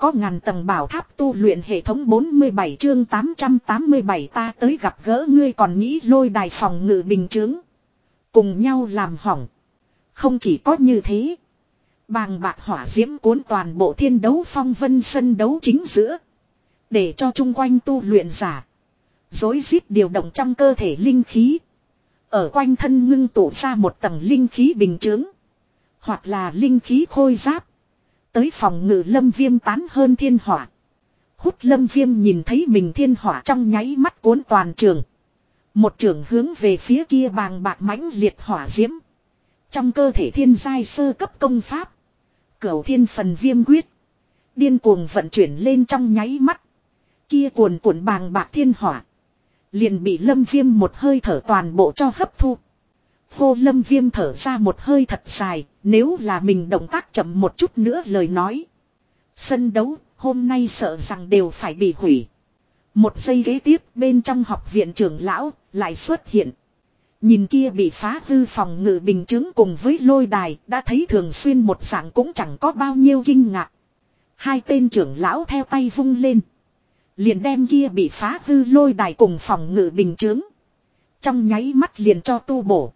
có ngàn tầng bảo tháp tu luyện hệ thống 47 chương 887 ta tới gặp gỡ ngươi còn nghĩ lôi đài phòng ngự bình chướng. Cùng nhau làm hỏng. Không chỉ có như thế. Bàng bạc hỏa diễm cuốn toàn bộ thiên đấu phong vân sân đấu chính giữa. Để cho chung quanh tu luyện giả. Dối rít điều động trong cơ thể linh khí. Ở quanh thân ngưng tụ ra một tầng linh khí bình chướng. Hoặc là linh khí khôi giáp. Tới phòng ngự lâm viêm tán hơn thiên hỏa. Hút lâm viêm nhìn thấy mình thiên hỏa trong nháy mắt cuốn toàn trường. Một trường hướng về phía kia bàng bạc mãnh liệt hỏa diễm. Trong cơ thể thiên giai sơ cấp công pháp. Cửu thiên phần viêm quyết. Điên cuồng vận chuyển lên trong nháy mắt. Kia cuồn cuộn bàng bạc thiên hỏa. Liền bị lâm viêm một hơi thở toàn bộ cho hấp thu. Hô lâm viêm thở ra một hơi thật dài, nếu là mình động tác chậm một chút nữa lời nói. Sân đấu, hôm nay sợ rằng đều phải bị hủy. Một giây ghế tiếp bên trong học viện trưởng lão, lại xuất hiện. Nhìn kia bị phá hư phòng ngự bình chứng cùng với lôi đài, đã thấy thường xuyên một dạng cũng chẳng có bao nhiêu kinh ngạc. Hai tên trưởng lão theo tay vung lên. Liền đem kia bị phá hư lôi đài cùng phòng ngự bình chứng Trong nháy mắt liền cho tu bổ.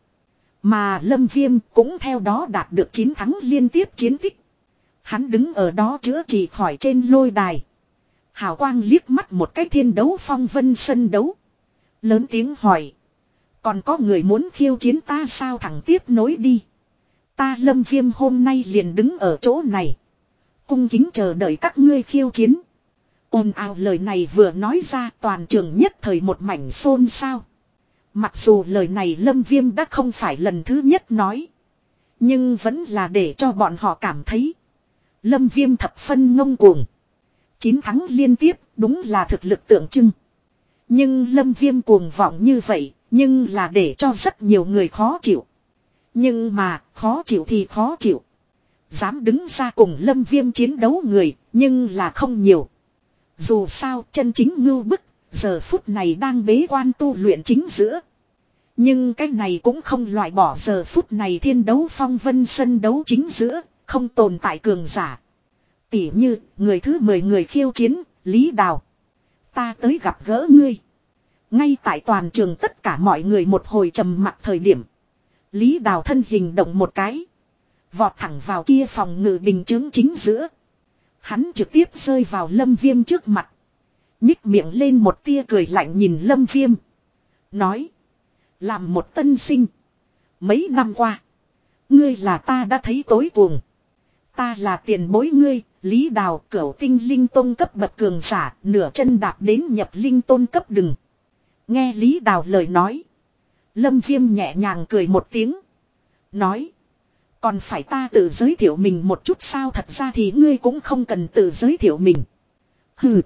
Mà Lâm Viêm cũng theo đó đạt được 9 thắng liên tiếp chiến tích. Hắn đứng ở đó chữa trị khỏi trên lôi đài. Hào quang liếc mắt một cái thiên đấu phong vân sân đấu. Lớn tiếng hỏi. Còn có người muốn khiêu chiến ta sao thẳng tiếp nối đi. Ta lâm viêm hôm nay liền đứng ở chỗ này. Cung kính chờ đợi các ngươi khiêu chiến. Ôn ào lời này vừa nói ra toàn trường nhất thời một mảnh xôn xao. Mặc dù lời này Lâm Viêm đã không phải lần thứ nhất nói. Nhưng vẫn là để cho bọn họ cảm thấy. Lâm Viêm thập phân ngông cuồng. 9 thắng liên tiếp đúng là thực lực tượng trưng. Nhưng Lâm Viêm cuồng vọng như vậy, nhưng là để cho rất nhiều người khó chịu. Nhưng mà, khó chịu thì khó chịu. Dám đứng ra cùng Lâm Viêm chiến đấu người, nhưng là không nhiều. Dù sao, chân chính ngưu bức, Giờ phút này đang bế quan tu luyện chính giữa. Nhưng cái này cũng không loại bỏ giờ phút này thiên đấu phong vân sân đấu chính giữa, không tồn tại cường giả. Tỉ như, người thứ 10 người khiêu chiến, Lý Đào. Ta tới gặp gỡ ngươi. Ngay tại toàn trường tất cả mọi người một hồi trầm mặt thời điểm. Lý Đào thân hình động một cái. Vọt thẳng vào kia phòng ngự bình chứng chính giữa. Hắn trực tiếp rơi vào lâm viêm trước mặt. Nhích miệng lên một tia cười lạnh nhìn lâm viêm. Nói. Làm một tân sinh. Mấy năm qua. Ngươi là ta đã thấy tối cuồng. Ta là tiền bối ngươi, Lý Đào cửu tinh linh tôn cấp bậc cường giả, nửa chân đạp đến nhập linh tôn cấp đừng. Nghe Lý Đào lời nói. Lâm Viêm nhẹ nhàng cười một tiếng. Nói. Còn phải ta tự giới thiệu mình một chút sao thật ra thì ngươi cũng không cần tự giới thiệu mình. Hừ.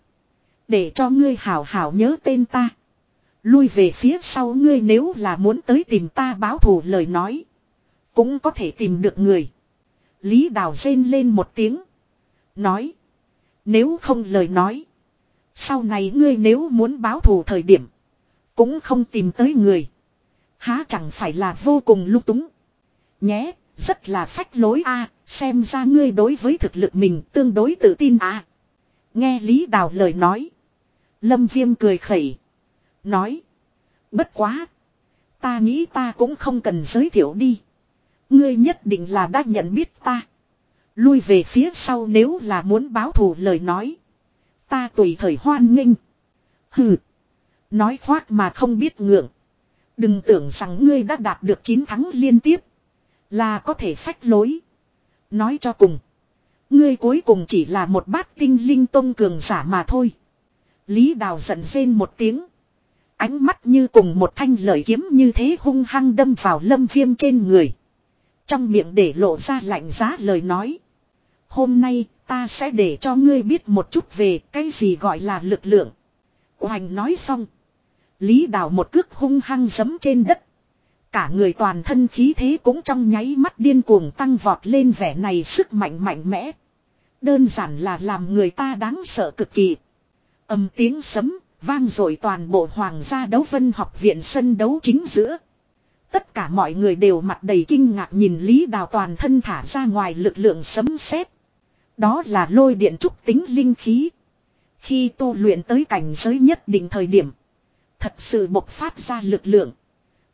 Để cho ngươi hảo hảo nhớ tên ta. Lui về phía sau ngươi nếu là muốn tới tìm ta báo thù lời nói. Cũng có thể tìm được người. Lý Đào rên lên một tiếng. Nói. Nếu không lời nói. Sau này ngươi nếu muốn báo thù thời điểm. Cũng không tìm tới người. Há chẳng phải là vô cùng lúc túng. Nhé, rất là phách lối a xem ra ngươi đối với thực lực mình tương đối tự tin à. Nghe Lý Đào lời nói. Lâm Viêm cười khẩy. Nói. Bất quá. Ta nghĩ ta cũng không cần giới thiệu đi. Ngươi nhất định là đã nhận biết ta. Lui về phía sau nếu là muốn báo thù lời nói. Ta tùy thời hoan nghênh. Hừ. Nói khoác mà không biết ngượng. Đừng tưởng rằng ngươi đã đạt được 9 thắng liên tiếp. Là có thể phách lối. Nói cho cùng. Ngươi cuối cùng chỉ là một bát tinh linh tông cường giả mà thôi. Lý Đào giận rên một tiếng. Ánh mắt như cùng một thanh lợi kiếm như thế hung hăng đâm vào lâm viêm trên người. Trong miệng để lộ ra lạnh giá lời nói. Hôm nay, ta sẽ để cho ngươi biết một chút về cái gì gọi là lực lượng. Hoành nói xong. Lý Đào một cước hung hăng giấm trên đất. Cả người toàn thân khí thế cũng trong nháy mắt điên cuồng tăng vọt lên vẻ này sức mạnh mạnh mẽ. Đơn giản là làm người ta đáng sợ cực kỳ. Âm tiếng sấm, vang dội toàn bộ hoàng gia đấu vân học viện sân đấu chính giữa. Tất cả mọi người đều mặt đầy kinh ngạc nhìn Lý Đào toàn thân thả ra ngoài lực lượng sấm sét. Đó là lôi điện trúc tính linh khí. Khi tu luyện tới cảnh giới nhất định thời điểm. Thật sự bộc phát ra lực lượng.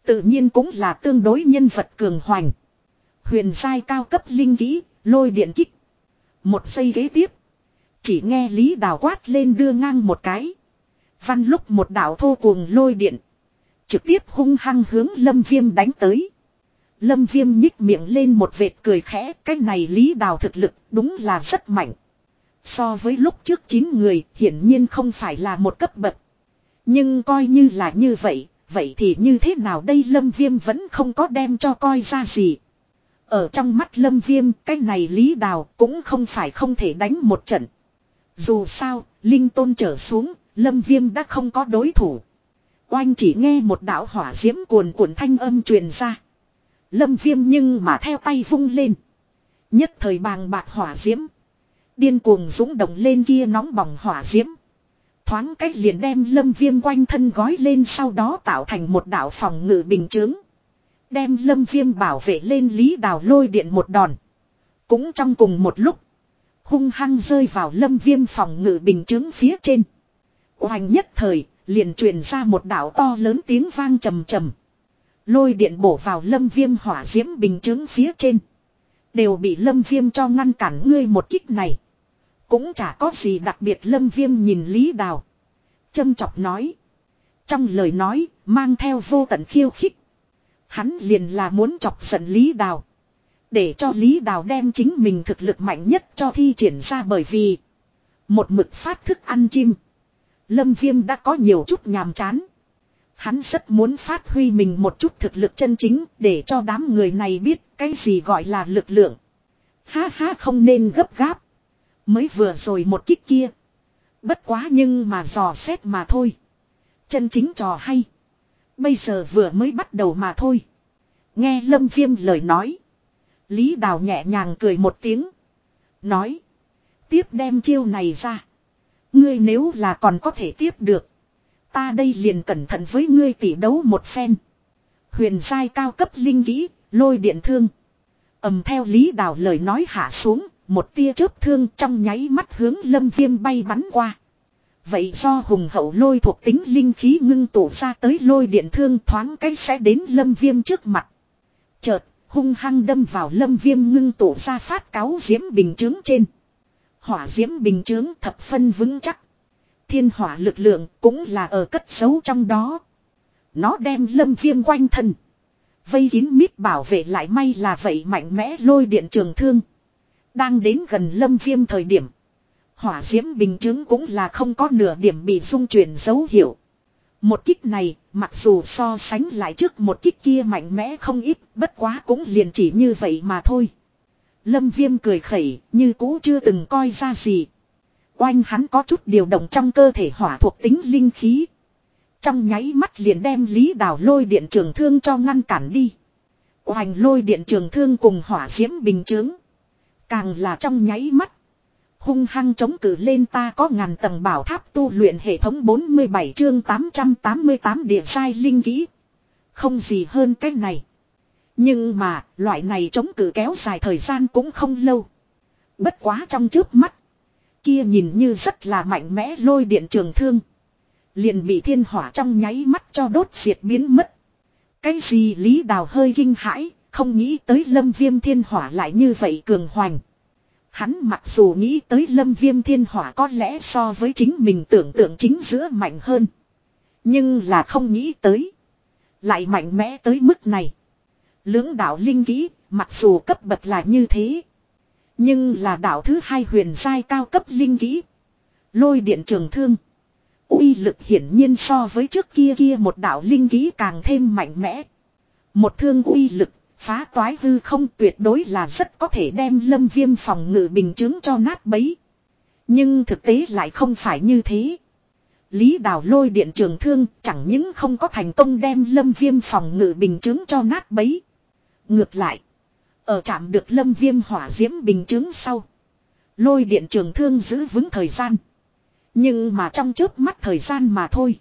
Tự nhiên cũng là tương đối nhân vật cường hoành. Huyền giai cao cấp linh khí lôi điện kích. Một giây ghế tiếp. Chỉ nghe Lý Đào quát lên đưa ngang một cái. Văn lúc một đạo thô cuồng lôi điện. Trực tiếp hung hăng hướng lâm viêm đánh tới. Lâm viêm nhích miệng lên một vệt cười khẽ. Cái này Lý Đào thực lực đúng là rất mạnh. So với lúc trước 9 người hiển nhiên không phải là một cấp bậc. Nhưng coi như là như vậy, vậy thì như thế nào đây Lâm Viêm vẫn không có đem cho coi ra gì. Ở trong mắt Lâm Viêm, cái này Lý Đào cũng không phải không thể đánh một trận. Dù sao, Linh Tôn trở xuống, Lâm Viêm đã không có đối thủ. Oanh chỉ nghe một đạo hỏa diễm cuồn cuộn thanh âm truyền ra. Lâm Viêm nhưng mà theo tay vung lên. Nhất thời bàng bạc hỏa diễm. Điên cuồng dũng động lên kia nóng bỏng hỏa diễm. Thoáng cách liền đem lâm viêm quanh thân gói lên sau đó tạo thành một đảo phòng ngự bình chướng. Đem lâm viêm bảo vệ lên lý đào lôi điện một đòn. Cũng trong cùng một lúc. Hung hăng rơi vào lâm viêm phòng ngự bình chứng phía trên. Hoành nhất thời, liền truyền ra một đảo to lớn tiếng vang trầm trầm. Lôi điện bổ vào lâm viêm hỏa diễm bình chứng phía trên. Đều bị lâm viêm cho ngăn cản ngươi một kích này. Cũng chả có gì đặc biệt lâm viêm nhìn Lý Đào. Châm chọc nói. Trong lời nói, mang theo vô tận khiêu khích. Hắn liền là muốn chọc giận Lý Đào. Để cho Lý Đào đem chính mình thực lực mạnh nhất cho thi triển ra bởi vì. Một mực phát thức ăn chim. Lâm Viêm đã có nhiều chút nhàm chán. Hắn rất muốn phát huy mình một chút thực lực chân chính để cho đám người này biết cái gì gọi là lực lượng. Ha ha, không nên gấp gáp. Mới vừa rồi một kích kia. Bất quá nhưng mà dò xét mà thôi. Chân chính trò hay. Bây giờ vừa mới bắt đầu mà thôi. Nghe Lâm Viêm lời nói. Lý Đào nhẹ nhàng cười một tiếng. Nói. Tiếp đem chiêu này ra. Ngươi nếu là còn có thể tiếp được. Ta đây liền cẩn thận với ngươi tỷ đấu một phen. Huyền sai cao cấp linh kỹ, lôi điện thương. ầm theo Lý Đào lời nói hạ xuống, một tia chớp thương trong nháy mắt hướng lâm viêm bay bắn qua. Vậy do hùng hậu lôi thuộc tính linh khí ngưng tụ ra tới lôi điện thương thoáng cái sẽ đến lâm viêm trước mặt. Chợt, hung hăng đâm vào lâm viêm ngưng tụ ra phát cáo diễm bình trướng trên. Hỏa diễm bình trướng thập phân vững chắc. Thiên hỏa lực lượng cũng là ở cất xấu trong đó. Nó đem lâm viêm quanh thân. Vây kín mít bảo vệ lại may là vậy mạnh mẽ lôi điện trường thương. Đang đến gần lâm viêm thời điểm. Hỏa diễm bình chứng cũng là không có nửa điểm bị dung chuyển dấu hiệu. Một kích này, mặc dù so sánh lại trước một kích kia mạnh mẽ không ít, bất quá cũng liền chỉ như vậy mà thôi. Lâm viêm cười khẩy, như cũ chưa từng coi ra gì. Oanh hắn có chút điều động trong cơ thể hỏa thuộc tính linh khí. Trong nháy mắt liền đem lý đảo lôi điện trường thương cho ngăn cản đi. Oanh lôi điện trường thương cùng hỏa diễm bình chướng. Càng là trong nháy mắt. Hung hăng chống cử lên ta có ngàn tầng bảo tháp tu luyện hệ thống 47 chương 888 địa sai linh kỹ. Không gì hơn cái này. Nhưng mà, loại này chống cử kéo dài thời gian cũng không lâu. Bất quá trong trước mắt. Kia nhìn như rất là mạnh mẽ lôi điện trường thương. Liền bị thiên hỏa trong nháy mắt cho đốt diệt biến mất. Cái gì Lý Đào hơi kinh hãi, không nghĩ tới lâm viêm thiên hỏa lại như vậy cường hoành. Hắn mặc dù nghĩ tới lâm viêm thiên hỏa có lẽ so với chính mình tưởng tượng chính giữa mạnh hơn. Nhưng là không nghĩ tới. Lại mạnh mẽ tới mức này. Lưỡng đạo linh kỹ, mặc dù cấp bậc là như thế. Nhưng là đạo thứ hai huyền giai cao cấp linh kỹ. Lôi điện trường thương. uy lực hiển nhiên so với trước kia kia một đạo linh kỹ càng thêm mạnh mẽ. Một thương uy lực Phá toái hư không tuyệt đối là rất có thể đem lâm viêm phòng ngự bình chứng cho nát bấy. Nhưng thực tế lại không phải như thế. Lý đào lôi điện trường thương chẳng những không có thành công đem lâm viêm phòng ngự bình chứng cho nát bấy. Ngược lại. Ở chạm được lâm viêm hỏa diễm bình chứng sau. Lôi điện trường thương giữ vững thời gian. Nhưng mà trong trước mắt thời gian mà thôi.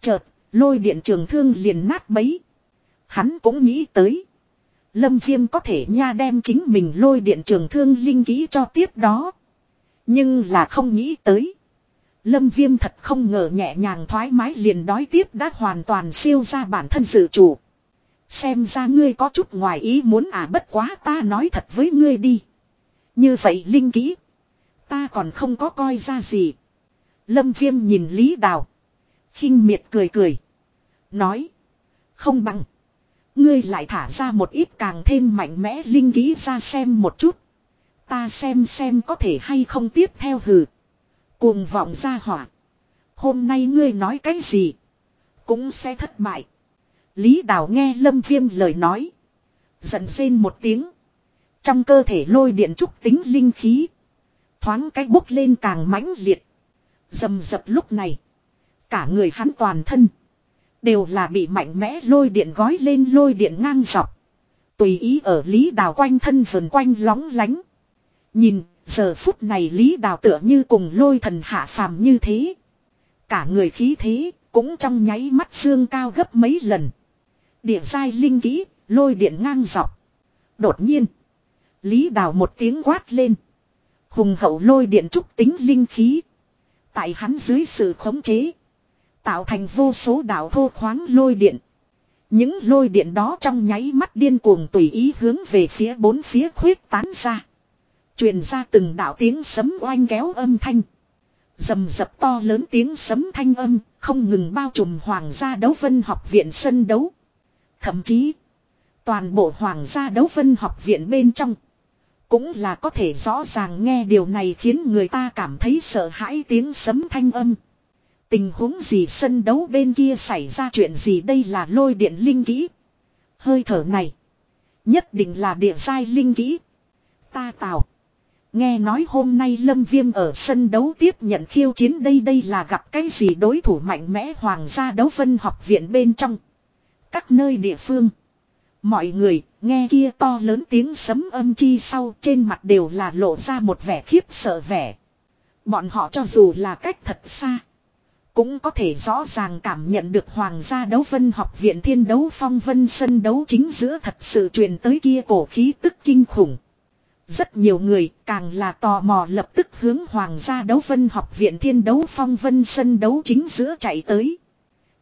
Chợt, lôi điện trường thương liền nát bấy. Hắn cũng nghĩ tới. Lâm Viêm có thể nha đem chính mình lôi điện trường thương linh ký cho tiếp đó. Nhưng là không nghĩ tới. Lâm viêm thật không ngờ nhẹ nhàng thoải mái liền đói tiếp đã hoàn toàn siêu ra bản thân dự chủ. Xem ra ngươi có chút ngoài ý muốn à bất quá ta nói thật với ngươi đi. Như vậy linh kỹ. Ta còn không có coi ra gì. Lâm viêm nhìn Lý Đào. khinh miệt cười cười. Nói. Không bằng. Ngươi lại thả ra một ít càng thêm mạnh mẽ linh ký ra xem một chút. Ta xem xem có thể hay không tiếp theo hừ. Cuồng vọng ra hỏa. Hôm nay ngươi nói cái gì. Cũng sẽ thất bại. Lý Đào nghe Lâm Viêm lời nói. Giận rên một tiếng. Trong cơ thể lôi điện trúc tính linh khí. Thoáng cái bốc lên càng mãnh liệt. Dầm dập lúc này. Cả người hắn toàn thân. Đều là bị mạnh mẽ lôi điện gói lên lôi điện ngang dọc. Tùy ý ở Lý Đào quanh thân vườn quanh lóng lánh. Nhìn, giờ phút này Lý Đào tựa như cùng lôi thần hạ phàm như thế. Cả người khí thế, cũng trong nháy mắt xương cao gấp mấy lần. Địa sai linh kỹ, lôi điện ngang dọc. Đột nhiên, Lý Đào một tiếng quát lên. Hùng hậu lôi điện trúc tính linh khí. Tại hắn dưới sự khống chế. Tạo thành vô số đảo thô khoáng lôi điện. Những lôi điện đó trong nháy mắt điên cuồng tùy ý hướng về phía bốn phía khuyết tán ra. Truyền ra từng đạo tiếng sấm oanh kéo âm thanh. Dầm dập to lớn tiếng sấm thanh âm, không ngừng bao trùm hoàng gia đấu vân học viện sân đấu. Thậm chí, toàn bộ hoàng gia đấu vân học viện bên trong. Cũng là có thể rõ ràng nghe điều này khiến người ta cảm thấy sợ hãi tiếng sấm thanh âm. Tình huống gì sân đấu bên kia xảy ra chuyện gì đây là lôi điện linh kỹ. Hơi thở này. Nhất định là địa giai linh kỹ. Ta tào. Nghe nói hôm nay Lâm Viêm ở sân đấu tiếp nhận khiêu chiến đây đây là gặp cái gì đối thủ mạnh mẽ hoàng gia đấu phân học viện bên trong. Các nơi địa phương. Mọi người nghe kia to lớn tiếng sấm âm chi sau trên mặt đều là lộ ra một vẻ khiếp sợ vẻ. Bọn họ cho dù là cách thật xa. Cũng có thể rõ ràng cảm nhận được Hoàng gia đấu vân học viện thiên đấu phong vân sân đấu chính giữa thật sự truyền tới kia cổ khí tức kinh khủng. Rất nhiều người càng là tò mò lập tức hướng Hoàng gia đấu vân học viện thiên đấu phong vân sân đấu chính giữa chạy tới.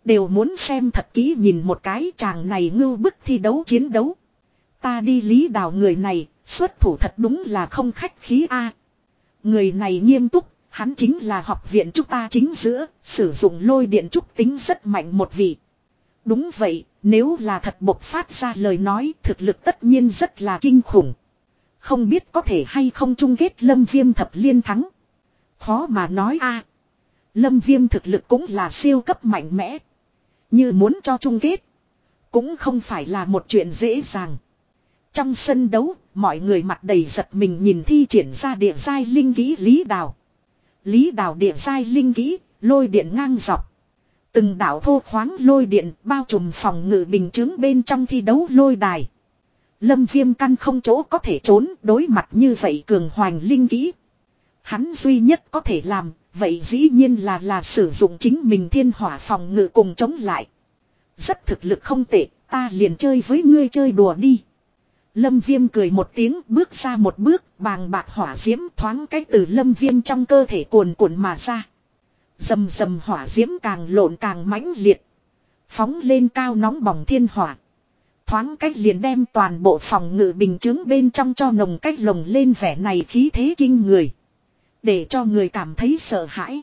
Đều muốn xem thật kỹ nhìn một cái chàng này ngưu bức thi đấu chiến đấu. Ta đi lý đào người này, xuất thủ thật đúng là không khách khí a. Người này nghiêm túc, hắn chính là học viện chúng ta chính giữa, sử dụng lôi điện trúc tính rất mạnh một vị. Đúng vậy, nếu là thật bộc phát ra lời nói thực lực tất nhiên rất là kinh khủng. Không biết có thể hay không chung kết lâm viêm thập liên thắng. Khó mà nói a Lâm viêm thực lực cũng là siêu cấp mạnh mẽ. Như muốn cho chung kết. Cũng không phải là một chuyện dễ dàng. Trong sân đấu, mọi người mặt đầy giật mình nhìn thi triển ra địa giai linh kỹ Lý Đào. Lý Đào địa giai linh kỹ, lôi điện ngang dọc. Từng đảo thô khoáng lôi điện bao trùm phòng ngự bình chứng bên trong thi đấu lôi đài. Lâm viêm căn không chỗ có thể trốn đối mặt như vậy cường hoành linh kỹ. Hắn duy nhất có thể làm, vậy dĩ nhiên là là sử dụng chính mình thiên hỏa phòng ngự cùng chống lại. Rất thực lực không tệ, ta liền chơi với ngươi chơi đùa đi. Lâm viêm cười một tiếng bước ra một bước bàng bạc hỏa diễm thoáng cách từ lâm viêm trong cơ thể cuồn cuộn mà ra. Dầm dầm hỏa diễm càng lộn càng mãnh liệt. Phóng lên cao nóng bỏng thiên hỏa. Thoáng cách liền đem toàn bộ phòng ngự bình chứng bên trong cho nồng cách lồng lên vẻ này khí thế kinh người. Để cho người cảm thấy sợ hãi.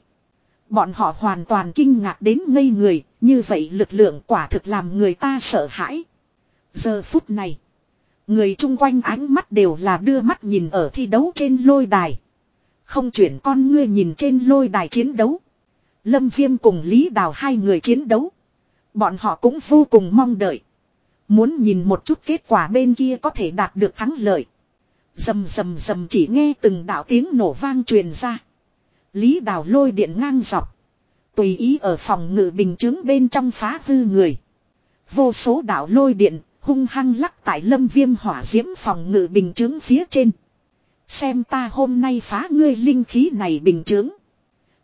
Bọn họ hoàn toàn kinh ngạc đến ngây người, như vậy lực lượng quả thực làm người ta sợ hãi. Giờ phút này, người chung quanh ánh mắt đều là đưa mắt nhìn ở thi đấu trên lôi đài. Không chuyển con ngươi nhìn trên lôi đài chiến đấu. Lâm Viêm cùng Lý Đào hai người chiến đấu. Bọn họ cũng vô cùng mong đợi. Muốn nhìn một chút kết quả bên kia có thể đạt được thắng lợi. Dầm dầm dầm chỉ nghe từng đạo tiếng nổ vang truyền ra. Lý đào lôi điện ngang dọc. Tùy ý ở phòng ngự bình chứng bên trong phá hư người. Vô số đạo lôi điện hung hăng lắc tại lâm viêm hỏa diễm phòng ngự bình chứng phía trên. Xem ta hôm nay phá ngươi linh khí này bình chứng.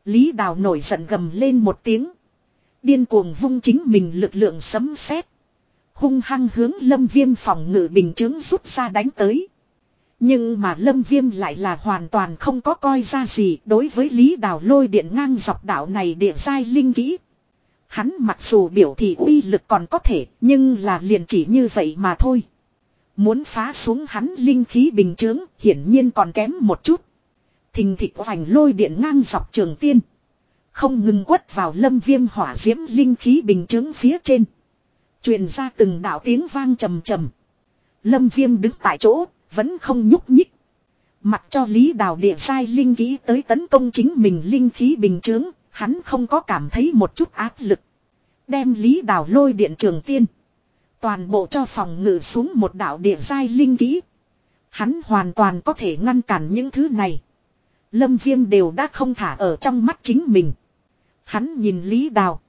Lý đào nổi giận gầm lên một tiếng. Điên cuồng vung chính mình lực lượng sấm sét Hung hăng hướng lâm viêm phòng ngự bình chứng rút ra đánh tới. Nhưng mà lâm viêm lại là hoàn toàn không có coi ra gì đối với lý đào lôi điện ngang dọc đảo này địa dai linh kỹ. Hắn mặc dù biểu thị uy lực còn có thể nhưng là liền chỉ như vậy mà thôi. Muốn phá xuống hắn linh khí bình chướng hiển nhiên còn kém một chút. Thình thịch vành lôi điện ngang dọc trường tiên. Không ngừng quất vào lâm viêm hỏa diễm linh khí bình chướng phía trên. truyền ra từng đạo tiếng vang trầm trầm. Lâm viêm đứng tại chỗ, vẫn không nhúc nhích. Mặc cho lý đào địa sai linh khí tới tấn công chính mình linh khí bình chướng, hắn không có cảm thấy một chút áp lực. Đem lý đào lôi điện trường tiên. Toàn bộ cho phòng ngự xuống một đạo địa giai linh kỹ. Hắn hoàn toàn có thể ngăn cản những thứ này. Lâm viêm đều đã không thả ở trong mắt chính mình. Hắn nhìn Lý Đào.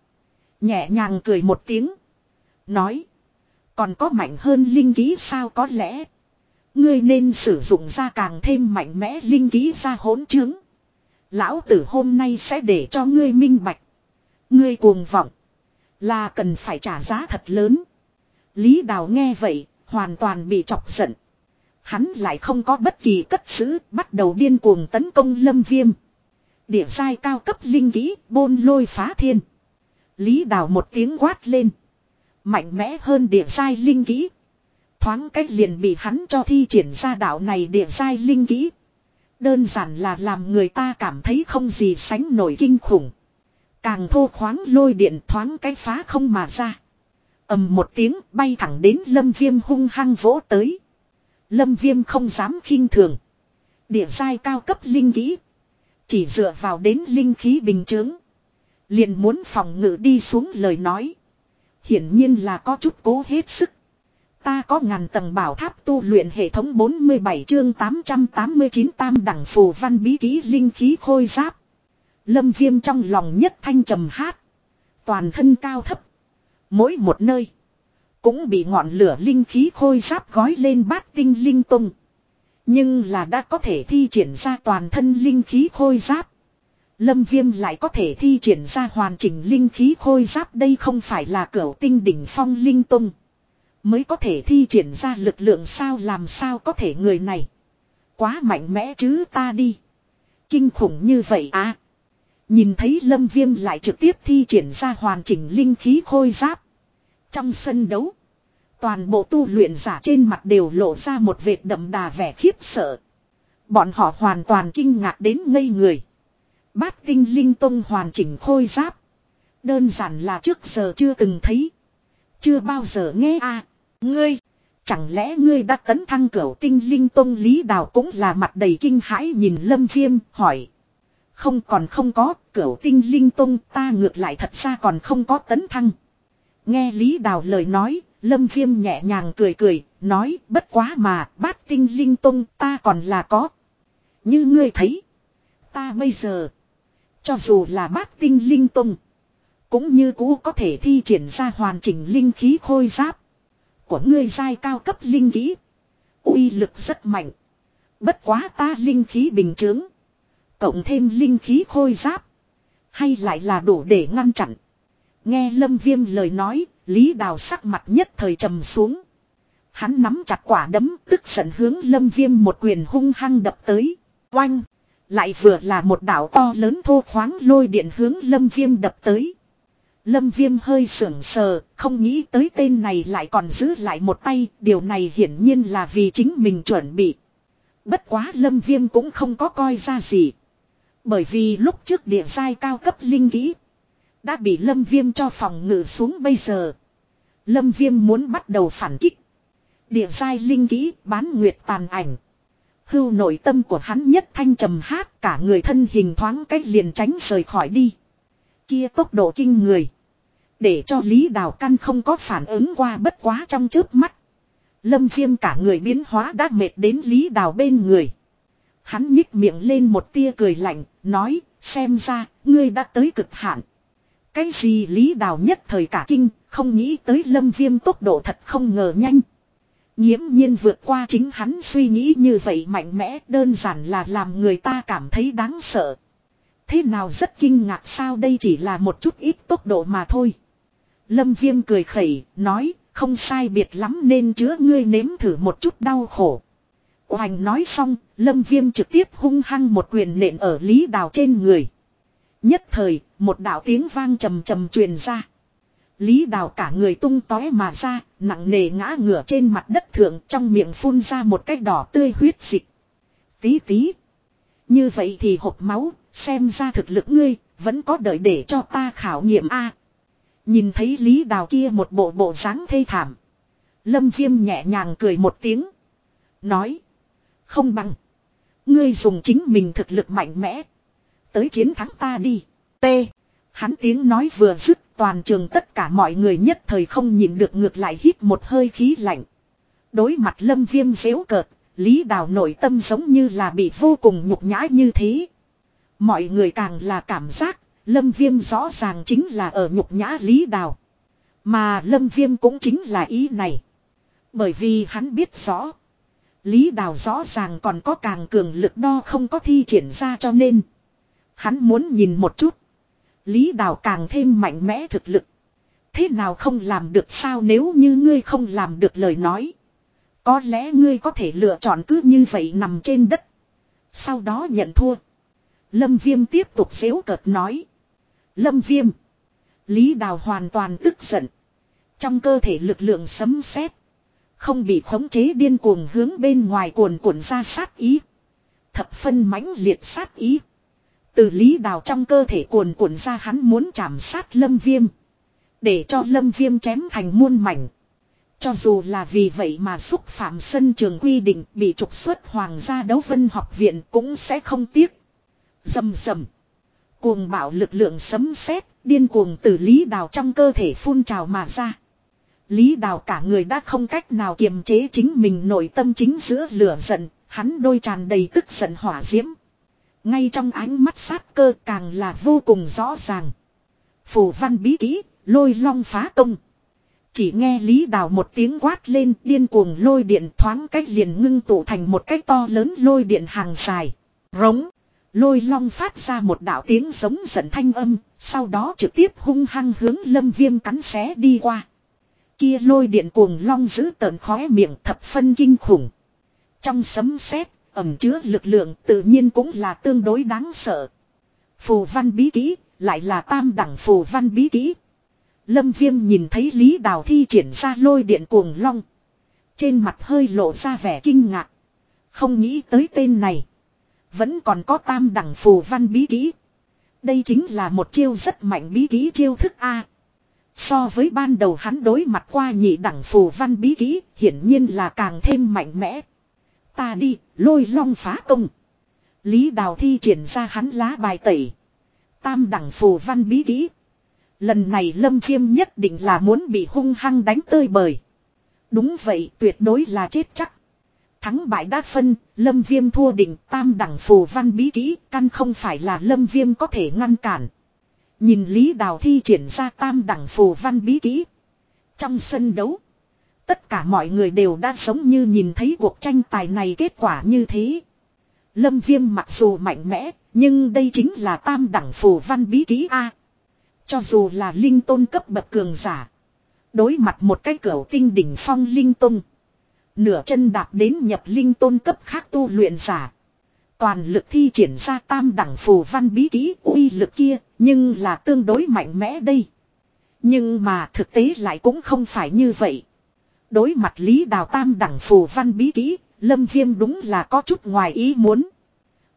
Nhẹ nhàng cười một tiếng. Nói. Còn có mạnh hơn linh kỹ sao có lẽ. Ngươi nên sử dụng ra càng thêm mạnh mẽ linh kỹ ra hỗn chứng. Lão tử hôm nay sẽ để cho ngươi minh bạch. Ngươi cuồng vọng. Là cần phải trả giá thật lớn. Lý Đào nghe vậy, hoàn toàn bị chọc giận. Hắn lại không có bất kỳ cất giữ, bắt đầu điên cuồng tấn công lâm viêm. Địa sai cao cấp linh kỹ, bôn lôi phá thiên. Lý Đào một tiếng quát lên. Mạnh mẽ hơn địa sai linh kỹ. Thoáng cách liền bị hắn cho thi triển ra đạo này địa sai linh kỹ. Đơn giản là làm người ta cảm thấy không gì sánh nổi kinh khủng. Càng thô khoáng lôi điện thoáng cái phá không mà ra ầm một tiếng bay thẳng đến lâm viêm hung hăng vỗ tới. Lâm viêm không dám khinh thường. Địa sai cao cấp linh kỹ. Chỉ dựa vào đến linh khí bình chướng. Liền muốn phòng ngự đi xuống lời nói. Hiển nhiên là có chút cố hết sức. Ta có ngàn tầng bảo tháp tu luyện hệ thống 47 chương 889 tam đẳng phù văn bí ký linh khí khôi giáp. Lâm viêm trong lòng nhất thanh trầm hát. Toàn thân cao thấp. Mỗi một nơi. Cũng bị ngọn lửa linh khí khôi giáp gói lên bát tinh linh tung. Nhưng là đã có thể thi triển ra toàn thân linh khí khôi giáp. Lâm viêm lại có thể thi triển ra hoàn chỉnh linh khí khôi giáp đây không phải là cửa tinh đỉnh phong linh tung. Mới có thể thi triển ra lực lượng sao làm sao có thể người này. Quá mạnh mẽ chứ ta đi. Kinh khủng như vậy à. Nhìn thấy lâm viêm lại trực tiếp thi triển ra hoàn chỉnh linh khí khôi giáp. Trong sân đấu. Toàn bộ tu luyện giả trên mặt đều lộ ra một vệt đậm đà vẻ khiếp sợ. Bọn họ hoàn toàn kinh ngạc đến ngây người. Bát tinh linh tông hoàn chỉnh khôi giáp. Đơn giản là trước giờ chưa từng thấy. Chưa bao giờ nghe à. Ngươi. Chẳng lẽ ngươi đã tấn thăng cửu tinh linh tông lý đào cũng là mặt đầy kinh hãi nhìn lâm viêm hỏi. Không còn không có cửu tinh linh tông ta ngược lại thật ra còn không có tấn thăng. Nghe Lý Đào lời nói, Lâm Viêm nhẹ nhàng cười cười, nói bất quá mà bát tinh linh tông ta còn là có. Như ngươi thấy, ta bây giờ, cho dù là bát tinh linh tông, cũng như cũ có thể thi triển ra hoàn chỉnh linh khí khôi giáp. Của ngươi giai cao cấp linh khí, uy lực rất mạnh. Bất quá ta linh khí bình chướng, cộng thêm linh khí khôi giáp, hay lại là đủ để ngăn chặn. Nghe Lâm Viêm lời nói, Lý Đào sắc mặt nhất thời trầm xuống. Hắn nắm chặt quả đấm, tức giận hướng Lâm Viêm một quyền hung hăng đập tới. Oanh! Lại vừa là một đảo to lớn thô khoáng lôi điện hướng Lâm Viêm đập tới. Lâm Viêm hơi sưởng sờ, không nghĩ tới tên này lại còn giữ lại một tay, điều này hiển nhiên là vì chính mình chuẩn bị. Bất quá Lâm Viêm cũng không có coi ra gì. Bởi vì lúc trước địa giai cao cấp linh kỹ đã bị lâm viêm cho phòng ngự xuống bây giờ. Lâm viêm muốn bắt đầu phản kích. Địa giai linh kỹ bán nguyệt tàn ảnh. Hưu nội tâm của hắn nhất thanh trầm hát cả người thân hình thoáng cách liền tránh rời khỏi đi. Kia tốc độ kinh người. Để cho Lý Đào Căn không có phản ứng qua bất quá trong trước mắt. Lâm viêm cả người biến hóa đã mệt đến Lý Đào bên người. Hắn nhích miệng lên một tia cười lạnh, nói, xem ra, ngươi đã tới cực hạn. Cái gì lý đào nhất thời cả kinh, không nghĩ tới lâm viêm tốc độ thật không ngờ nhanh. Nhiễm nhiên vượt qua chính hắn suy nghĩ như vậy mạnh mẽ đơn giản là làm người ta cảm thấy đáng sợ. Thế nào rất kinh ngạc sao đây chỉ là một chút ít tốc độ mà thôi. Lâm viêm cười khẩy, nói, không sai biệt lắm nên chứa ngươi nếm thử một chút đau khổ. Hoành nói xong, lâm viêm trực tiếp hung hăng một quyền nện ở Lý Đào trên người. Nhất thời, một đạo tiếng vang trầm trầm truyền ra. Lý Đào cả người tung tói mà ra, nặng nề ngã ngửa trên mặt đất thượng trong miệng phun ra một cái đỏ tươi huyết dịch. Tí tí. Như vậy thì hộp máu, xem ra thực lực ngươi, vẫn có đợi để cho ta khảo nghiệm A. Nhìn thấy Lý Đào kia một bộ bộ dáng thê thảm. Lâm Viêm nhẹ nhàng cười một tiếng. Nói. Không bằng. Ngươi dùng chính mình thực lực mạnh mẽ. Tới chiến thắng ta đi. T. Hắn tiếng nói vừa dứt toàn trường tất cả mọi người nhất thời không nhìn được ngược lại hít một hơi khí lạnh. Đối mặt lâm viêm dễu cợt, Lý Đào nội tâm giống như là bị vô cùng nhục nhã như thế. Mọi người càng là cảm giác, lâm viêm rõ ràng chính là ở nhục nhã Lý Đào. Mà lâm viêm cũng chính là ý này. Bởi vì hắn biết rõ. Lý Đào rõ ràng còn có càng cường lực đo không có thi triển ra cho nên. Hắn muốn nhìn một chút. Lý Đào càng thêm mạnh mẽ thực lực. Thế nào không làm được sao nếu như ngươi không làm được lời nói. Có lẽ ngươi có thể lựa chọn cứ như vậy nằm trên đất. Sau đó nhận thua. Lâm Viêm tiếp tục xéo cợt nói. Lâm Viêm. Lý Đào hoàn toàn tức giận. Trong cơ thể lực lượng sấm sét, Không bị khống chế điên cuồng hướng bên ngoài cuồn cuộn ra sát ý. Thập phân mãnh liệt sát ý. Từ lý đào trong cơ thể cuồn cuộn ra hắn muốn chạm sát lâm viêm. Để cho lâm viêm chém thành muôn mảnh. Cho dù là vì vậy mà xúc phạm sân trường quy định bị trục xuất hoàng gia đấu vân học viện cũng sẽ không tiếc. Dầm dầm. Cuồng bạo lực lượng sấm sét điên cuồng từ lý đào trong cơ thể phun trào mà ra. Lý đào cả người đã không cách nào kiềm chế chính mình nội tâm chính giữa lửa giận, hắn đôi tràn đầy tức giận hỏa diễm. Ngay trong ánh mắt sát cơ càng là vô cùng rõ ràng. Phủ văn bí kỹ, lôi long phá công. Chỉ nghe Lý Đào một tiếng quát lên điên cuồng lôi điện thoáng cách liền ngưng tụ thành một cách to lớn lôi điện hàng dài. Rống. Lôi long phát ra một đạo tiếng giống giận thanh âm, sau đó trực tiếp hung hăng hướng lâm viêm cắn xé đi qua. Kia lôi điện cuồng long giữ tợn khóe miệng thập phân kinh khủng. Trong sấm sét ẩm chứa lực lượng tự nhiên cũng là tương đối đáng sợ. Phù văn bí kỹ, lại là tam đẳng phù văn bí kỹ. Lâm Viêm nhìn thấy Lý Đào thi triển ra lôi điện cuồng long. Trên mặt hơi lộ ra vẻ kinh ngạc. Không nghĩ tới tên này. Vẫn còn có tam đẳng phù văn bí kỹ. Đây chính là một chiêu rất mạnh bí kỹ chiêu thức A. So với ban đầu hắn đối mặt qua nhị đẳng phù văn bí kỹ, hiển nhiên là càng thêm mạnh mẽ. Ta đi, lôi long phá công. Lý Đào thi triển ra hắn lá bài tẩy. Tam đẳng phù văn bí kỹ. Lần này Lâm khiêm nhất định là muốn bị hung hăng đánh tơi bời. Đúng vậy, tuyệt đối là chết chắc. Thắng bại đã phân, Lâm Viêm thua định tam đẳng phù văn bí kỹ, căn không phải là Lâm Viêm có thể ngăn cản. Nhìn Lý Đào thi triển ra tam đẳng phù văn bí kỹ. Trong sân đấu, Tất cả mọi người đều đã sống như nhìn thấy cuộc tranh tài này kết quả như thế. Lâm Viêm mặc dù mạnh mẽ, nhưng đây chính là tam đẳng phù văn bí ký A. Cho dù là linh tôn cấp bậc cường giả. Đối mặt một cái cửa tinh đỉnh phong linh tôn. Nửa chân đạp đến nhập linh tôn cấp khác tu luyện giả. Toàn lực thi triển ra tam đẳng phù văn bí kỹ uy lực kia, nhưng là tương đối mạnh mẽ đây. Nhưng mà thực tế lại cũng không phải như vậy. Đối mặt Lý Đào Tam đẳng phù văn bí kỹ, Lâm Viêm đúng là có chút ngoài ý muốn.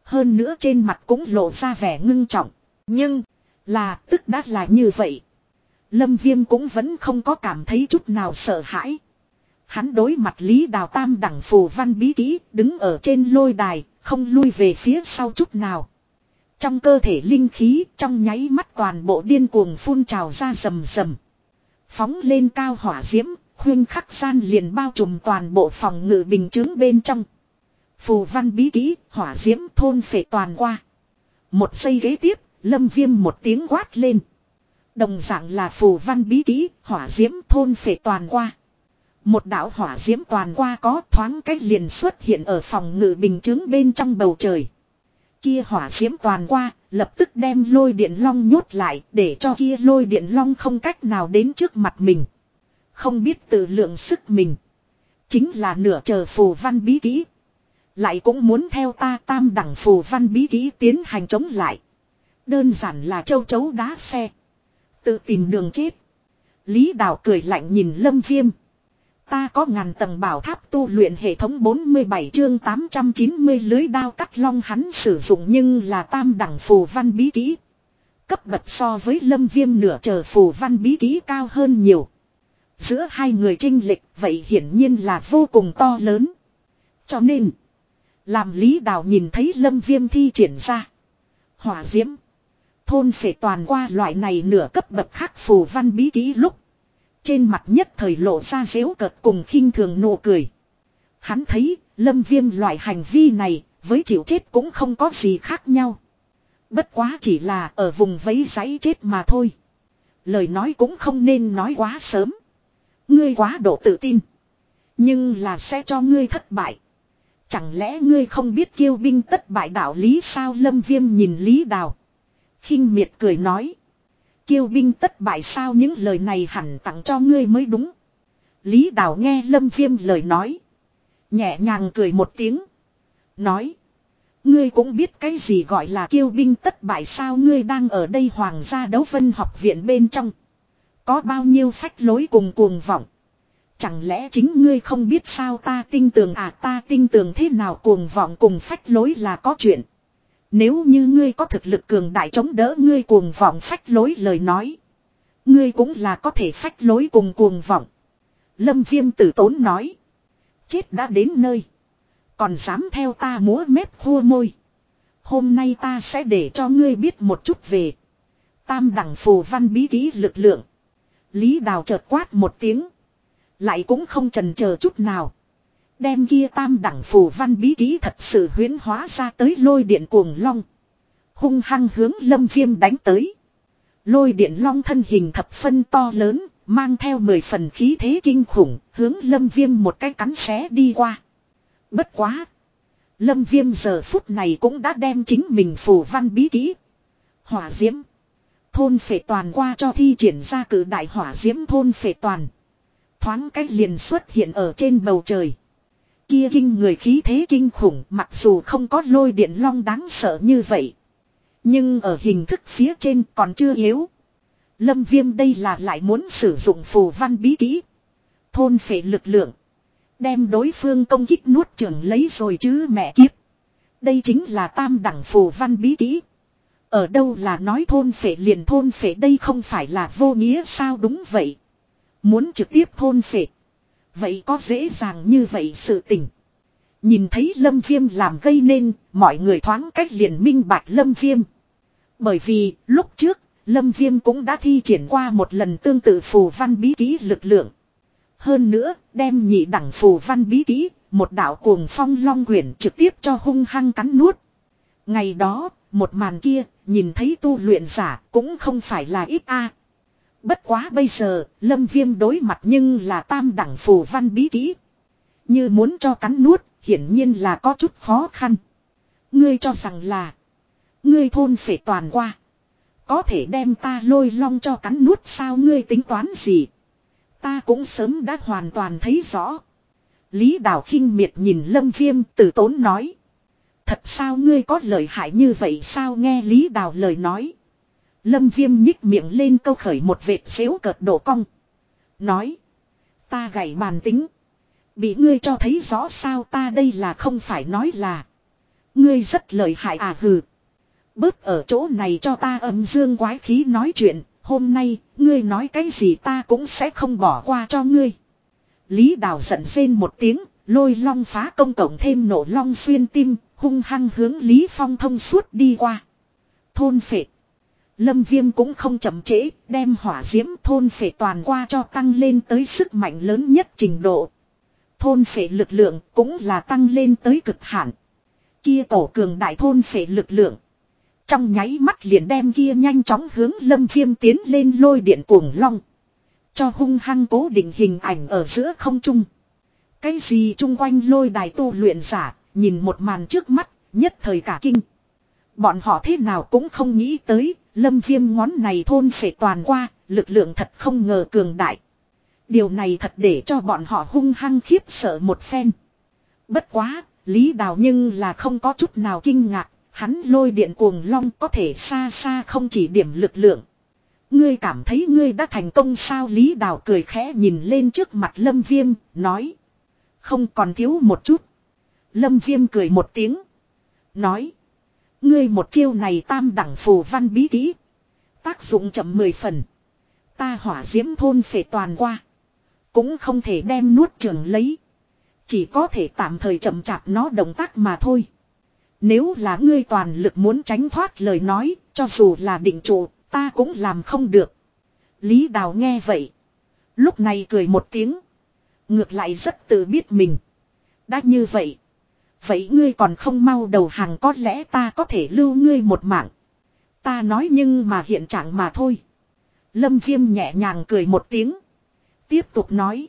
Hơn nữa trên mặt cũng lộ ra vẻ ngưng trọng. Nhưng, là tức đã là như vậy. Lâm Viêm cũng vẫn không có cảm thấy chút nào sợ hãi. Hắn đối mặt Lý Đào Tam đẳng phù văn bí kỹ, đứng ở trên lôi đài, không lui về phía sau chút nào. Trong cơ thể linh khí, trong nháy mắt toàn bộ điên cuồng phun trào ra rầm rầm. Phóng lên cao hỏa diễm, Khuyên khắc gian liền bao trùm toàn bộ phòng ngự bình chứng bên trong. Phù văn bí kỹ, hỏa diễm thôn phệ toàn qua. Một giây ghế tiếp, lâm viêm một tiếng quát lên. Đồng dạng là phù văn bí kỹ, hỏa diễm thôn phệ toàn qua. Một đạo hỏa diễm toàn qua có thoáng cách liền xuất hiện ở phòng ngự bình chứng bên trong bầu trời. Kia hỏa diễm toàn qua, lập tức đem lôi điện long nhốt lại để cho kia lôi điện long không cách nào đến trước mặt mình. Không biết tự lượng sức mình. Chính là nửa chờ phù văn bí kỹ. Lại cũng muốn theo ta tam đẳng phù văn bí kỹ tiến hành chống lại. Đơn giản là châu chấu đá xe. Tự tìm đường chết. Lý Đào cười lạnh nhìn Lâm Viêm. Ta có ngàn tầng bảo tháp tu luyện hệ thống 47 chương 890 lưới đao cắt long hắn sử dụng nhưng là tam đẳng phù văn bí kỹ. Cấp bậc so với lâm viêm nửa chờ phù văn bí kỹ cao hơn nhiều. Giữa hai người trinh lịch vậy hiển nhiên là vô cùng to lớn. Cho nên, làm lý đào nhìn thấy lâm viêm thi triển ra. Hỏa diễm, thôn phải toàn qua loại này nửa cấp bậc khác phù văn bí kỹ lúc. Trên mặt nhất thời lộ ra dễu cợt cùng khinh thường nụ cười. Hắn thấy, lâm viêm loại hành vi này, với chịu chết cũng không có gì khác nhau. Bất quá chỉ là ở vùng vấy giấy chết mà thôi. Lời nói cũng không nên nói quá sớm. Ngươi quá độ tự tin. Nhưng là sẽ cho ngươi thất bại. Chẳng lẽ ngươi không biết kiêu binh tất bại đạo lý sao lâm viêm nhìn lý đào. khinh miệt cười nói. Kiêu binh tất bại sao những lời này hẳn tặng cho ngươi mới đúng. Lý đào nghe lâm viêm lời nói. Nhẹ nhàng cười một tiếng. Nói. Ngươi cũng biết cái gì gọi là kiêu binh tất bại sao ngươi đang ở đây hoàng gia đấu vân học viện bên trong. Có bao nhiêu phách lối cùng cuồng vọng. Chẳng lẽ chính ngươi không biết sao ta tin tưởng à ta tin tưởng thế nào cuồng vọng cùng phách lối là có chuyện. Nếu như ngươi có thực lực cường đại chống đỡ ngươi cuồng vọng phách lối lời nói. Ngươi cũng là có thể phách lối cùng cuồng vọng. Lâm viêm tử tốn nói. Chết đã đến nơi. Còn dám theo ta múa mép khua môi. Hôm nay ta sẽ để cho ngươi biết một chút về. Tam đẳng phù văn bí ký lực lượng. Lý đào chợt quát một tiếng. Lại cũng không trần chờ chút nào. Đem kia tam đẳng phù văn bí ký thật sự huyến hóa ra tới lôi điện cuồng long. Hung hăng hướng lâm viêm đánh tới. Lôi điện long thân hình thập phân to lớn, mang theo mười phần khí thế kinh khủng, hướng lâm viêm một cái cắn xé đi qua. Bất quá. Lâm viêm giờ phút này cũng đã đem chính mình phù văn bí kỹ. Hỏa diễm. Thôn phệ toàn qua cho thi triển ra cử đại hỏa diễm thôn phệ toàn. Thoáng cách liền xuất hiện ở trên bầu trời. Kia kinh người khí thế kinh khủng mặc dù không có lôi điện long đáng sợ như vậy. Nhưng ở hình thức phía trên còn chưa yếu. Lâm viêm đây là lại muốn sử dụng phù văn bí kỹ. Thôn phệ lực lượng. Đem đối phương công kích nuốt trường lấy rồi chứ mẹ kiếp. Đây chính là tam đẳng phù văn bí kỹ. Ở đâu là nói thôn phệ liền thôn phệ đây không phải là vô nghĩa sao đúng vậy. Muốn trực tiếp thôn phệ. Vậy có dễ dàng như vậy sự tình. Nhìn thấy lâm viêm làm gây nên, mọi người thoáng cách liền minh bạch lâm viêm. Bởi vì, lúc trước, lâm viêm cũng đã thi triển qua một lần tương tự phù văn bí ký lực lượng. Hơn nữa, đem nhị đẳng phù văn bí ký một đạo cuồng phong long quyển trực tiếp cho hung hăng cắn nuốt. Ngày đó, một màn kia, nhìn thấy tu luyện giả cũng không phải là ít a Bất quá bây giờ, lâm viêm đối mặt nhưng là tam đẳng phù văn bí kỹ. Như muốn cho cắn nuốt, hiển nhiên là có chút khó khăn. Ngươi cho rằng là, ngươi thôn phải toàn qua. Có thể đem ta lôi long cho cắn nuốt sao ngươi tính toán gì. Ta cũng sớm đã hoàn toàn thấy rõ. Lý Đào khinh miệt nhìn Lâm Viêm tử tốn nói. Thật sao ngươi có lời hại như vậy sao nghe Lý Đào lời nói. Lâm Viêm nhích miệng lên câu khởi một vệt xéo cợt đổ cong. Nói. Ta gãy bàn tính. Bị ngươi cho thấy rõ sao ta đây là không phải nói là. Ngươi rất lợi hại à hừ. Bớt ở chỗ này cho ta âm dương quái khí nói chuyện, Hôm nay, ngươi nói cái gì ta cũng sẽ không bỏ qua cho ngươi. Lý Đào giận rên một tiếng, lôi long phá công cộng thêm nổ long xuyên tim, hung hăng hướng Lý Phong thông suốt đi qua. Thôn phệ. Lâm Viêm cũng không chậm trễ, đem hỏa diễm thôn phệ toàn qua cho tăng lên tới sức mạnh lớn nhất trình độ. Thôn phệ lực lượng cũng là tăng lên tới cực hạn. Kia tổ cường đại thôn phệ lực lượng. Trong nháy mắt liền đem kia nhanh chóng hướng lâm viêm tiến lên lôi điện cuồng long. Cho hung hăng cố định hình ảnh ở giữa không trung. Cái gì chung quanh lôi đài tu luyện giả, nhìn một màn trước mắt, nhất thời cả kinh. Bọn họ thế nào cũng không nghĩ tới, lâm viêm ngón này thôn phải toàn qua, lực lượng thật không ngờ cường đại. Điều này thật để cho bọn họ hung hăng khiếp sợ một phen. Bất quá, Lý Đào nhưng là không có chút nào kinh ngạc, hắn lôi điện cuồng long có thể xa xa không chỉ điểm lực lượng. Ngươi cảm thấy ngươi đã thành công sao Lý Đào cười khẽ nhìn lên trước mặt Lâm Viêm, nói. Không còn thiếu một chút. Lâm Viêm cười một tiếng. Nói. Ngươi một chiêu này tam đẳng phù văn bí kỹ. Tác dụng chậm mười phần. Ta hỏa diễm thôn phệ toàn qua. Cũng không thể đem nuốt trường lấy. Chỉ có thể tạm thời chậm chạp nó động tác mà thôi. Nếu là ngươi toàn lực muốn tránh thoát lời nói, cho dù là định trụ, ta cũng làm không được. Lý Đào nghe vậy. Lúc này cười một tiếng. Ngược lại rất tự biết mình. Đã như vậy. Vậy ngươi còn không mau đầu hàng có lẽ ta có thể lưu ngươi một mạng. Ta nói nhưng mà hiện trạng mà thôi. Lâm Viêm nhẹ nhàng cười một tiếng. Tiếp tục nói.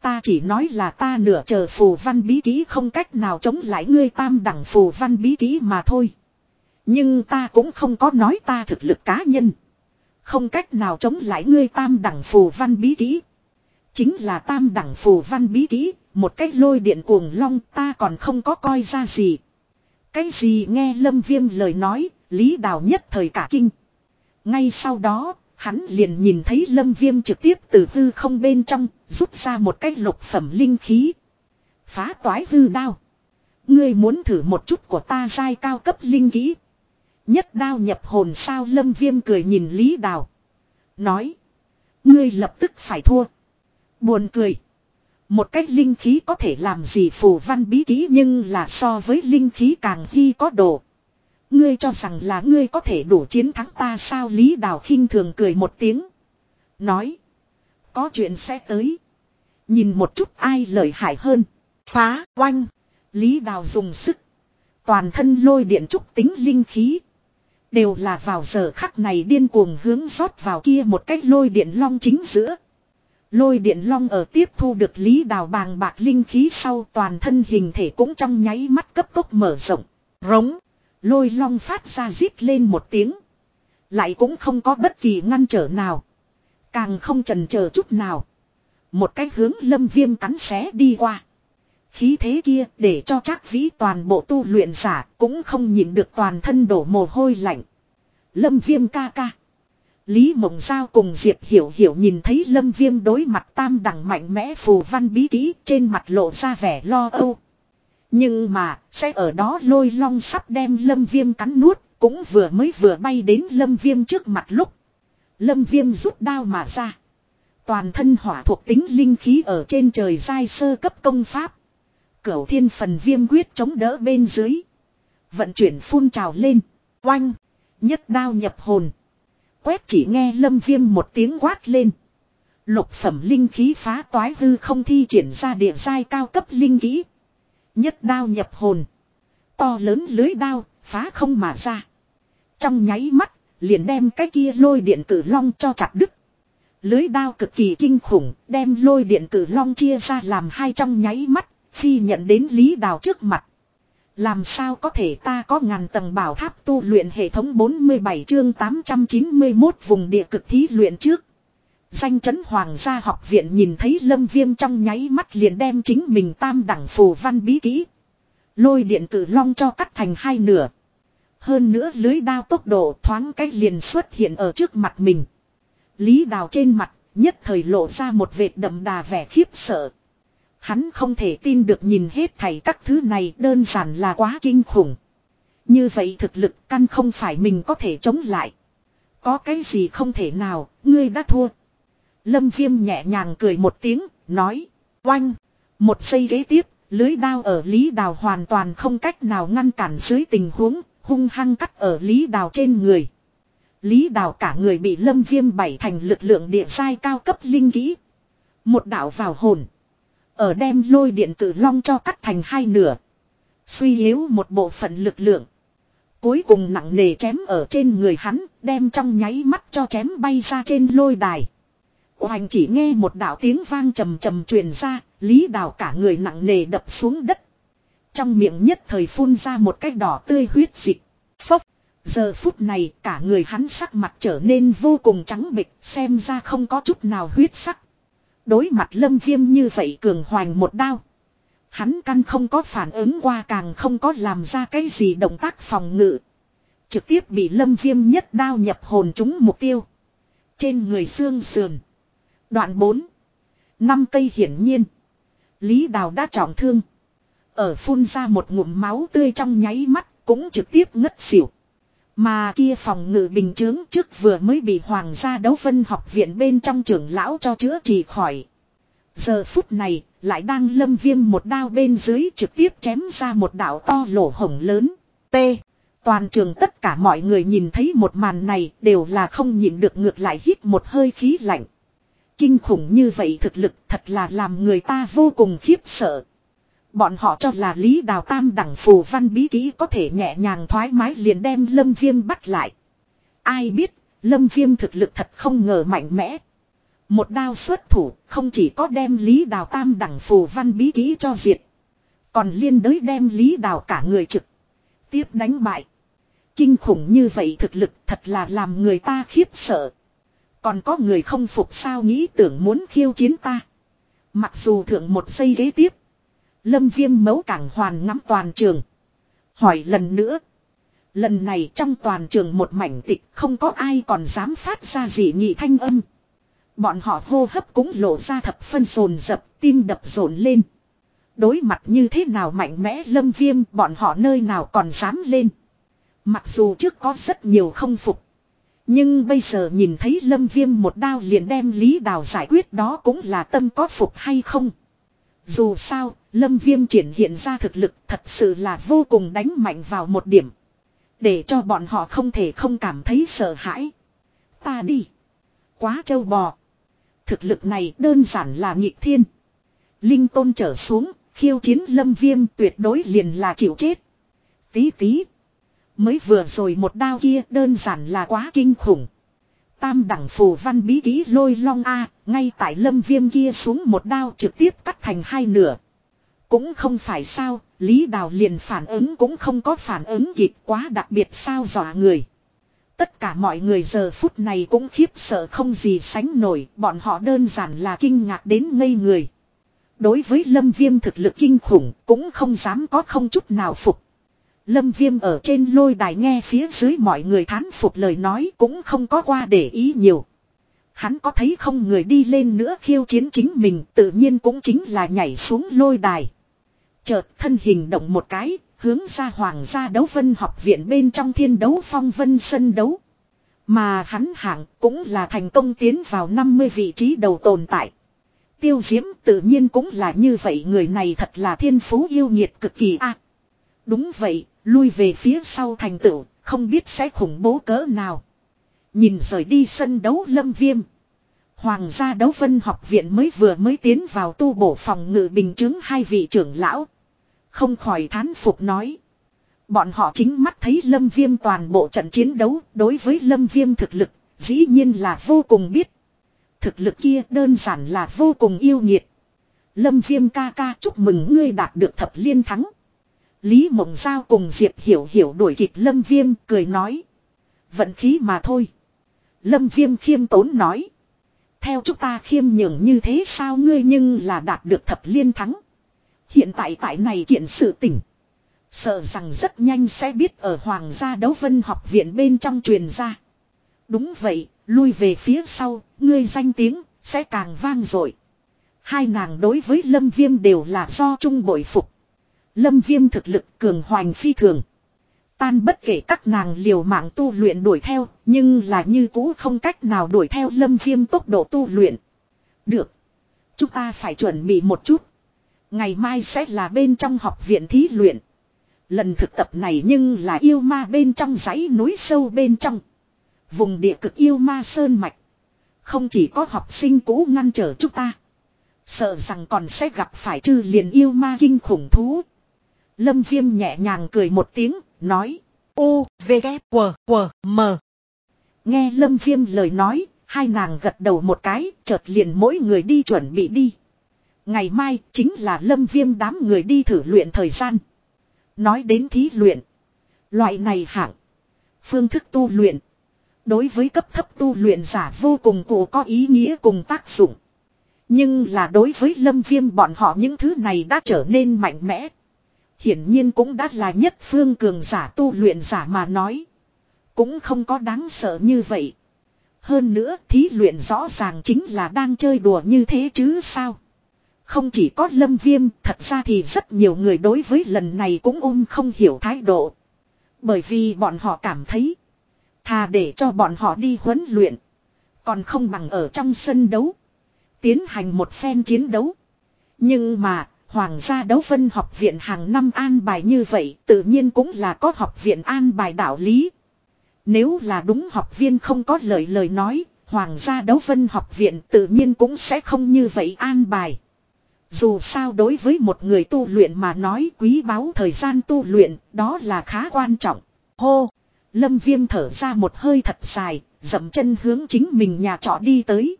Ta chỉ nói là ta nửa chờ phù văn bí ký không cách nào chống lại ngươi tam đẳng phù văn bí ký mà thôi. Nhưng ta cũng không có nói ta thực lực cá nhân. Không cách nào chống lại ngươi tam đẳng phù văn bí ký Chính là tam đẳng phù văn bí ký một cách lôi điện cuồng long ta còn không có coi ra gì. Cái gì nghe lâm viêm lời nói, lý đào nhất thời cả kinh. Ngay sau đó, hắn liền nhìn thấy lâm viêm trực tiếp từ hư không bên trong, rút ra một cái lục phẩm linh khí. Phá toái hư đao. Ngươi muốn thử một chút của ta dai cao cấp linh khí. Nhất đao nhập hồn sao lâm viêm cười nhìn Lý Đào. Nói. Ngươi lập tức phải thua. Buồn cười. Một cách linh khí có thể làm gì phù văn bí ký nhưng là so với linh khí càng hy có độ. Ngươi cho rằng là ngươi có thể đủ chiến thắng ta sao Lý Đào khinh thường cười một tiếng. Nói. Có chuyện sẽ tới. Nhìn một chút ai lợi hại hơn. Phá, oanh. Lý Đào dùng sức. Toàn thân lôi điện trúc tính linh khí. Đều là vào giờ khắc này điên cuồng hướng rót vào kia một cách lôi điện long chính giữa. Lôi điện long ở tiếp thu được lý đào bàng bạc linh khí sau toàn thân hình thể cũng trong nháy mắt cấp tốc mở rộng. Rống. Lôi long phát ra rít lên một tiếng. Lại cũng không có bất kỳ ngăn trở nào. Càng không trần chờ chút nào. Một cái hướng lâm viêm cắn xé đi qua. Khí thế kia để cho chắc vĩ toàn bộ tu luyện giả cũng không nhìn được toàn thân đổ mồ hôi lạnh. Lâm viêm ca ca. Lý Mộng Giao cùng Diệp Hiểu Hiểu nhìn thấy Lâm Viêm đối mặt tam đẳng mạnh mẽ phù văn bí kỹ trên mặt lộ ra vẻ lo âu. Nhưng mà, sẽ ở đó lôi long sắp đem Lâm Viêm cắn nuốt, cũng vừa mới vừa bay đến Lâm Viêm trước mặt lúc. Lâm Viêm rút đao mà ra. Toàn thân hỏa thuộc tính linh khí ở trên trời dai sơ cấp công pháp. Cửu thiên phần viêm quyết chống đỡ bên dưới. Vận chuyển phun trào lên. Oanh. Nhất đao nhập hồn. Quét chỉ nghe lâm viêm một tiếng quát lên. Lục phẩm linh khí phá toái hư không thi triển ra địa giai cao cấp linh khí. Nhất đao nhập hồn. To lớn lưới đao, phá không mà ra. Trong nháy mắt, liền đem cái kia lôi điện tử long cho chặt đứt. Lưới đao cực kỳ kinh khủng, đem lôi điện tử long chia ra làm hai trong nháy mắt, phi nhận đến lý đào trước mặt. Làm sao có thể ta có ngàn tầng bảo tháp tu luyện hệ thống 47 chương 891 vùng địa cực thí luyện trước. Danh chấn hoàng gia học viện nhìn thấy lâm viêm trong nháy mắt liền đem chính mình tam đẳng phù văn bí kỹ. Lôi điện tử long cho cắt thành hai nửa. Hơn nữa lưới đao tốc độ thoáng cách liền xuất hiện ở trước mặt mình. Lý đào trên mặt, nhất thời lộ ra một vệt đậm đà vẻ khiếp sợ. Hắn không thể tin được nhìn hết thảy các thứ này đơn giản là quá kinh khủng. Như vậy thực lực căn không phải mình có thể chống lại. Có cái gì không thể nào, ngươi đã thua. Lâm viêm nhẹ nhàng cười một tiếng, nói. Oanh! Một giây ghế tiếp, lưới đao ở Lý Đào hoàn toàn không cách nào ngăn cản dưới tình huống, hung hăng cắt ở Lý Đào trên người. Lý Đào cả người bị lâm viêm bảy thành lực lượng địa sai cao cấp linh kỹ. Một đảo vào hồn. Ở đem lôi điện tử long cho cắt thành hai nửa. Suy yếu một bộ phận lực lượng. Cuối cùng nặng nề chém ở trên người hắn, đem trong nháy mắt cho chém bay ra trên lôi đài. Hoành chỉ nghe một đạo tiếng vang trầm trầm truyền ra, lý đào cả người nặng nề đập xuống đất. Trong miệng nhất thời phun ra một cái đỏ tươi huyết dịch. Phốc, giờ phút này cả người hắn sắc mặt trở nên vô cùng trắng bịch, xem ra không có chút nào huyết sắc. Đối mặt lâm viêm như vậy cường hoành một đao. Hắn căn không có phản ứng qua càng không có làm ra cái gì động tác phòng ngự. Trực tiếp bị lâm viêm nhất đao nhập hồn trúng mục tiêu. Trên người xương sườn. Đoạn 4. năm cây hiển nhiên. Lý Đào đã trọng thương. Ở phun ra một ngụm máu tươi trong nháy mắt cũng trực tiếp ngất xỉu. Mà kia phòng ngự bình chướng trước vừa mới bị hoàng gia đấu vân học viện bên trong trưởng lão cho chữa trị khỏi. Giờ phút này, lại đang lâm viêm một đao bên dưới trực tiếp chém ra một đảo to lỗ hổng lớn. T. Toàn trường tất cả mọi người nhìn thấy một màn này đều là không nhịn được ngược lại hít một hơi khí lạnh. Kinh khủng như vậy thực lực thật là làm người ta vô cùng khiếp sợ. Bọn họ cho là Lý Đào Tam đẳng phù văn bí kỹ có thể nhẹ nhàng thoải mái liền đem Lâm Viêm bắt lại. Ai biết, Lâm Viêm thực lực thật không ngờ mạnh mẽ. Một đao xuất thủ không chỉ có đem Lý Đào Tam đẳng phù văn bí kỹ cho diệt. Còn liên đới đem Lý Đào cả người trực. Tiếp đánh bại. Kinh khủng như vậy thực lực thật là làm người ta khiếp sợ. Còn có người không phục sao nghĩ tưởng muốn khiêu chiến ta. Mặc dù thượng một giây ghế tiếp. Lâm viêm mấu cảng hoàn ngắm toàn trường. Hỏi lần nữa. Lần này trong toàn trường một mảnh tịch không có ai còn dám phát ra gì nhị thanh âm. Bọn họ hô hấp cũng lộ ra thập phân sồn dập tim đập dồn lên. Đối mặt như thế nào mạnh mẽ lâm viêm, bọn họ nơi nào còn dám lên. Mặc dù trước có rất nhiều không phục. Nhưng bây giờ nhìn thấy lâm viêm một đao liền đem lý đào giải quyết đó cũng là tâm có phục hay không. Dù sao, lâm viêm triển hiện ra thực lực thật sự là vô cùng đánh mạnh vào một điểm. Để cho bọn họ không thể không cảm thấy sợ hãi. Ta đi. Quá trâu bò. Thực lực này đơn giản là nhị thiên. Linh tôn trở xuống, khiêu chiến lâm viêm tuyệt đối liền là chịu chết. Tí tí. Mới vừa rồi một đao kia đơn giản là quá kinh khủng. Tam đẳng phù văn bí ký lôi long A, ngay tại lâm viêm kia xuống một đao trực tiếp cắt thành hai nửa. Cũng không phải sao, Lý Đào liền phản ứng cũng không có phản ứng kịp quá đặc biệt sao dọa người. Tất cả mọi người giờ phút này cũng khiếp sợ không gì sánh nổi, bọn họ đơn giản là kinh ngạc đến ngây người. Đối với lâm viêm thực lực kinh khủng cũng không dám có không chút nào phục. Lâm viêm ở trên lôi đài nghe phía dưới mọi người thán phục lời nói cũng không có qua để ý nhiều. Hắn có thấy không người đi lên nữa khiêu chiến chính mình tự nhiên cũng chính là nhảy xuống lôi đài. Chợt thân hình động một cái, hướng ra hoàng gia đấu vân học viện bên trong thiên đấu phong vân sân đấu. Mà hắn hạng cũng là thành công tiến vào 50 vị trí đầu tồn tại. Tiêu diễm tự nhiên cũng là như vậy người này thật là thiên phú yêu nhiệt cực kỳ a Đúng vậy, lui về phía sau thành tựu, không biết sẽ khủng bố cỡ nào. Nhìn rời đi sân đấu lâm viêm. Hoàng gia đấu vân học viện mới vừa mới tiến vào tu bổ phòng ngự bình chứng hai vị trưởng lão. Không khỏi thán phục nói. Bọn họ chính mắt thấy lâm viêm toàn bộ trận chiến đấu đối với lâm viêm thực lực, dĩ nhiên là vô cùng biết. Thực lực kia đơn giản là vô cùng yêu nghiệt Lâm viêm ca ca chúc mừng ngươi đạt được thập liên thắng. Lý Mộng Giao cùng Diệp Hiểu Hiểu đuổi kịp Lâm Viêm cười nói. Vận khí mà thôi. Lâm Viêm khiêm tốn nói. Theo chúng ta khiêm nhường như thế sao ngươi nhưng là đạt được thập liên thắng. Hiện tại tại này kiện sự tỉnh. Sợ rằng rất nhanh sẽ biết ở Hoàng gia đấu vân học viện bên trong truyền ra. Đúng vậy, lui về phía sau, ngươi danh tiếng, sẽ càng vang dội Hai nàng đối với Lâm Viêm đều là do chung bội phục. Lâm Viêm thực lực cường hoành phi thường. Tan bất kể các nàng liều mạng tu luyện đuổi theo, nhưng là như cũ không cách nào đuổi theo Lâm Viêm tốc độ tu luyện. Được. Chúng ta phải chuẩn bị một chút. Ngày mai sẽ là bên trong học viện thí luyện. Lần thực tập này nhưng là yêu ma bên trong dãy núi sâu bên trong. Vùng địa cực yêu ma sơn mạch. Không chỉ có học sinh cũ ngăn trở chúng ta. Sợ rằng còn sẽ gặp phải chư liền yêu ma kinh khủng thú. Lâm Viêm nhẹ nhàng cười một tiếng, nói. U, V, K, W, W, M. Nghe Lâm Viêm lời nói, hai nàng gật đầu một cái, chợt liền mỗi người đi chuẩn bị đi. Ngày mai chính là Lâm Viêm đám người đi thử luyện thời gian. Nói đến thí luyện. Loại này hạng. Phương thức tu luyện. Đối với cấp thấp tu luyện giả vô cùng cổ có ý nghĩa cùng tác dụng. Nhưng là đối với lâm viêm bọn họ những thứ này đã trở nên mạnh mẽ. Hiển nhiên cũng đã là nhất phương cường giả tu luyện giả mà nói. Cũng không có đáng sợ như vậy. Hơn nữa thí luyện rõ ràng chính là đang chơi đùa như thế chứ sao. Không chỉ có lâm viêm, thật ra thì rất nhiều người đối với lần này cũng ôm không hiểu thái độ. Bởi vì bọn họ cảm thấy, thà để cho bọn họ đi huấn luyện, còn không bằng ở trong sân đấu. Tiến hành một phen chiến đấu. Nhưng mà, Hoàng gia đấu phân học viện hàng năm an bài như vậy tự nhiên cũng là có học viện an bài đạo lý. Nếu là đúng học viên không có lời lời nói, Hoàng gia đấu phân học viện tự nhiên cũng sẽ không như vậy an bài. Dù sao đối với một người tu luyện mà nói quý báu thời gian tu luyện, đó là khá quan trọng. Hô! Lâm viêm thở ra một hơi thật dài, dậm chân hướng chính mình nhà trọ đi tới.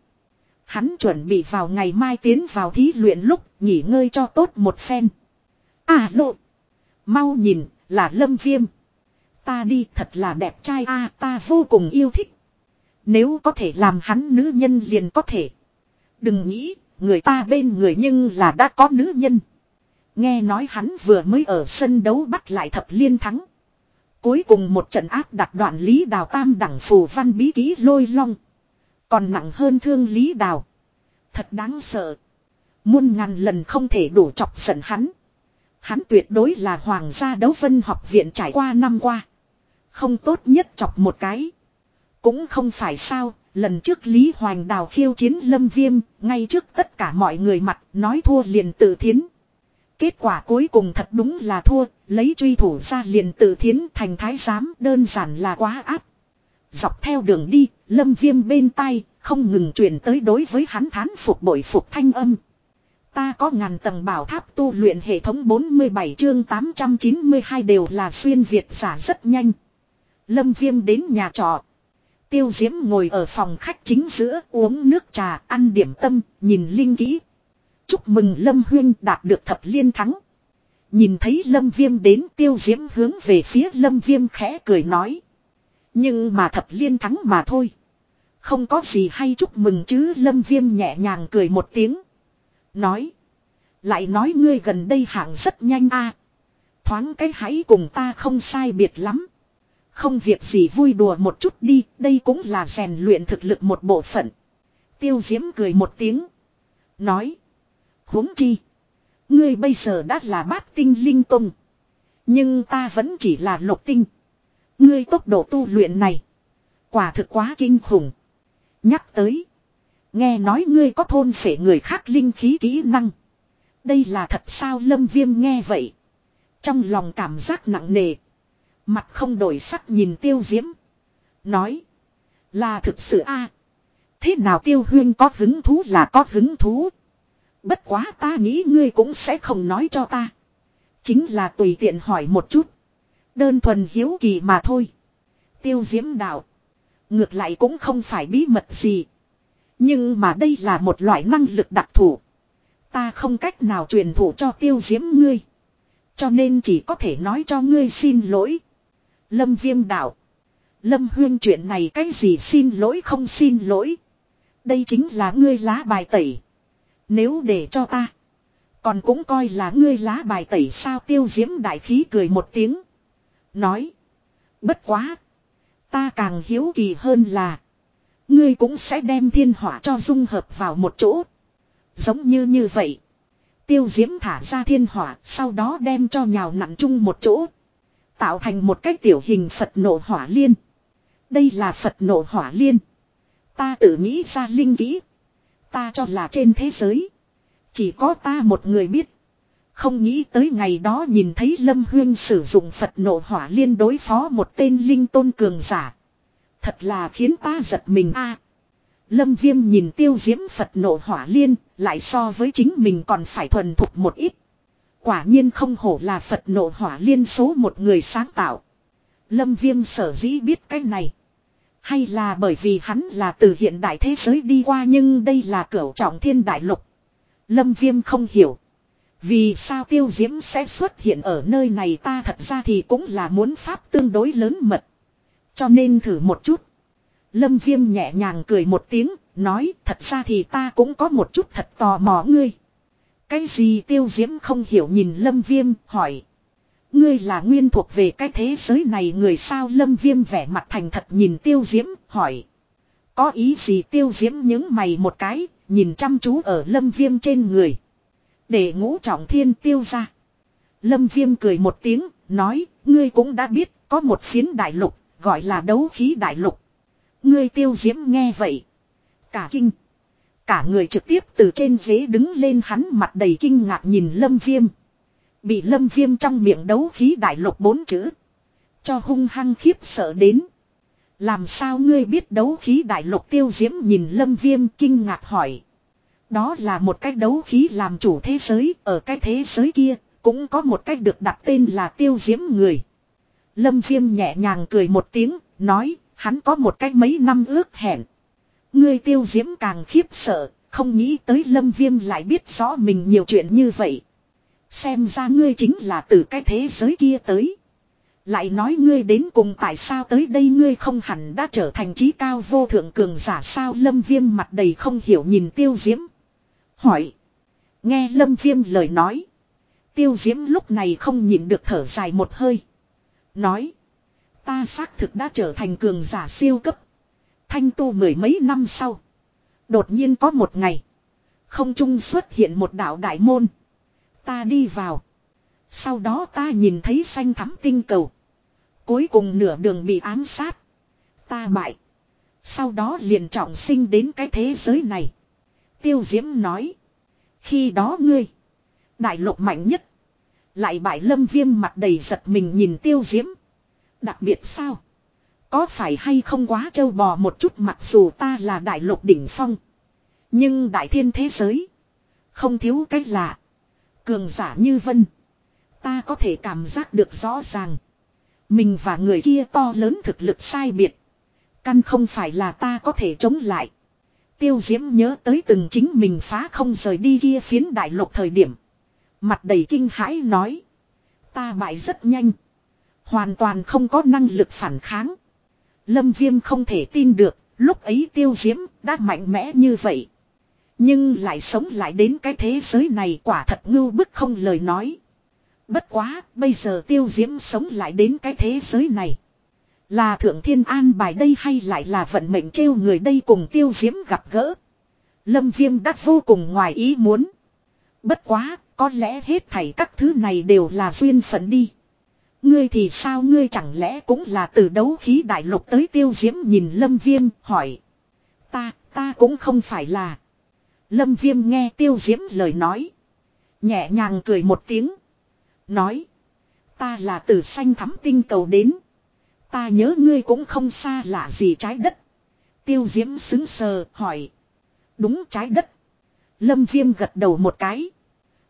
Hắn chuẩn bị vào ngày mai tiến vào thí luyện lúc nghỉ ngơi cho tốt một phen. À lộ! Mau nhìn, là lâm viêm. Ta đi thật là đẹp trai a ta vô cùng yêu thích. Nếu có thể làm hắn nữ nhân liền có thể. Đừng nghĩ, người ta bên người nhưng là đã có nữ nhân. Nghe nói hắn vừa mới ở sân đấu bắt lại thập liên thắng. Cuối cùng một trận áp đặt đoạn lý đào tam đẳng phù văn bí ký lôi long. Còn nặng hơn thương lý đào. Thật đáng sợ. Muôn ngàn lần không thể đủ chọc giận hắn. Hắn tuyệt đối là hoàng gia đấu vân học viện trải qua năm qua. Không tốt nhất chọc một cái. Cũng không phải sao, lần trước Lý hoàng Đào khiêu chiến Lâm Viêm, ngay trước tất cả mọi người mặt, nói thua liền tự thiến. Kết quả cuối cùng thật đúng là thua, lấy truy thủ ra liền tự thiến thành thái giám đơn giản là quá áp. Dọc theo đường đi, Lâm Viêm bên tay, không ngừng truyền tới đối với hắn thán phục bội phục thanh âm. Ta có ngàn tầng bảo tháp tu luyện hệ thống 47 chương 892 đều là xuyên Việt giả rất nhanh. Lâm Viêm đến nhà trọ. Tiêu Diễm ngồi ở phòng khách chính giữa uống nước trà, ăn điểm tâm, nhìn Linh kỹ. Chúc mừng Lâm Huyên đạt được thập liên thắng. Nhìn thấy Lâm Viêm đến Tiêu Diễm hướng về phía Lâm Viêm khẽ cười nói. Nhưng mà thập liên thắng mà thôi. Không có gì hay chúc mừng chứ Lâm Viêm nhẹ nhàng cười một tiếng. Nói. Lại nói ngươi gần đây hạng rất nhanh a Thoáng cái hãy cùng ta không sai biệt lắm. Không việc gì vui đùa một chút đi, đây cũng là rèn luyện thực lực một bộ phận. Tiêu Diễm cười một tiếng. Nói. huống chi. Ngươi bây giờ đã là bát tinh linh tung. Nhưng ta vẫn chỉ là lục tinh. Ngươi tốc độ tu luyện này. Quả thực quá kinh khủng. Nhắc tới. Nghe nói ngươi có thôn phể người khác linh khí kỹ năng. Đây là thật sao lâm viêm nghe vậy. Trong lòng cảm giác nặng nề. Mặt không đổi sắc nhìn tiêu diễm. Nói. Là thực sự a Thế nào tiêu huyên có hứng thú là có hứng thú. Bất quá ta nghĩ ngươi cũng sẽ không nói cho ta. Chính là tùy tiện hỏi một chút. Đơn thuần hiếu kỳ mà thôi. Tiêu diễm đạo. Ngược lại cũng không phải bí mật gì. Nhưng mà đây là một loại năng lực đặc thù. Ta không cách nào truyền thụ cho tiêu diễm ngươi. Cho nên chỉ có thể nói cho ngươi xin lỗi. Lâm viêm đạo. Lâm huyên chuyện này cái gì xin lỗi không xin lỗi. Đây chính là ngươi lá bài tẩy. Nếu để cho ta. Còn cũng coi là ngươi lá bài tẩy sao tiêu diễm đại khí cười một tiếng. Nói. Bất quá. Ta càng hiếu kỳ hơn là. Ngươi cũng sẽ đem thiên hỏa cho dung hợp vào một chỗ. Giống như như vậy. Tiêu diễm thả ra thiên hỏa. Sau đó đem cho nhào nặn chung một chỗ. Tạo thành một cái tiểu hình Phật nộ hỏa liên. Đây là Phật nộ hỏa liên. Ta tự nghĩ ra linh kỹ. Ta cho là trên thế giới. Chỉ có ta một người biết. Không nghĩ tới ngày đó nhìn thấy Lâm Huyên sử dụng Phật nộ hỏa liên đối phó một tên linh tôn cường giả. Thật là khiến ta giật mình a. Lâm Viêm nhìn tiêu diễm Phật nộ hỏa liên, lại so với chính mình còn phải thuần thục một ít. Quả nhiên không hổ là Phật nộ hỏa liên số một người sáng tạo. Lâm Viêm sở dĩ biết cái này. Hay là bởi vì hắn là từ hiện đại thế giới đi qua nhưng đây là cửu trọng thiên đại lục. Lâm Viêm không hiểu. Vì sao tiêu diễm sẽ xuất hiện ở nơi này ta thật ra thì cũng là muốn pháp tương đối lớn mật. Cho nên thử một chút. Lâm Viêm nhẹ nhàng cười một tiếng, nói thật ra thì ta cũng có một chút thật tò mò ngươi. Cái gì tiêu diễm không hiểu nhìn lâm viêm hỏi. Ngươi là nguyên thuộc về cái thế giới này người sao lâm viêm vẻ mặt thành thật nhìn tiêu diễm hỏi. Có ý gì tiêu diễm những mày một cái, nhìn chăm chú ở lâm viêm trên người. Để ngũ trọng thiên tiêu ra. Lâm viêm cười một tiếng, nói, ngươi cũng đã biết, có một phiến đại lục, gọi là đấu khí đại lục. Ngươi tiêu diễm nghe vậy. Cả kinh. Cả người trực tiếp từ trên ghế đứng lên hắn mặt đầy kinh ngạc nhìn lâm viêm. Bị lâm viêm trong miệng đấu khí đại lục bốn chữ. Cho hung hăng khiếp sợ đến. Làm sao ngươi biết đấu khí đại lục tiêu diễm nhìn lâm viêm kinh ngạc hỏi. Đó là một cái đấu khí làm chủ thế giới, ở cái thế giới kia, cũng có một cách được đặt tên là tiêu diễm người. Lâm viêm nhẹ nhàng cười một tiếng, nói, hắn có một cách mấy năm ước hẹn. người tiêu diễm càng khiếp sợ, không nghĩ tới lâm viêm lại biết rõ mình nhiều chuyện như vậy. Xem ra ngươi chính là từ cái thế giới kia tới. Lại nói ngươi đến cùng tại sao tới đây ngươi không hẳn đã trở thành trí cao vô thượng cường giả sao lâm viêm mặt đầy không hiểu nhìn tiêu diễm. Hỏi. Nghe lâm viêm lời nói. Tiêu diễm lúc này không nhìn được thở dài một hơi. Nói. Ta xác thực đã trở thành cường giả siêu cấp. Thanh tu mười mấy năm sau. Đột nhiên có một ngày. Không trung xuất hiện một đạo đại môn. Ta đi vào. Sau đó ta nhìn thấy xanh thắm tinh cầu. Cuối cùng nửa đường bị ám sát. Ta bại. Sau đó liền trọng sinh đến cái thế giới này. Tiêu Diễm nói. Khi đó ngươi. Đại lục mạnh nhất. Lại bại lâm viêm mặt đầy giật mình nhìn Tiêu Diễm. Đặc biệt sao? Có phải hay không quá trâu bò một chút mặc dù ta là đại lục đỉnh phong. Nhưng đại thiên thế giới. Không thiếu cách lạ. Cường giả như vân. Ta có thể cảm giác được rõ ràng. Mình và người kia to lớn thực lực sai biệt. Căn không phải là ta có thể chống lại. Tiêu Diễm nhớ tới từng chính mình phá không rời đi kia phiến đại lục thời điểm. Mặt đầy kinh hãi nói. Ta bại rất nhanh. Hoàn toàn không có năng lực phản kháng. Lâm Viêm không thể tin được, lúc ấy tiêu diễm đã mạnh mẽ như vậy. Nhưng lại sống lại đến cái thế giới này quả thật ngưu bức không lời nói. Bất quá, bây giờ tiêu diễm sống lại đến cái thế giới này. Là thượng thiên an bài đây hay lại là vận mệnh trêu người đây cùng tiêu diễm gặp gỡ. Lâm viêm đắc vô cùng ngoài ý muốn. Bất quá, có lẽ hết thảy các thứ này đều là duyên phận đi. Ngươi thì sao ngươi chẳng lẽ cũng là từ đấu khí đại lục tới tiêu diễm nhìn lâm viêm hỏi. Ta, ta cũng không phải là. Lâm viêm nghe tiêu diễm lời nói. Nhẹ nhàng cười một tiếng. Nói. Ta là từ xanh thắm tinh cầu đến. Ta nhớ ngươi cũng không xa lạ gì trái đất. Tiêu diễm xứng sờ hỏi. Đúng trái đất. Lâm viêm gật đầu một cái.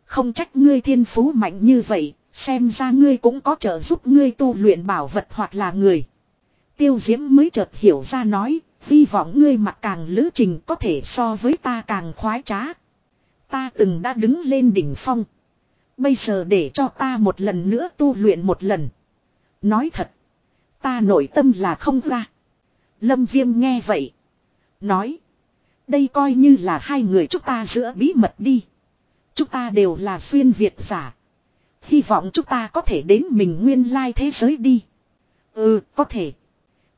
Không trách ngươi thiên phú mạnh như vậy, xem ra ngươi cũng có trợ giúp ngươi tu luyện bảo vật hoặc là người. Tiêu diễm mới chợt hiểu ra nói, hy vọng ngươi mặc càng lữ trình có thể so với ta càng khoái trá. Ta từng đã đứng lên đỉnh phong. Bây giờ để cho ta một lần nữa tu luyện một lần. Nói thật, ta nội tâm là không ra. Lâm viêm nghe vậy. Nói, đây coi như là hai người chúng ta giữa bí mật đi. Chúng ta đều là xuyên Việt giả. Hy vọng chúng ta có thể đến mình nguyên lai thế giới đi. Ừ, có thể.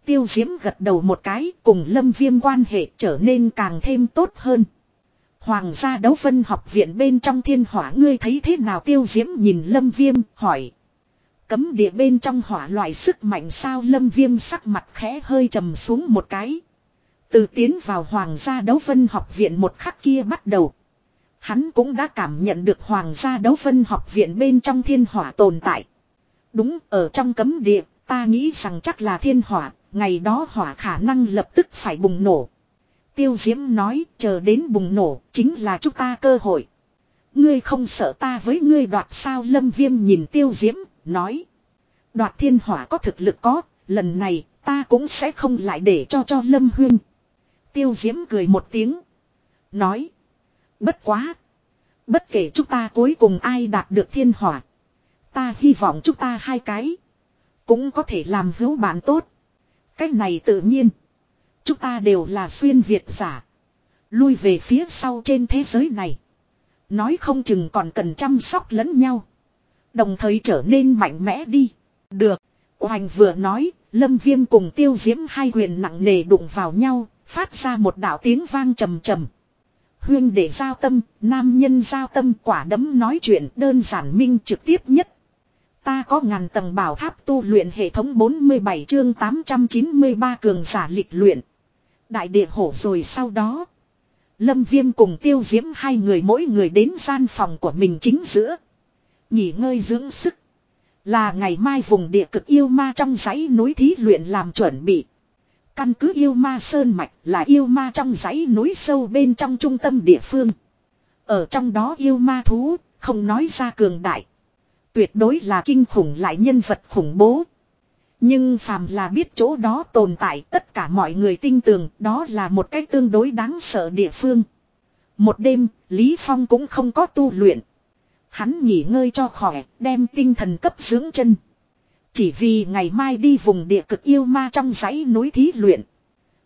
Tiêu Diễm gật đầu một cái cùng Lâm Viêm quan hệ trở nên càng thêm tốt hơn. Hoàng gia đấu phân học viện bên trong thiên hỏa ngươi thấy thế nào Tiêu Diễm nhìn Lâm Viêm hỏi. Cấm địa bên trong hỏa loại sức mạnh sao Lâm Viêm sắc mặt khẽ hơi trầm xuống một cái. Từ tiến vào Hoàng gia đấu phân học viện một khắc kia bắt đầu. Hắn cũng đã cảm nhận được hoàng gia đấu phân học viện bên trong thiên hỏa tồn tại. Đúng, ở trong cấm địa, ta nghĩ rằng chắc là thiên hỏa, ngày đó hỏa khả năng lập tức phải bùng nổ. Tiêu Diễm nói, chờ đến bùng nổ, chính là chúng ta cơ hội. Ngươi không sợ ta với ngươi đoạt sao lâm viêm nhìn Tiêu Diễm, nói. Đoạt thiên hỏa có thực lực có, lần này, ta cũng sẽ không lại để cho cho lâm huyên. Tiêu Diễm cười một tiếng. Nói. Bất quá. Bất kể chúng ta cuối cùng ai đạt được thiên hỏa. Ta hy vọng chúng ta hai cái. Cũng có thể làm hữu bạn tốt. Cái này tự nhiên. Chúng ta đều là xuyên Việt giả. Lui về phía sau trên thế giới này. Nói không chừng còn cần chăm sóc lẫn nhau. Đồng thời trở nên mạnh mẽ đi. Được. Hoành vừa nói, lâm viêm cùng tiêu diễm hai huyền nặng nề đụng vào nhau, phát ra một đạo tiếng vang trầm trầm. Huyên để giao tâm, nam nhân giao tâm quả đấm nói chuyện đơn giản minh trực tiếp nhất. Ta có ngàn tầng bảo tháp tu luyện hệ thống 47 chương 893 cường giả lịch luyện. Đại địa hổ rồi sau đó. Lâm Viêm cùng tiêu diễm hai người mỗi người đến gian phòng của mình chính giữa. Nghỉ ngơi dưỡng sức. Là ngày mai vùng địa cực yêu ma trong dãy núi thí luyện làm chuẩn bị. Căn cứ yêu ma Sơn Mạch là yêu ma trong dãy núi sâu bên trong trung tâm địa phương. Ở trong đó yêu ma thú, không nói ra cường đại. Tuyệt đối là kinh khủng lại nhân vật khủng bố. Nhưng phàm là biết chỗ đó tồn tại tất cả mọi người tin tưởng đó là một cách tương đối đáng sợ địa phương. Một đêm, Lý Phong cũng không có tu luyện. Hắn nghỉ ngơi cho khỏe, đem tinh thần cấp dưỡng chân. Chỉ vì ngày mai đi vùng địa cực yêu ma trong dãy núi thí luyện.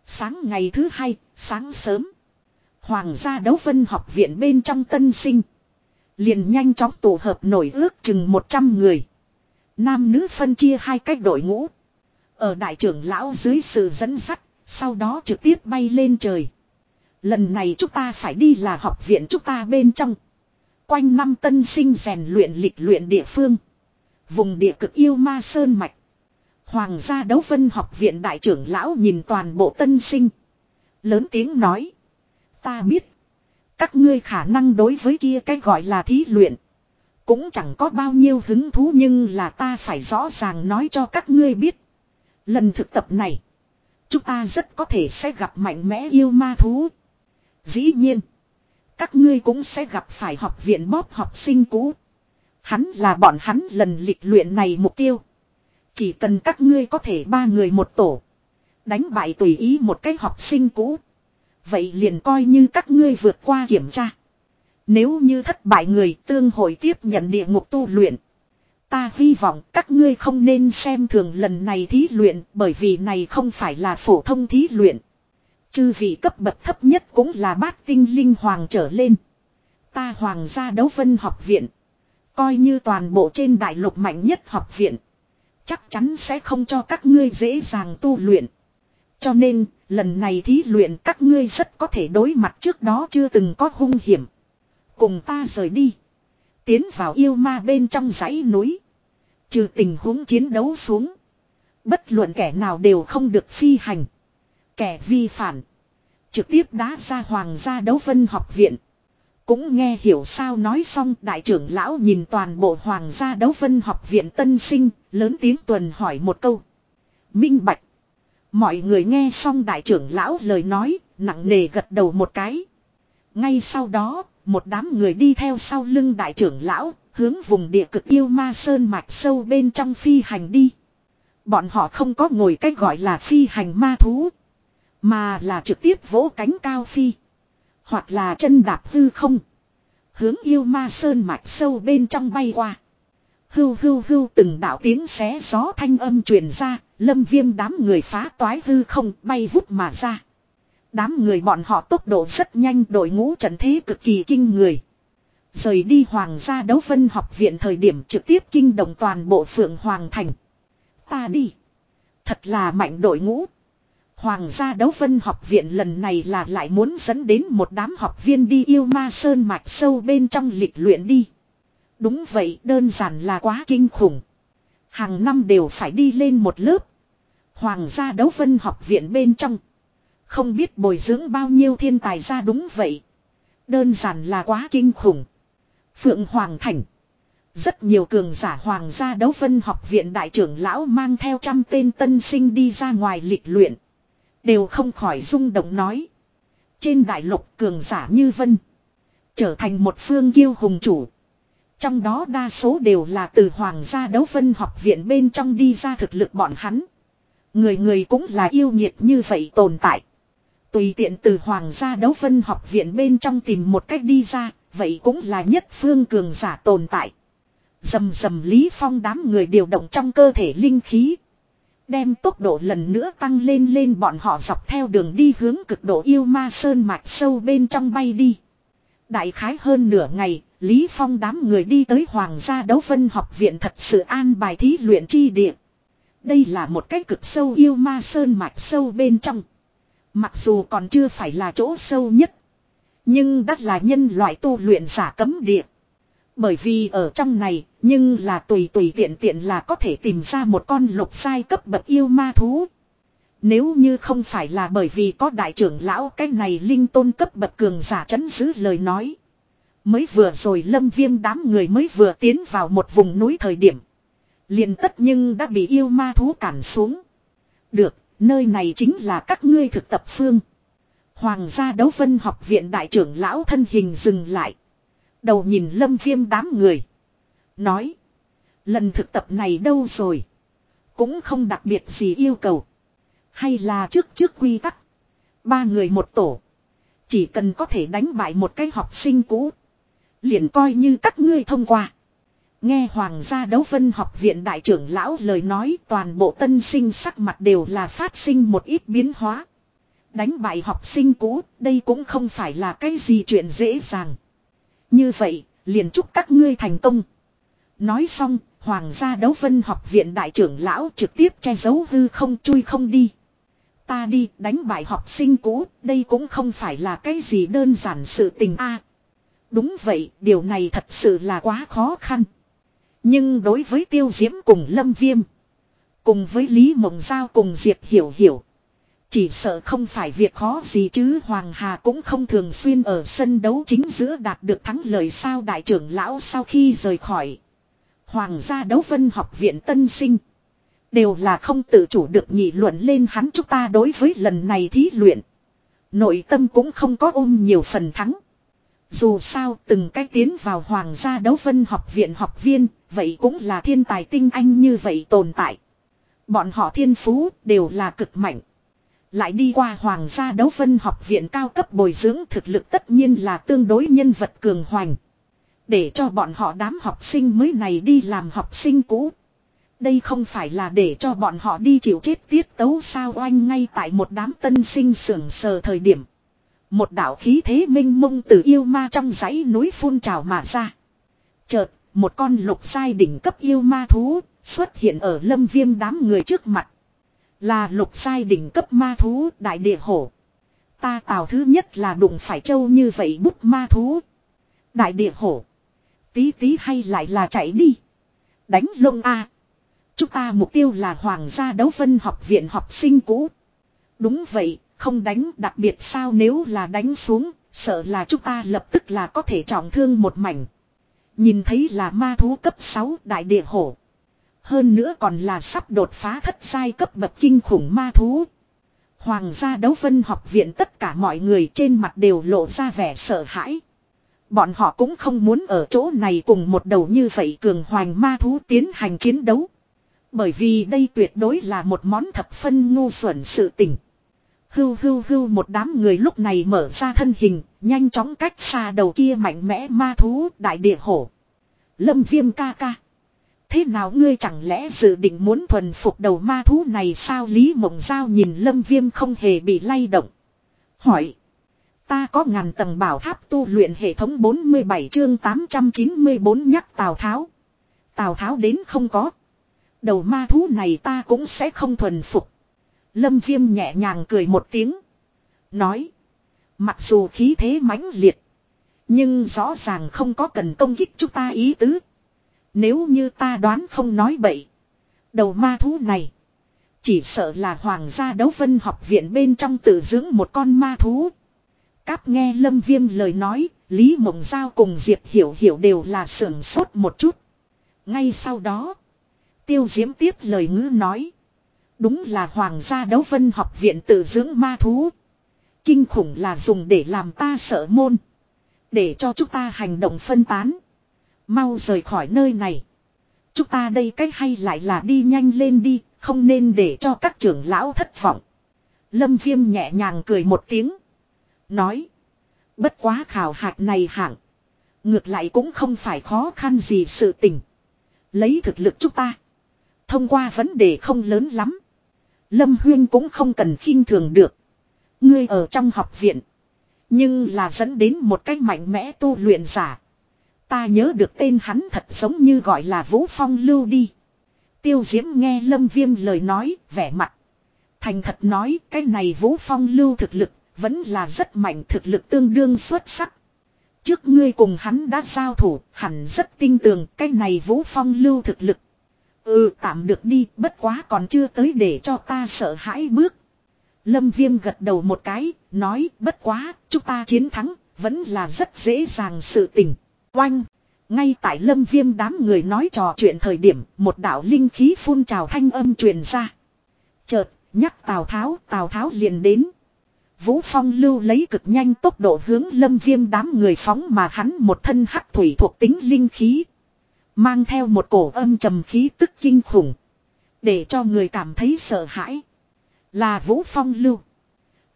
Sáng ngày thứ hai, sáng sớm. Hoàng gia đấu vân học viện bên trong tân sinh. Liền nhanh chóng tổ hợp nổi ước chừng 100 người. Nam nữ phân chia hai cách đội ngũ. Ở đại trưởng lão dưới sự dẫn dắt, sau đó trực tiếp bay lên trời. Lần này chúng ta phải đi là học viện chúng ta bên trong. Quanh năm tân sinh rèn luyện lịch luyện địa phương. Vùng địa cực yêu ma sơn mạch. Hoàng gia đấu vân học viện đại trưởng lão nhìn toàn bộ tân sinh. Lớn tiếng nói. Ta biết. Các ngươi khả năng đối với kia cái gọi là thí luyện. Cũng chẳng có bao nhiêu hứng thú nhưng là ta phải rõ ràng nói cho các ngươi biết. Lần thực tập này. Chúng ta rất có thể sẽ gặp mạnh mẽ yêu ma thú. Dĩ nhiên. Các ngươi cũng sẽ gặp phải học viện bóp học sinh cũ. Hắn là bọn hắn lần lịch luyện này mục tiêu. Chỉ cần các ngươi có thể ba người một tổ. Đánh bại tùy ý một cái học sinh cũ. Vậy liền coi như các ngươi vượt qua kiểm tra. Nếu như thất bại người tương hội tiếp nhận địa ngục tu luyện. Ta hy vọng các ngươi không nên xem thường lần này thí luyện bởi vì này không phải là phổ thông thí luyện. Chư vị cấp bậc thấp nhất cũng là bát tinh linh hoàng trở lên. Ta hoàng gia đấu vân học viện. Coi như toàn bộ trên đại lục mạnh nhất học viện. Chắc chắn sẽ không cho các ngươi dễ dàng tu luyện. Cho nên, lần này thí luyện các ngươi rất có thể đối mặt trước đó chưa từng có hung hiểm. Cùng ta rời đi. Tiến vào yêu ma bên trong dãy núi. Trừ tình huống chiến đấu xuống. Bất luận kẻ nào đều không được phi hành. Kẻ vi phản. Trực tiếp đá ra hoàng gia đấu vân học viện. Cũng nghe hiểu sao nói xong đại trưởng lão nhìn toàn bộ hoàng gia đấu vân học viện tân sinh, lớn tiếng tuần hỏi một câu. Minh bạch. Mọi người nghe xong đại trưởng lão lời nói, nặng nề gật đầu một cái. Ngay sau đó, một đám người đi theo sau lưng đại trưởng lão, hướng vùng địa cực yêu ma sơn mạch sâu bên trong phi hành đi. Bọn họ không có ngồi cách gọi là phi hành ma thú, mà là trực tiếp vỗ cánh cao phi. Hoặc là chân đạp hư không. Hướng yêu ma sơn mạch sâu bên trong bay qua. Hưu hưu hưu từng đạo tiếng xé gió thanh âm truyền ra, lâm viêm đám người phá toái hư không bay vút mà ra. Đám người bọn họ tốc độ rất nhanh đội ngũ trận thế cực kỳ kinh người. Rời đi hoàng gia đấu phân học viện thời điểm trực tiếp kinh động toàn bộ phượng hoàng thành. Ta đi. Thật là mạnh đội ngũ. Hoàng gia đấu vân học viện lần này là lại muốn dẫn đến một đám học viên đi yêu ma sơn mạch sâu bên trong lịch luyện đi. Đúng vậy, đơn giản là quá kinh khủng. Hàng năm đều phải đi lên một lớp. Hoàng gia đấu vân học viện bên trong. Không biết bồi dưỡng bao nhiêu thiên tài ra đúng vậy. Đơn giản là quá kinh khủng. Phượng Hoàng Thành. Rất nhiều cường giả hoàng gia đấu vân học viện đại trưởng lão mang theo trăm tên tân sinh đi ra ngoài lịch luyện. Đều không khỏi rung động nói. Trên đại lục cường giả như vân. Trở thành một phương kiêu hùng chủ. Trong đó đa số đều là từ hoàng gia đấu vân học viện bên trong đi ra thực lực bọn hắn. Người người cũng là yêu nhiệt như vậy tồn tại. Tùy tiện từ hoàng gia đấu vân học viện bên trong tìm một cách đi ra, vậy cũng là nhất phương cường giả tồn tại. Dầm dầm Lý Phong đám người điều động trong cơ thể linh khí. Đem tốc độ lần nữa tăng lên lên bọn họ dọc theo đường đi hướng cực độ yêu ma sơn mạch sâu bên trong bay đi. Đại khái hơn nửa ngày, Lý Phong đám người đi tới Hoàng gia đấu vân học viện thật sự an bài thí luyện chi địa. Đây là một cái cực sâu yêu ma sơn mạch sâu bên trong. Mặc dù còn chưa phải là chỗ sâu nhất. Nhưng đắt là nhân loại tu luyện giả cấm địa. Bởi vì ở trong này, nhưng là tùy tùy tiện tiện là có thể tìm ra một con lục sai cấp bậc yêu ma thú. Nếu như không phải là bởi vì có đại trưởng lão cái này linh tôn cấp bậc cường giả chấn giữ lời nói. Mới vừa rồi lâm viêm đám người mới vừa tiến vào một vùng núi thời điểm. liền tất nhưng đã bị yêu ma thú cản xuống. Được, nơi này chính là các ngươi thực tập phương. Hoàng gia đấu vân học viện đại trưởng lão thân hình dừng lại. Đầu nhìn lâm viêm đám người. Nói. Lần thực tập này đâu rồi. Cũng không đặc biệt gì yêu cầu. Hay là trước trước quy tắc. Ba người một tổ. Chỉ cần có thể đánh bại một cái học sinh cũ. Liền coi như các ngươi thông qua. Nghe Hoàng gia đấu vân học viện đại trưởng lão lời nói toàn bộ tân sinh sắc mặt đều là phát sinh một ít biến hóa. Đánh bại học sinh cũ, đây cũng không phải là cái gì chuyện dễ dàng. Như vậy, liền chúc các ngươi thành công. Nói xong, Hoàng gia đấu vân học viện đại trưởng lão trực tiếp che giấu hư không chui không đi. Ta đi đánh bại học sinh cũ, đây cũng không phải là cái gì đơn giản sự tình a. đúng vậy, điều này thật sự là quá khó khăn. Nhưng đối với tiêu diễm cùng lâm viêm, cùng với Lý Mộng Giao cùng Diệp Hiểu Hiểu, chỉ sợ không phải việc khó gì chứ Hoàng Hà cũng không thường xuyên ở sân đấu chính giữa đạt được thắng lợi sao đại trưởng lão sau khi rời khỏi. Hoàng gia đấu vân học viện tân sinh. Đều là không tự chủ được nghị luận lên hắn chúng ta đối với lần này thí luyện. Nội tâm cũng không có ôm nhiều phần thắng. Dù sao từng cái tiến vào hoàng gia đấu vân học viện học viên, vậy cũng là thiên tài tinh anh như vậy tồn tại. Bọn họ thiên phú đều là cực mạnh. Lại đi qua hoàng gia đấu phân học viện cao cấp bồi dưỡng thực lực tất nhiên là tương đối nhân vật cường hoành. Để cho bọn họ đám học sinh mới này đi làm học sinh cũ. Đây không phải là để cho bọn họ đi chịu chết tiết tấu sao oanh ngay tại một đám tân sinh sưởng sờ thời điểm. Một đạo khí thế minh mông từ yêu ma trong dãy núi phun trào mà ra. Chợt, một con lục sai đỉnh cấp yêu ma thú xuất hiện ở lâm viêm đám người trước mặt. Là lục sai đỉnh cấp ma thú đại địa hổ. Ta tào thứ nhất là đụng phải châu như vậy bút ma thú. Đại địa hổ. Tí tí hay lại là chạy đi. Đánh lông a Chúng ta mục tiêu là Hoàng gia đấu vân học viện học sinh cũ. Đúng vậy, không đánh đặc biệt sao nếu là đánh xuống, sợ là chúng ta lập tức là có thể trọng thương một mảnh. Nhìn thấy là ma thú cấp 6 đại địa hổ. Hơn nữa còn là sắp đột phá thất giai cấp bậc kinh khủng ma thú. Hoàng gia đấu vân học viện tất cả mọi người trên mặt đều lộ ra vẻ sợ hãi. Bọn họ cũng không muốn ở chỗ này cùng một đầu như vậy cường hoàng ma thú tiến hành chiến đấu. Bởi vì đây tuyệt đối là một món thập phân ngu xuẩn sự tình. Hưu hưu hưu một đám người lúc này mở ra thân hình, nhanh chóng cách xa đầu kia mạnh mẽ ma thú đại địa hổ. Lâm viêm ca ca. Thế nào ngươi chẳng lẽ dự định muốn thuần phục đầu ma thú này sao Lý Mộng Giao nhìn lâm viêm không hề bị lay động. Hỏi. Ta có ngàn tầng bảo tháp tu luyện hệ thống 47 chương 894 nhắc Tào Tháo. Tào Tháo đến không có. Đầu ma thú này ta cũng sẽ không thuần phục. Lâm Viêm nhẹ nhàng cười một tiếng. Nói. Mặc dù khí thế mãnh liệt. Nhưng rõ ràng không có cần công kích chúng ta ý tứ. Nếu như ta đoán không nói bậy. Đầu ma thú này. Chỉ sợ là hoàng gia đấu vân học viện bên trong tự dưỡng một con ma thú. Cáp nghe lâm viêm lời nói, Lý Mộng Giao cùng Diệp Hiểu Hiểu đều là sưởng sốt một chút. Ngay sau đó, tiêu diễm tiếp lời ngữ nói. Đúng là hoàng gia đấu vân học viện tự dưỡng ma thú. Kinh khủng là dùng để làm ta sợ môn. Để cho chúng ta hành động phân tán. Mau rời khỏi nơi này. Chúng ta đây cách hay lại là đi nhanh lên đi, không nên để cho các trưởng lão thất vọng. Lâm Viêm nhẹ nhàng cười một tiếng. Nói. Bất quá khảo hạch này hạng. Ngược lại cũng không phải khó khăn gì sự tình. Lấy thực lực chúng ta. Thông qua vấn đề không lớn lắm. Lâm Huyên cũng không cần khinh thường được. Ngươi ở trong học viện. Nhưng là dẫn đến một cách mạnh mẽ tu luyện giả. Ta nhớ được tên hắn thật giống như gọi là Vũ Phong Lưu đi. Tiêu Diễm nghe Lâm Viêm lời nói, vẻ mặt. Thành thật nói, cái này Vũ Phong Lưu thực lực, vẫn là rất mạnh thực lực tương đương xuất sắc. Trước ngươi cùng hắn đã giao thủ, hẳn rất tin tưởng cái này Vũ Phong Lưu thực lực. Ừ tạm được đi, bất quá còn chưa tới để cho ta sợ hãi bước. Lâm Viêm gật đầu một cái, nói bất quá, chúng ta chiến thắng, vẫn là rất dễ dàng sự tình. Oanh! Ngay tại lâm viêm đám người nói trò chuyện thời điểm, một đạo linh khí phun trào thanh âm truyền ra. Chợt, nhắc Tào Tháo, Tào Tháo liền đến. Vũ Phong lưu lấy cực nhanh tốc độ hướng lâm viêm đám người phóng mà hắn một thân hắc thủy thuộc tính linh khí. Mang theo một cổ âm trầm khí tức kinh khủng. Để cho người cảm thấy sợ hãi. Là Vũ Phong lưu.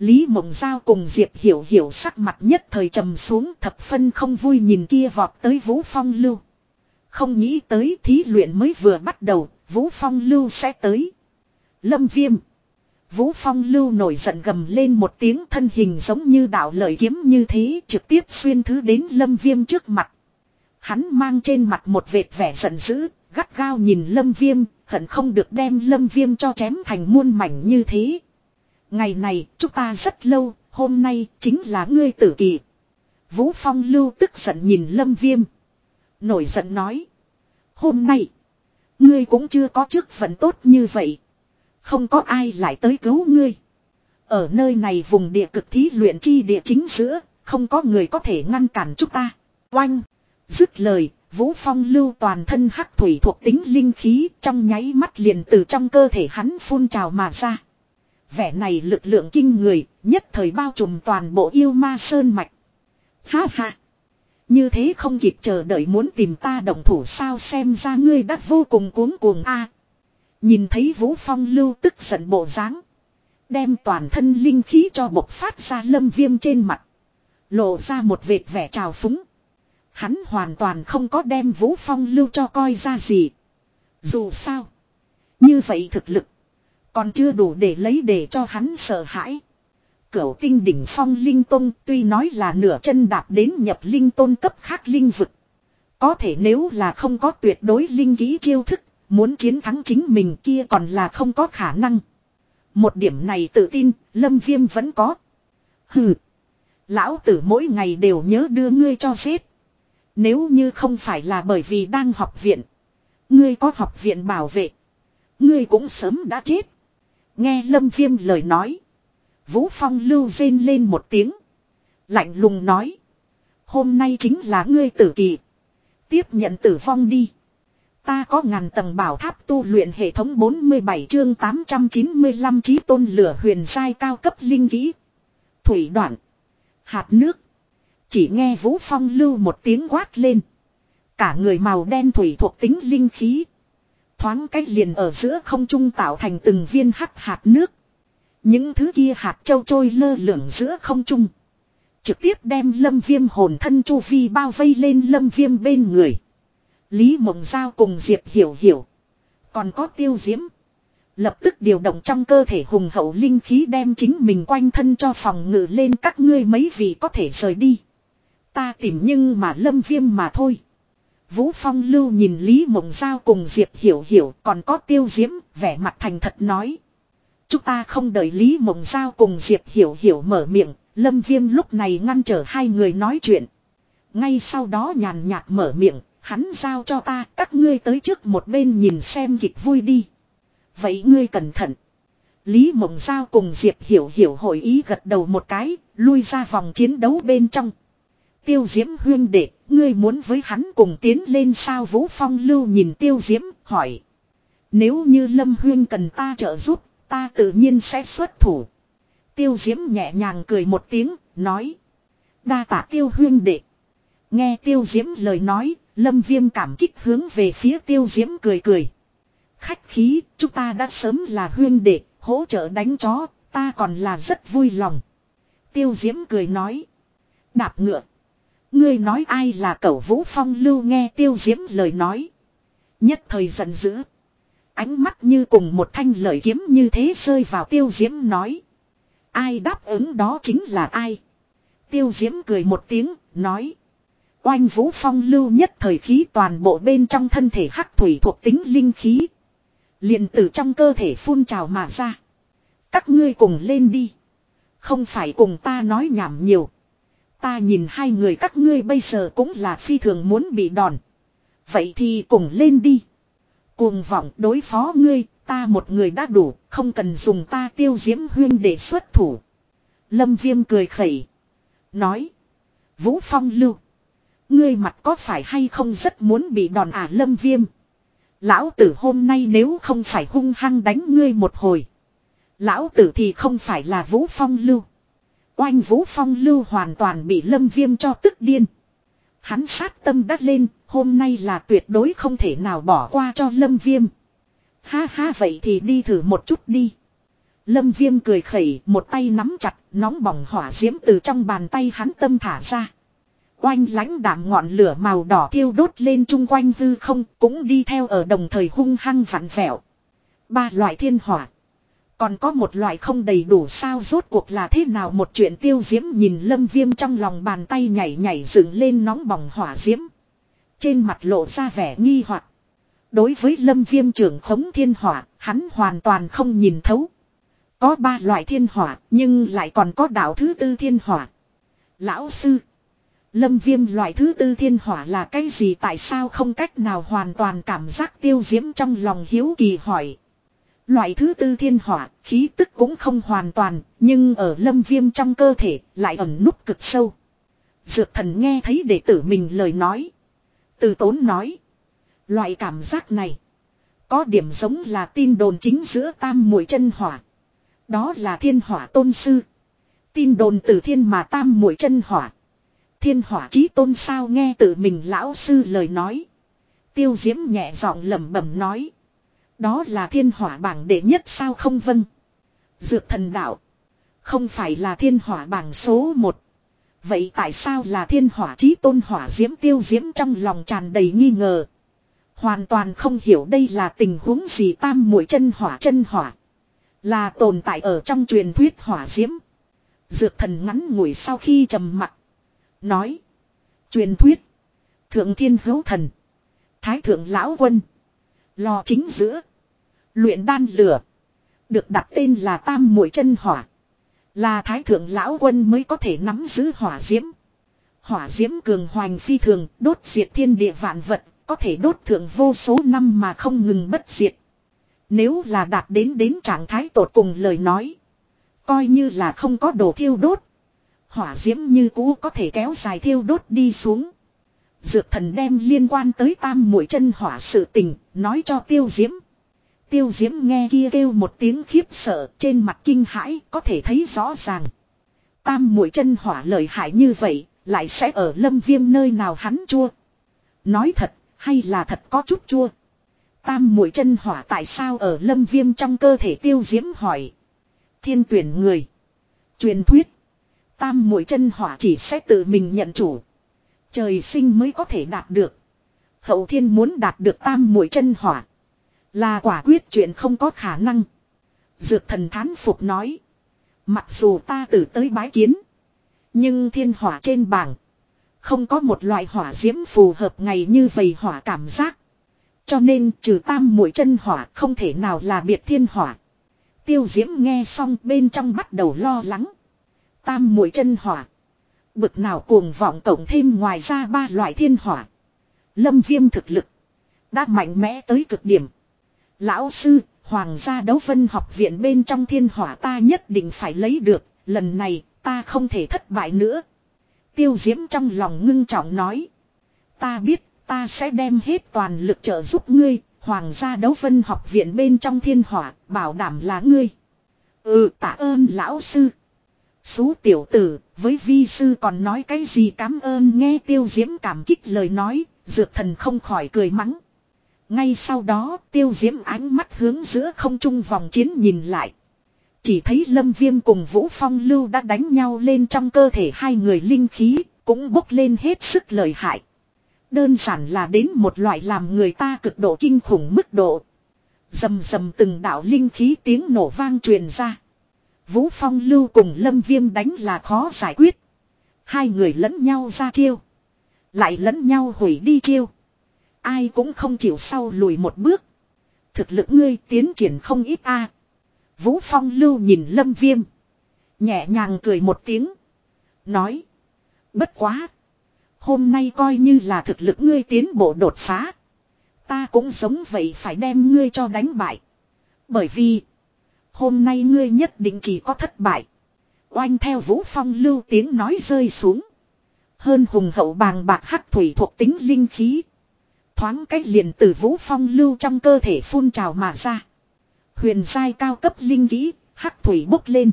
Lý Mộng Giao cùng Diệp Hiểu Hiểu sắc mặt nhất thời trầm xuống thập phân không vui nhìn kia vọt tới Vũ Phong lưu. Không nghĩ tới thí luyện mới vừa bắt đầu, Vũ Phong lưu sẽ tới. Lâm Viêm. Vũ Phong lưu nổi giận gầm lên một tiếng thân hình giống như đạo lợi kiếm như thế trực tiếp xuyên thứ đến Lâm Viêm trước mặt. Hắn mang trên mặt một vệt vẻ giận dữ, gắt gao nhìn Lâm Viêm, hận không được đem Lâm Viêm cho chém thành muôn mảnh như thế. Ngày này chúng ta rất lâu, hôm nay chính là ngươi tử kỳ. Vũ Phong lưu tức giận nhìn Lâm Viêm. Nổi giận nói. Hôm nay, ngươi cũng chưa có chức phận tốt như vậy. Không có ai lại tới cứu ngươi. Ở nơi này vùng địa cực thí luyện chi địa chính giữa, không có người có thể ngăn cản chúng ta. Oanh! Dứt lời, Vũ Phong lưu toàn thân hắc thủy thuộc tính linh khí trong nháy mắt liền từ trong cơ thể hắn phun trào mà ra. Vẻ này lực lượng kinh người, nhất thời bao trùm toàn bộ yêu ma sơn mạch. Ha ha! Như thế không kịp chờ đợi muốn tìm ta đồng thủ sao xem ra ngươi đã vô cùng cuống cuồng a. nhìn thấy Vũ Phong lưu tức giận bộ dáng, đem toàn thân linh khí cho bộc phát ra lâm viêm trên mặt, lộ ra một vệt vẻ trào phúng. Hắn hoàn toàn không có đem Vũ Phong lưu cho coi ra gì. Dù sao, như vậy thực lực còn chưa đủ để lấy để cho hắn sợ hãi. Cửu tinh đỉnh phong linh tôn tuy nói là nửa chân đạp đến nhập linh tôn cấp khác linh vực. Có thể nếu là không có tuyệt đối linh ký chiêu thức, muốn chiến thắng chính mình kia còn là không có khả năng. Một điểm này tự tin, lâm viêm vẫn có. Hừ. Lão tử mỗi ngày đều nhớ đưa ngươi cho xếp. Nếu như không phải là bởi vì đang học viện. Ngươi có học viện bảo vệ. Ngươi cũng sớm đã chết. Nghe lâm viêm lời nói. Vũ Phong lưu rên lên một tiếng. Lạnh lùng nói. Hôm nay chính là ngươi tử kỳ. Tiếp nhận tử vong đi. Ta có ngàn tầng bảo tháp tu luyện hệ thống 47 chương 895 trí tôn lửa huyền sai cao cấp linh kỹ. Thủy đoạn. Hạt nước. Chỉ nghe Vũ Phong lưu một tiếng quát lên. Cả người màu đen thủy thuộc tính linh khí. Thoáng cách liền ở giữa không trung tạo thành từng viên hắc hạt nước. Những thứ kia hạt châu trôi lơ lửng giữa không trung. Trực tiếp đem lâm viêm hồn thân chu vi bao vây lên lâm viêm bên người. Lý Mộng Giao cùng Diệp Hiểu Hiểu. Còn có tiêu diễm. Lập tức điều động trong cơ thể hùng hậu linh khí đem chính mình quanh thân cho phòng ngự lên các ngươi mấy vị có thể rời đi. Ta tìm nhưng mà lâm viêm mà thôi. Vũ Phong lưu nhìn Lý Mộng Giao cùng Diệp Hiểu Hiểu còn có tiêu diễm, vẻ mặt thành thật nói. Chúng ta không đợi Lý Mộng Giao cùng Diệp Hiểu Hiểu mở miệng, Lâm Viêm lúc này ngăn trở hai người nói chuyện. Ngay sau đó nhàn nhạt mở miệng, hắn giao cho ta, các ngươi tới trước một bên nhìn xem kịch vui đi. Vậy ngươi cẩn thận. Lý Mộng Giao cùng Diệp Hiểu Hiểu hội ý gật đầu một cái, lui ra vòng chiến đấu bên trong. Tiêu Diễm huyên đệ, ngươi muốn với hắn cùng tiến lên sao Vũ Phong lưu nhìn Tiêu Diễm, hỏi. Nếu như Lâm huyên cần ta trợ giúp, ta tự nhiên sẽ xuất thủ. Tiêu Diễm nhẹ nhàng cười một tiếng, nói. Đa tạ Tiêu huyên đệ. Nghe Tiêu Diễm lời nói, Lâm Viêm cảm kích hướng về phía Tiêu Diễm cười cười. Khách khí, chúng ta đã sớm là huyên đệ, hỗ trợ đánh chó, ta còn là rất vui lòng. Tiêu Diễm cười nói. Đạp ngựa. Ngươi nói ai là cẩu vũ phong lưu nghe tiêu diễm lời nói. Nhất thời giận dữ. Ánh mắt như cùng một thanh lợi kiếm như thế rơi vào tiêu diễm nói. Ai đáp ứng đó chính là ai. Tiêu diễm cười một tiếng, nói. Oanh vũ phong lưu nhất thời khí toàn bộ bên trong thân thể hắc thủy thuộc tính linh khí. liền từ trong cơ thể phun trào mà ra. Các ngươi cùng lên đi. Không phải cùng ta nói nhảm nhiều. Ta nhìn hai người các ngươi bây giờ cũng là phi thường muốn bị đòn. Vậy thì cùng lên đi. Cuồng vọng đối phó ngươi, ta một người đã đủ, không cần dùng ta tiêu diễm huyên để xuất thủ. Lâm viêm cười khẩy. Nói. Vũ Phong lưu. Ngươi mặt có phải hay không rất muốn bị đòn à lâm viêm. Lão tử hôm nay nếu không phải hung hăng đánh ngươi một hồi. Lão tử thì không phải là Vũ Phong lưu. Oanh Vũ Phong lưu hoàn toàn bị lâm viêm cho tức điên. Hắn sát tâm đắt lên, hôm nay là tuyệt đối không thể nào bỏ qua cho lâm viêm. Ha ha vậy thì đi thử một chút đi. Lâm viêm cười khẩy, một tay nắm chặt, nóng bỏng hỏa diễm từ trong bàn tay hắn tâm thả ra. Oanh lãnh đảm ngọn lửa màu đỏ thiêu đốt lên chung quanh hư không, cũng đi theo ở đồng thời hung hăng vặn vẹo. Ba loại thiên hỏa. Còn có một loại không đầy đủ sao rốt cuộc là thế nào một chuyện tiêu diễm nhìn lâm viêm trong lòng bàn tay nhảy nhảy dựng lên nóng bỏng hỏa diễm. Trên mặt lộ ra vẻ nghi hoặc Đối với lâm viêm trưởng khống thiên hỏa, hắn hoàn toàn không nhìn thấu. Có ba loại thiên hỏa, nhưng lại còn có đạo thứ tư thiên hỏa. Lão sư. Lâm viêm loại thứ tư thiên hỏa là cái gì tại sao không cách nào hoàn toàn cảm giác tiêu diễm trong lòng hiếu kỳ hỏi. Loại thứ tư thiên hỏa, khí tức cũng không hoàn toàn, nhưng ở lâm viêm trong cơ thể lại ẩn núp cực sâu. Dược thần nghe thấy đệ tử mình lời nói. Từ tốn nói. Loại cảm giác này. Có điểm giống là tin đồn chính giữa tam mũi chân hỏa. Đó là thiên hỏa tôn sư. Tin đồn từ thiên mà tam mũi chân hỏa. Thiên hỏa chí tôn sao nghe tự mình lão sư lời nói. Tiêu diễm nhẹ giọng lẩm bẩm nói. Đó là thiên hỏa bảng đệ nhất sao không vâng. Dược thần đạo. Không phải là thiên hỏa bảng số một. Vậy tại sao là thiên hỏa chí tôn hỏa diễm tiêu diễm trong lòng tràn đầy nghi ngờ. Hoàn toàn không hiểu đây là tình huống gì tam mũi chân hỏa chân hỏa. Là tồn tại ở trong truyền thuyết hỏa diễm. Dược thần ngắn ngủi sau khi trầm mặt. Nói. Truyền thuyết. Thượng thiên hữu thần. Thái thượng lão quân. Lò chính giữa. Luyện đan lửa. Được đặt tên là tam mũi chân hỏa. Là thái thượng lão quân mới có thể nắm giữ hỏa diễm. Hỏa diễm cường hoành phi thường, đốt diệt thiên địa vạn vật, có thể đốt thượng vô số năm mà không ngừng bất diệt. Nếu là đạt đến đến trạng thái tột cùng lời nói. Coi như là không có đồ thiêu đốt. Hỏa diễm như cũ có thể kéo dài thiêu đốt đi xuống. Dược thần đem liên quan tới tam mũi chân hỏa sự tình, nói cho tiêu diễm. Tiêu diễm nghe kia kêu một tiếng khiếp sợ trên mặt kinh hãi có thể thấy rõ ràng. Tam mũi chân hỏa lợi hại như vậy, lại sẽ ở lâm viêm nơi nào hắn chua. Nói thật, hay là thật có chút chua. Tam mũi chân hỏa tại sao ở lâm viêm trong cơ thể tiêu diễm hỏi. Thiên tuyển người. Truyền thuyết. Tam mũi chân hỏa chỉ sẽ tự mình nhận chủ. Trời sinh mới có thể đạt được. Hậu thiên muốn đạt được tam mũi chân hỏa. Là quả quyết chuyện không có khả năng. Dược thần thán phục nói. Mặc dù ta tử tới bái kiến. Nhưng thiên hỏa trên bảng. Không có một loại hỏa diễm phù hợp ngày như vậy hỏa cảm giác. Cho nên trừ tam mũi chân hỏa không thể nào là biệt thiên hỏa. Tiêu diễm nghe xong bên trong bắt đầu lo lắng. Tam mũi chân hỏa. Bực nào cuồng vọng cộng thêm ngoài ra ba loại thiên hỏa. Lâm viêm thực lực. Đã mạnh mẽ tới cực điểm. Lão sư, Hoàng gia đấu vân học viện bên trong thiên hỏa ta nhất định phải lấy được. Lần này ta không thể thất bại nữa. Tiêu diễm trong lòng ngưng trọng nói. Ta biết ta sẽ đem hết toàn lực trợ giúp ngươi. Hoàng gia đấu vân học viện bên trong thiên hỏa bảo đảm là ngươi. Ừ tạ ơn lão sư. Xú tiểu tử, với vi sư còn nói cái gì cảm ơn nghe tiêu diễm cảm kích lời nói, dược thần không khỏi cười mắng. Ngay sau đó, tiêu diễm ánh mắt hướng giữa không trung vòng chiến nhìn lại. Chỉ thấy lâm viêm cùng Vũ Phong Lưu đã đánh nhau lên trong cơ thể hai người linh khí, cũng bốc lên hết sức lợi hại. Đơn giản là đến một loại làm người ta cực độ kinh khủng mức độ. Dầm dầm từng đạo linh khí tiếng nổ vang truyền ra. Vũ Phong lưu cùng Lâm Viêm đánh là khó giải quyết. Hai người lẫn nhau ra chiêu. Lại lẫn nhau hủy đi chiêu. Ai cũng không chịu sau lùi một bước. Thực lực ngươi tiến triển không ít a Vũ Phong lưu nhìn Lâm Viêm. Nhẹ nhàng cười một tiếng. Nói. Bất quá. Hôm nay coi như là thực lực ngươi tiến bộ đột phá. Ta cũng giống vậy phải đem ngươi cho đánh bại. Bởi vì. Hôm nay ngươi nhất định chỉ có thất bại. Oanh theo Vũ Phong lưu tiếng nói rơi xuống. Hơn hùng hậu bàng bạc hắc thủy thuộc tính linh khí. Thoáng cách liền từ Vũ Phong lưu trong cơ thể phun trào mà ra. Huyền giai cao cấp linh khí, hắc thủy bốc lên.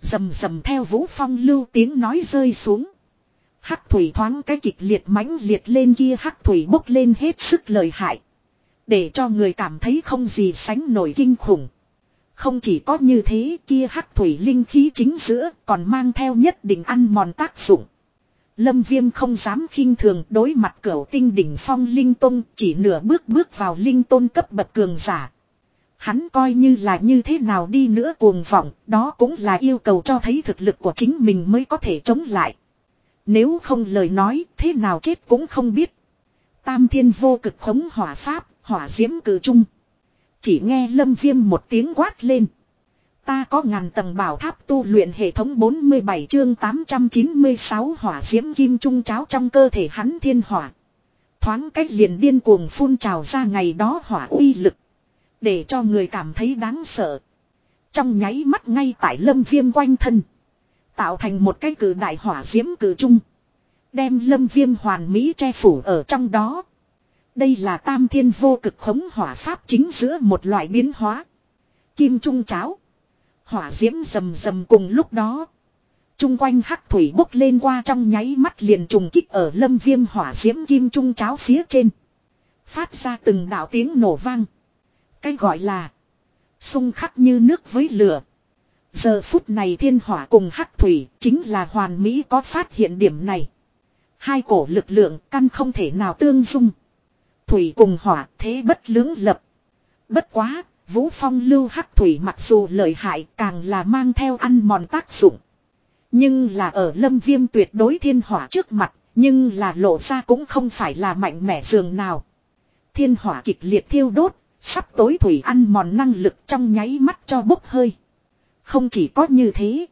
Dầm dầm theo Vũ Phong lưu tiếng nói rơi xuống. Hắc thủy thoáng cái kịch liệt mãnh liệt lên kia hắc thủy bốc lên hết sức lời hại. Để cho người cảm thấy không gì sánh nổi kinh khủng. Không chỉ có như thế kia hắc thủy linh khí chính giữa còn mang theo nhất định ăn mòn tác dụng. Lâm Viêm không dám khinh thường đối mặt cửu tinh đỉnh phong linh tôn chỉ nửa bước bước vào linh tôn cấp bậc cường giả. Hắn coi như là như thế nào đi nữa cuồng vọng, đó cũng là yêu cầu cho thấy thực lực của chính mình mới có thể chống lại. Nếu không lời nói, thế nào chết cũng không biết. Tam thiên vô cực khống hỏa pháp, hỏa diễm cử trung. Chỉ nghe lâm viêm một tiếng quát lên. Ta có ngàn tầng bảo tháp tu luyện hệ thống 47 chương 896 hỏa diễm kim trung cháo trong cơ thể hắn thiên hỏa. Thoáng cách liền điên cuồng phun trào ra ngày đó hỏa uy lực. Để cho người cảm thấy đáng sợ. Trong nháy mắt ngay tại lâm viêm quanh thân. Tạo thành một cái cử đại hỏa diễm cử trung. Đem lâm viêm hoàn mỹ che phủ ở trong đó. Đây là tam thiên vô cực khống hỏa pháp chính giữa một loại biến hóa. Kim trung cháo. Hỏa diễm rầm rầm cùng lúc đó. Trung quanh hắc thủy bốc lên qua trong nháy mắt liền trùng kích ở lâm viêm hỏa diễm kim trung cháo phía trên. Phát ra từng đạo tiếng nổ vang. Cái gọi là. Xung khắc như nước với lửa. Giờ phút này thiên hỏa cùng hắc thủy chính là hoàn mỹ có phát hiện điểm này. Hai cổ lực lượng căn không thể nào tương dung. Thủy cùng hỏa thế bất lưỡng lập. Bất quá, Vũ Phong lưu hắc thủy mặc dù lợi hại càng là mang theo ăn mòn tác dụng. Nhưng là ở lâm viêm tuyệt đối thiên hỏa trước mặt, nhưng là lộ ra cũng không phải là mạnh mẽ dường nào. Thiên hỏa kịch liệt thiêu đốt, sắp tối thủy ăn mòn năng lực trong nháy mắt cho bốc hơi. Không chỉ có như thế.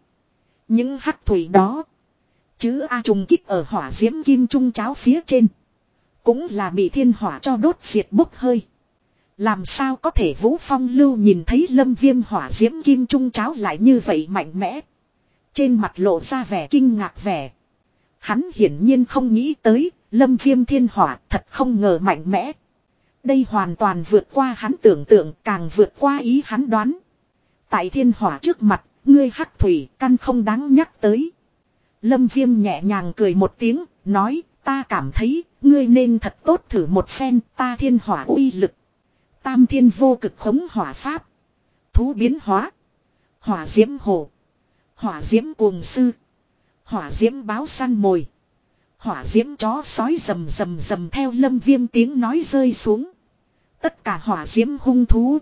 Những hắc thủy đó. Chứ A trùng kích ở hỏa diễm kim trung cháo phía trên. Cũng là bị thiên hỏa cho đốt diệt bốc hơi. Làm sao có thể Vũ Phong lưu nhìn thấy lâm viêm hỏa diễm kim trung cháo lại như vậy mạnh mẽ. Trên mặt lộ ra vẻ kinh ngạc vẻ. Hắn hiển nhiên không nghĩ tới, lâm viêm thiên hỏa thật không ngờ mạnh mẽ. Đây hoàn toàn vượt qua hắn tưởng tượng càng vượt qua ý hắn đoán. Tại thiên hỏa trước mặt, ngươi hắc thủy căn không đáng nhắc tới. Lâm viêm nhẹ nhàng cười một tiếng, nói, ta cảm thấy, ngươi nên thật tốt thử một phen, ta thiên hỏa uy lực. Tam thiên vô cực khống hỏa pháp. Thú biến hóa. Hỏa diễm hồ. Hỏa diễm cuồng sư. Hỏa diễm báo săn mồi. Hỏa diễm chó sói rầm rầm rầm theo lâm viêm tiếng nói rơi xuống. Tất cả hỏa diễm hung thú.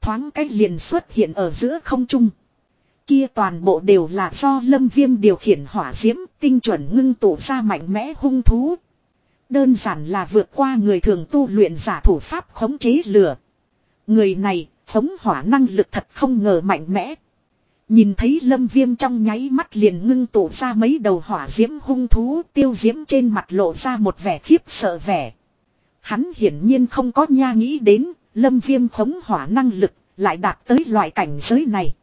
Thoáng cách liền xuất hiện ở giữa không trung. Kia toàn bộ đều là do lâm viêm điều khiển hỏa diễm tinh chuẩn ngưng tụ ra mạnh mẽ hung thú. Đơn giản là vượt qua người thường tu luyện giả thủ pháp khống chế lửa. Người này, phóng hỏa năng lực thật không ngờ mạnh mẽ. Nhìn thấy lâm viêm trong nháy mắt liền ngưng tụ ra mấy đầu hỏa diễm hung thú tiêu diễm trên mặt lộ ra một vẻ khiếp sợ vẻ. Hắn hiển nhiên không có nha nghĩ đến, lâm viêm khống hỏa năng lực, lại đạt tới loại cảnh giới này.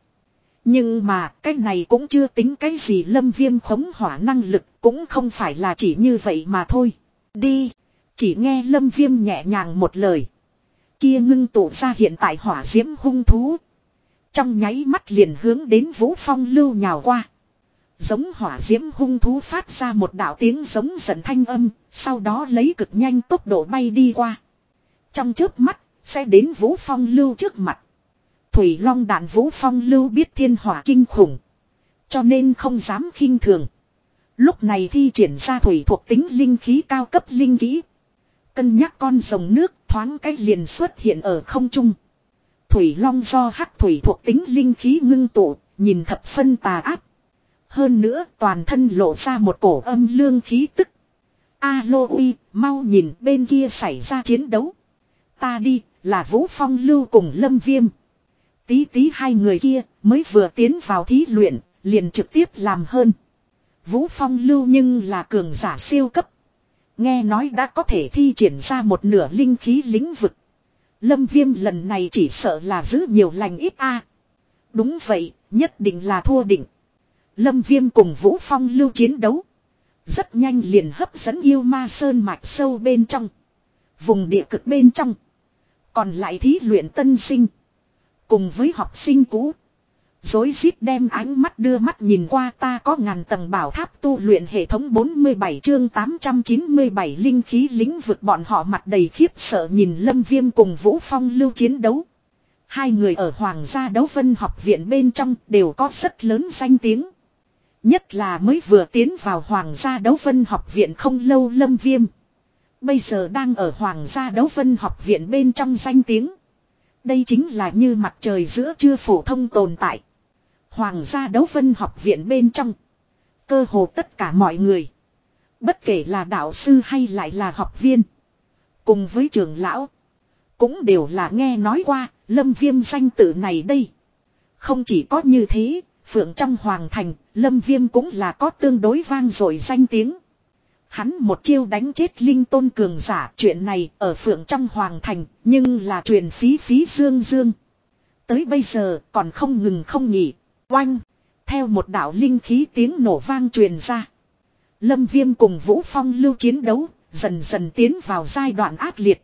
Nhưng mà, cái này cũng chưa tính cái gì lâm viêm khống hỏa năng lực, cũng không phải là chỉ như vậy mà thôi. Đi. Chỉ nghe lâm viêm nhẹ nhàng một lời. Kia ngưng tụ ra hiện tại hỏa diễm hung thú. Trong nháy mắt liền hướng đến vũ phong lưu nhào qua. Giống hỏa diễm hung thú phát ra một đạo tiếng giống giận thanh âm, sau đó lấy cực nhanh tốc độ bay đi qua. Trong chớp mắt, sẽ đến vũ phong lưu trước mặt. Thủy long đạn vũ phong lưu biết thiên hỏa kinh khủng. Cho nên không dám khinh thường. Lúc này thi triển ra thủy thuộc tính linh khí cao cấp linh khí. Cân nhắc con rồng nước thoáng cách liền xuất hiện ở không trung. Thủy long do hắc thủy thuộc tính linh khí ngưng tụ, nhìn thập phân tà áp. Hơn nữa toàn thân lộ ra một cổ âm lương khí tức. Alo uy, mau nhìn bên kia xảy ra chiến đấu. Ta đi, là Vũ Phong Lưu cùng Lâm Viêm. Tí tí hai người kia mới vừa tiến vào thí luyện, liền trực tiếp làm hơn. Vũ Phong Lưu nhưng là cường giả siêu cấp. Nghe nói đã có thể thi triển ra một nửa linh khí lĩnh vực. Lâm Viêm lần này chỉ sợ là giữ nhiều lành ít a Đúng vậy, nhất định là thua định. Lâm Viêm cùng Vũ Phong Lưu chiến đấu. Rất nhanh liền hấp dẫn yêu ma sơn mạch sâu bên trong. Vùng địa cực bên trong. Còn lại thí luyện tân sinh. Cùng với học sinh cũ. Dối rít đem ánh mắt đưa mắt nhìn qua ta có ngàn tầng bảo tháp tu luyện hệ thống 47 chương 897 linh khí lĩnh vực bọn họ mặt đầy khiếp sợ nhìn Lâm Viêm cùng Vũ Phong lưu chiến đấu. Hai người ở Hoàng gia đấu vân học viện bên trong đều có rất lớn danh tiếng. Nhất là mới vừa tiến vào Hoàng gia đấu vân học viện không lâu Lâm Viêm. Bây giờ đang ở Hoàng gia đấu vân học viện bên trong danh tiếng. Đây chính là như mặt trời giữa chưa phổ thông tồn tại. Hoàng gia đấu vân học viện bên trong. Cơ hồ tất cả mọi người. Bất kể là đạo sư hay lại là học viên. Cùng với trường lão. Cũng đều là nghe nói qua lâm viêm danh tự này đây. Không chỉ có như thế, phượng trong hoàng thành, lâm viêm cũng là có tương đối vang dội danh tiếng. Hắn một chiêu đánh chết linh tôn cường giả chuyện này ở phượng trong hoàng thành nhưng là truyền phí phí dương dương. Tới bây giờ còn không ngừng không nghỉ. Oanh! Theo một đạo linh khí tiếng nổ vang truyền ra. Lâm Viêm cùng Vũ Phong lưu chiến đấu, dần dần tiến vào giai đoạn ác liệt.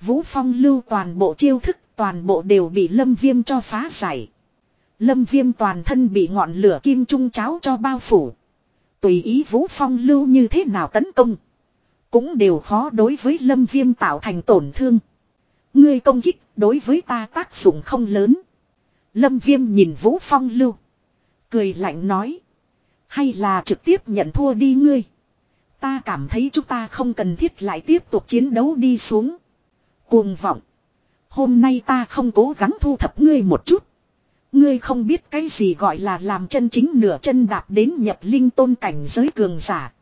Vũ Phong lưu toàn bộ chiêu thức, toàn bộ đều bị Lâm Viêm cho phá giải. Lâm Viêm toàn thân bị ngọn lửa kim trung cháo cho bao phủ. Tùy ý Vũ Phong lưu như thế nào tấn công. Cũng đều khó đối với Lâm Viêm tạo thành tổn thương. Ngươi công kích đối với ta tác dụng không lớn. Lâm Viêm nhìn Vũ Phong lưu. Cười lạnh nói. Hay là trực tiếp nhận thua đi ngươi. Ta cảm thấy chúng ta không cần thiết lại tiếp tục chiến đấu đi xuống. Cuồng vọng. Hôm nay ta không cố gắng thu thập ngươi một chút. Ngươi không biết cái gì gọi là làm chân chính nửa chân đạp đến nhập linh tôn cảnh giới cường giả.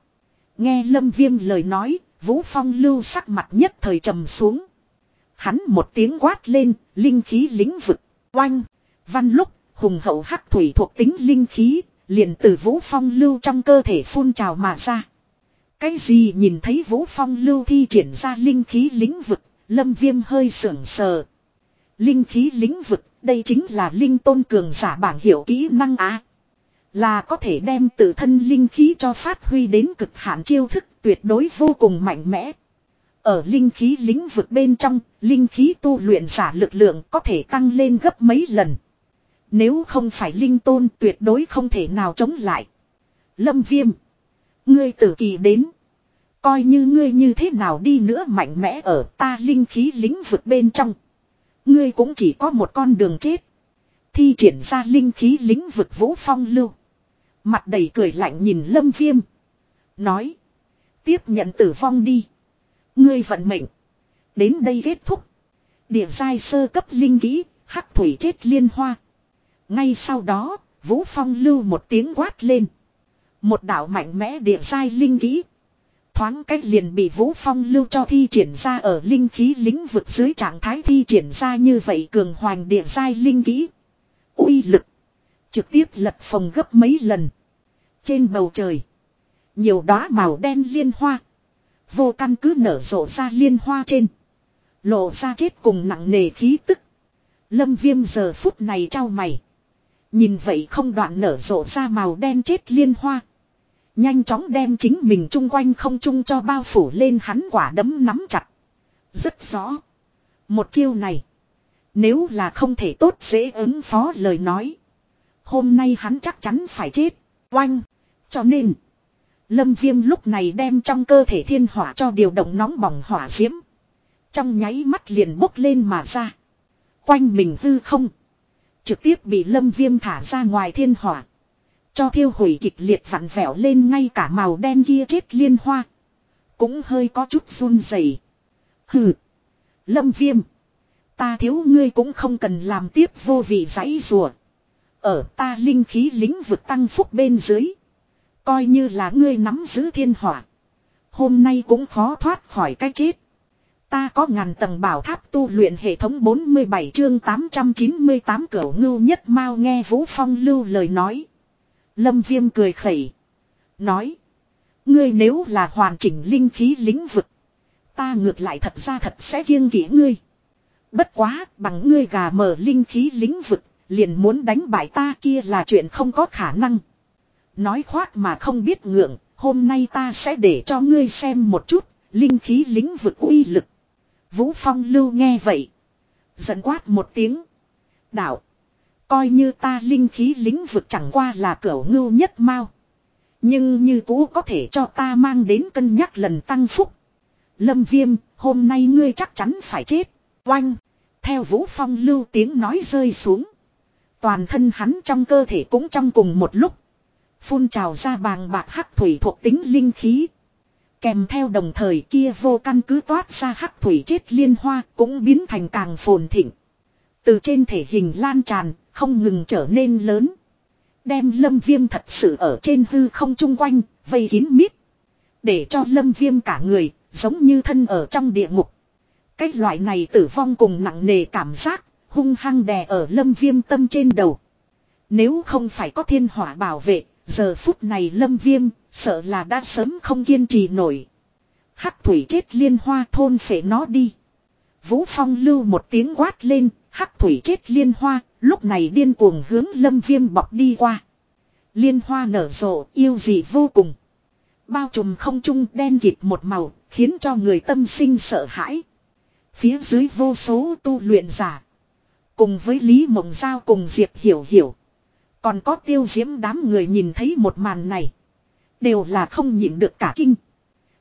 Nghe lâm viêm lời nói, Vũ Phong lưu sắc mặt nhất thời trầm xuống. Hắn một tiếng quát lên, linh khí lĩnh vực, oanh. Văn lúc, hùng hậu hắc thủy thuộc tính linh khí, liền từ Vũ Phong lưu trong cơ thể phun trào mà ra. Cái gì nhìn thấy Vũ Phong lưu thi triển ra linh khí lĩnh vực, lâm viêm hơi sưởng sờ. Linh khí lĩnh vực, đây chính là linh tôn cường giả bảng hiệu kỹ năng á. Là có thể đem tự thân linh khí cho phát huy đến cực hạn chiêu thức tuyệt đối vô cùng mạnh mẽ. Ở linh khí lĩnh vực bên trong, linh khí tu luyện giả lực lượng có thể tăng lên gấp mấy lần. Nếu không phải linh tôn tuyệt đối không thể nào chống lại. Lâm viêm. Ngươi tử kỳ đến. Coi như ngươi như thế nào đi nữa mạnh mẽ ở ta linh khí lĩnh vực bên trong. Ngươi cũng chỉ có một con đường chết. Thi triển ra linh khí lĩnh vực vũ phong lưu. Mặt đầy cười lạnh nhìn lâm viêm. Nói. Tiếp nhận tử vong đi. Ngươi vận mệnh. Đến đây kết thúc. Địa giai sơ cấp linh kỹ, hắc thủy chết liên hoa. Ngay sau đó, Vũ Phong lưu một tiếng quát lên. Một đạo mạnh mẽ địa giai linh kỹ. Thoáng cách liền bị Vũ Phong lưu cho thi triển ra ở linh khí lĩnh vực dưới trạng thái thi triển ra như vậy cường hoành địa giai linh kỹ. uy lực. Trực tiếp lật phòng gấp mấy lần. Trên bầu trời. Nhiều đóa màu đen liên hoa. Vô căn cứ nở rộ ra liên hoa trên. Lộ ra chết cùng nặng nề khí tức. Lâm viêm giờ phút này trao mày. Nhìn vậy không đoạn nở rộ ra màu đen chết liên hoa. Nhanh chóng đem chính mình chung quanh không chung cho bao phủ lên hắn quả đấm nắm chặt. Rất rõ. Một chiêu này. Nếu là không thể tốt dễ ứng phó lời nói. Hôm nay hắn chắc chắn phải chết. Oanh. Cho nên. Lâm viêm lúc này đem trong cơ thể thiên hỏa cho điều động nóng bỏng hỏa diễm. Trong nháy mắt liền bốc lên mà ra. Quanh mình hư không. Trực tiếp bị lâm viêm thả ra ngoài thiên hỏa. Cho thiêu hủy kịch liệt vặn vẹo lên ngay cả màu đen kia chết liên hoa. Cũng hơi có chút run rẩy. Hừ. Lâm viêm. Ta thiếu ngươi cũng không cần làm tiếp vô vị giấy rùa. Ở ta linh khí lính vực tăng phúc bên dưới. Coi như là ngươi nắm giữ thiên hỏa. Hôm nay cũng khó thoát khỏi cái chết. Ta có ngàn tầng bảo tháp tu luyện hệ thống 47 chương 898 cửu ngưu nhất mau nghe Vũ Phong lưu lời nói. Lâm Viêm cười khẩy. Nói. Ngươi nếu là hoàn chỉnh linh khí lĩnh vực. Ta ngược lại thật ra thật sẽ kiêng kỹ ngươi. Bất quá, bằng ngươi gà mở linh khí lĩnh vực. Liền muốn đánh bại ta kia là chuyện không có khả năng. Nói khoác mà không biết ngượng. Hôm nay ta sẽ để cho ngươi xem một chút. Linh khí lĩnh vực uy lực. Vũ Phong lưu nghe vậy. Giận quát một tiếng. Đạo. Coi như ta linh khí lĩnh vực chẳng qua là cửa ngưu nhất mau. Nhưng như cũ có thể cho ta mang đến cân nhắc lần tăng phúc. Lâm viêm, hôm nay ngươi chắc chắn phải chết. Oanh. Theo vũ phong lưu tiếng nói rơi xuống. Toàn thân hắn trong cơ thể cũng trong cùng một lúc. Phun trào ra bàng bạc hắc thủy thuộc tính linh khí. Kèm theo đồng thời kia vô căn cứ toát ra hắc thủy chết liên hoa cũng biến thành càng phồn thịnh. Từ trên thể hình lan tràn, không ngừng trở nên lớn. Đem lâm viêm thật sự ở trên hư không chung quanh, vây kín mít. Để cho lâm viêm cả người, giống như thân ở trong địa ngục. Cái loại này tử vong cùng nặng nề cảm giác, hung hăng đè ở lâm viêm tâm trên đầu. Nếu không phải có thiên hỏa bảo vệ, giờ phút này lâm viêm, sợ là đã sớm không kiên trì nổi. Hắc thủy chết liên hoa thôn phệ nó đi. Vũ Phong lưu một tiếng quát lên, hắc thủy chết liên hoa, lúc này điên cuồng hướng lâm viêm bọc đi qua. Liên hoa nở rộ, yêu dị vô cùng. Bao trùm không trung đen kịt một màu, khiến cho người tâm sinh sợ hãi. Phía dưới vô số tu luyện giả. Cùng với Lý Mộng Giao cùng Diệp Hiểu Hiểu. Còn có tiêu diễm đám người nhìn thấy một màn này. Đều là không nhịn được cả kinh.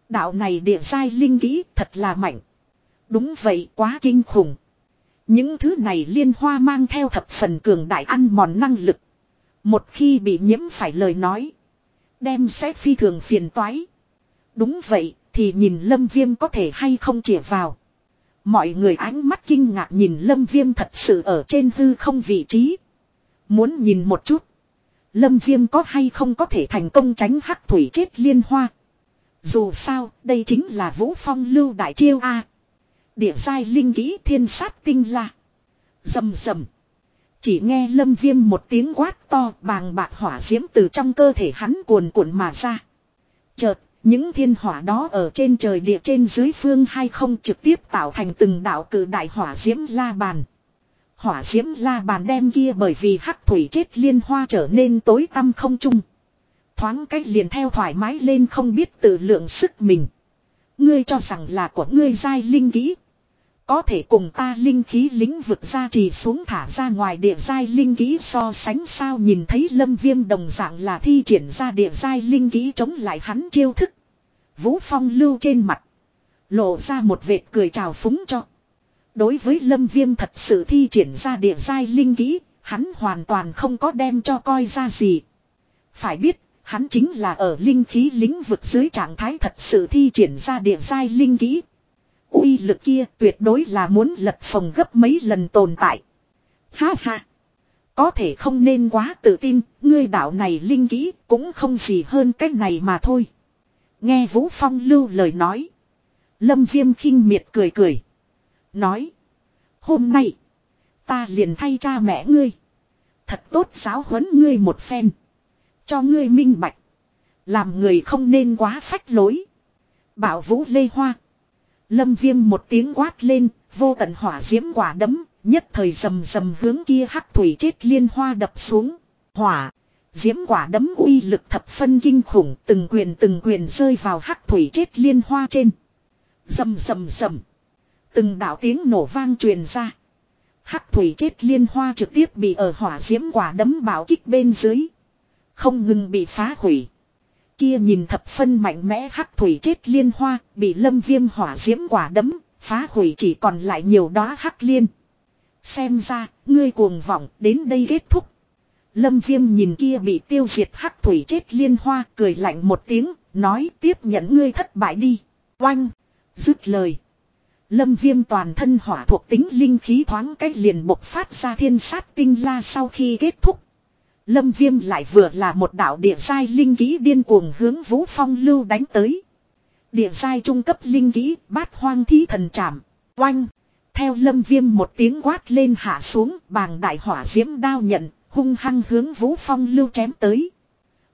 Đạo này địa giai linh kỹ thật là mạnh. Đúng vậy, quá kinh khủng. Những thứ này liên hoa mang theo thập phần cường đại ăn mòn năng lực. Một khi bị nhiễm phải lời nói. Đem sẽ phi thường phiền toái. Đúng vậy, thì nhìn lâm viêm có thể hay không chỉa vào. Mọi người ánh mắt kinh ngạc nhìn lâm viêm thật sự ở trên hư không vị trí. Muốn nhìn một chút. Lâm viêm có hay không có thể thành công tránh hắc thủy chết liên hoa. Dù sao, đây chính là vũ phong lưu đại chiêu A. Địa giai linh kỹ thiên sát tinh la. Dầm dầm. Chỉ nghe lâm viêm một tiếng quát to bàng bạc hỏa diễm từ trong cơ thể hắn cuồn cuộn mà ra. Chợt, những thiên hỏa đó ở trên trời địa trên dưới phương hay không trực tiếp tạo thành từng đạo cử đại hỏa diễm la bàn. Hỏa diễm la bàn đem kia bởi vì hắc thủy chết liên hoa trở nên tối tăm không chung. Thoáng cách liền theo thoải mái lên không biết tự lượng sức mình. Ngươi cho rằng là của ngươi giai linh kỹ. Có thể cùng ta linh khí lĩnh vực ra trì xuống thả ra ngoài địa giai linh kỹ so sánh sao nhìn thấy lâm viêm đồng dạng là thi triển ra địa giai linh kỹ chống lại hắn chiêu thức. Vũ Phong lưu trên mặt. Lộ ra một vệt cười chào phúng cho. Đối với lâm viêm thật sự thi triển ra địa giai linh kỹ, hắn hoàn toàn không có đem cho coi ra gì. Phải biết, hắn chính là ở linh khí lĩnh vực dưới trạng thái thật sự thi triển ra địa giai linh kỹ. uy lực kia tuyệt đối là muốn lật phòng gấp mấy lần tồn tại. Ha ha! Có thể không nên quá tự tin, ngươi đạo này linh kỹ cũng không gì hơn cách này mà thôi. Nghe Vũ Phong lưu lời nói. Lâm Viêm khinh miệt cười cười. Nói. Hôm nay. Ta liền thay cha mẹ ngươi. Thật tốt giáo huấn ngươi một phen. Cho ngươi minh bạch. Làm người không nên quá phách lối. Bảo vũ lê hoa. Lâm viêm một tiếng quát lên. Vô tận hỏa diễm quả đấm. Nhất thời rầm rầm hướng kia hắc thủy chết liên hoa đập xuống. Hỏa. Diễm quả đấm uy lực thập phân kinh khủng. Từng quyền từng quyền rơi vào hắc thủy chết liên hoa trên. Rầm rầm rầm. Từng đạo tiếng nổ vang truyền ra. Hắc thủy chết liên hoa trực tiếp bị ở hỏa diễm quả đấm bảo kích bên dưới. Không ngừng bị phá hủy. Kia nhìn thập phân mạnh mẽ hắc thủy chết liên hoa, bị lâm viêm hỏa diễm quả đấm, phá hủy chỉ còn lại nhiều đóa hắc liên. Xem ra, ngươi cuồng vọng đến đây kết thúc. Lâm viêm nhìn kia bị tiêu diệt hắc thủy chết liên hoa, cười lạnh một tiếng, nói tiếp nhận ngươi thất bại đi. Oanh! Dứt lời. Lâm viêm toàn thân hỏa thuộc tính linh khí thoáng cách liền bộc phát ra thiên sát tinh la sau khi kết thúc. Lâm viêm lại vừa là một đạo địa sai linh khí điên cuồng hướng vũ phong lưu đánh tới. Địa sai trung cấp linh khí bát hoang thí thần trảm, oanh. Theo lâm viêm một tiếng quát lên hạ xuống bàng đại hỏa diễm đao nhận, hung hăng hướng vũ phong lưu chém tới.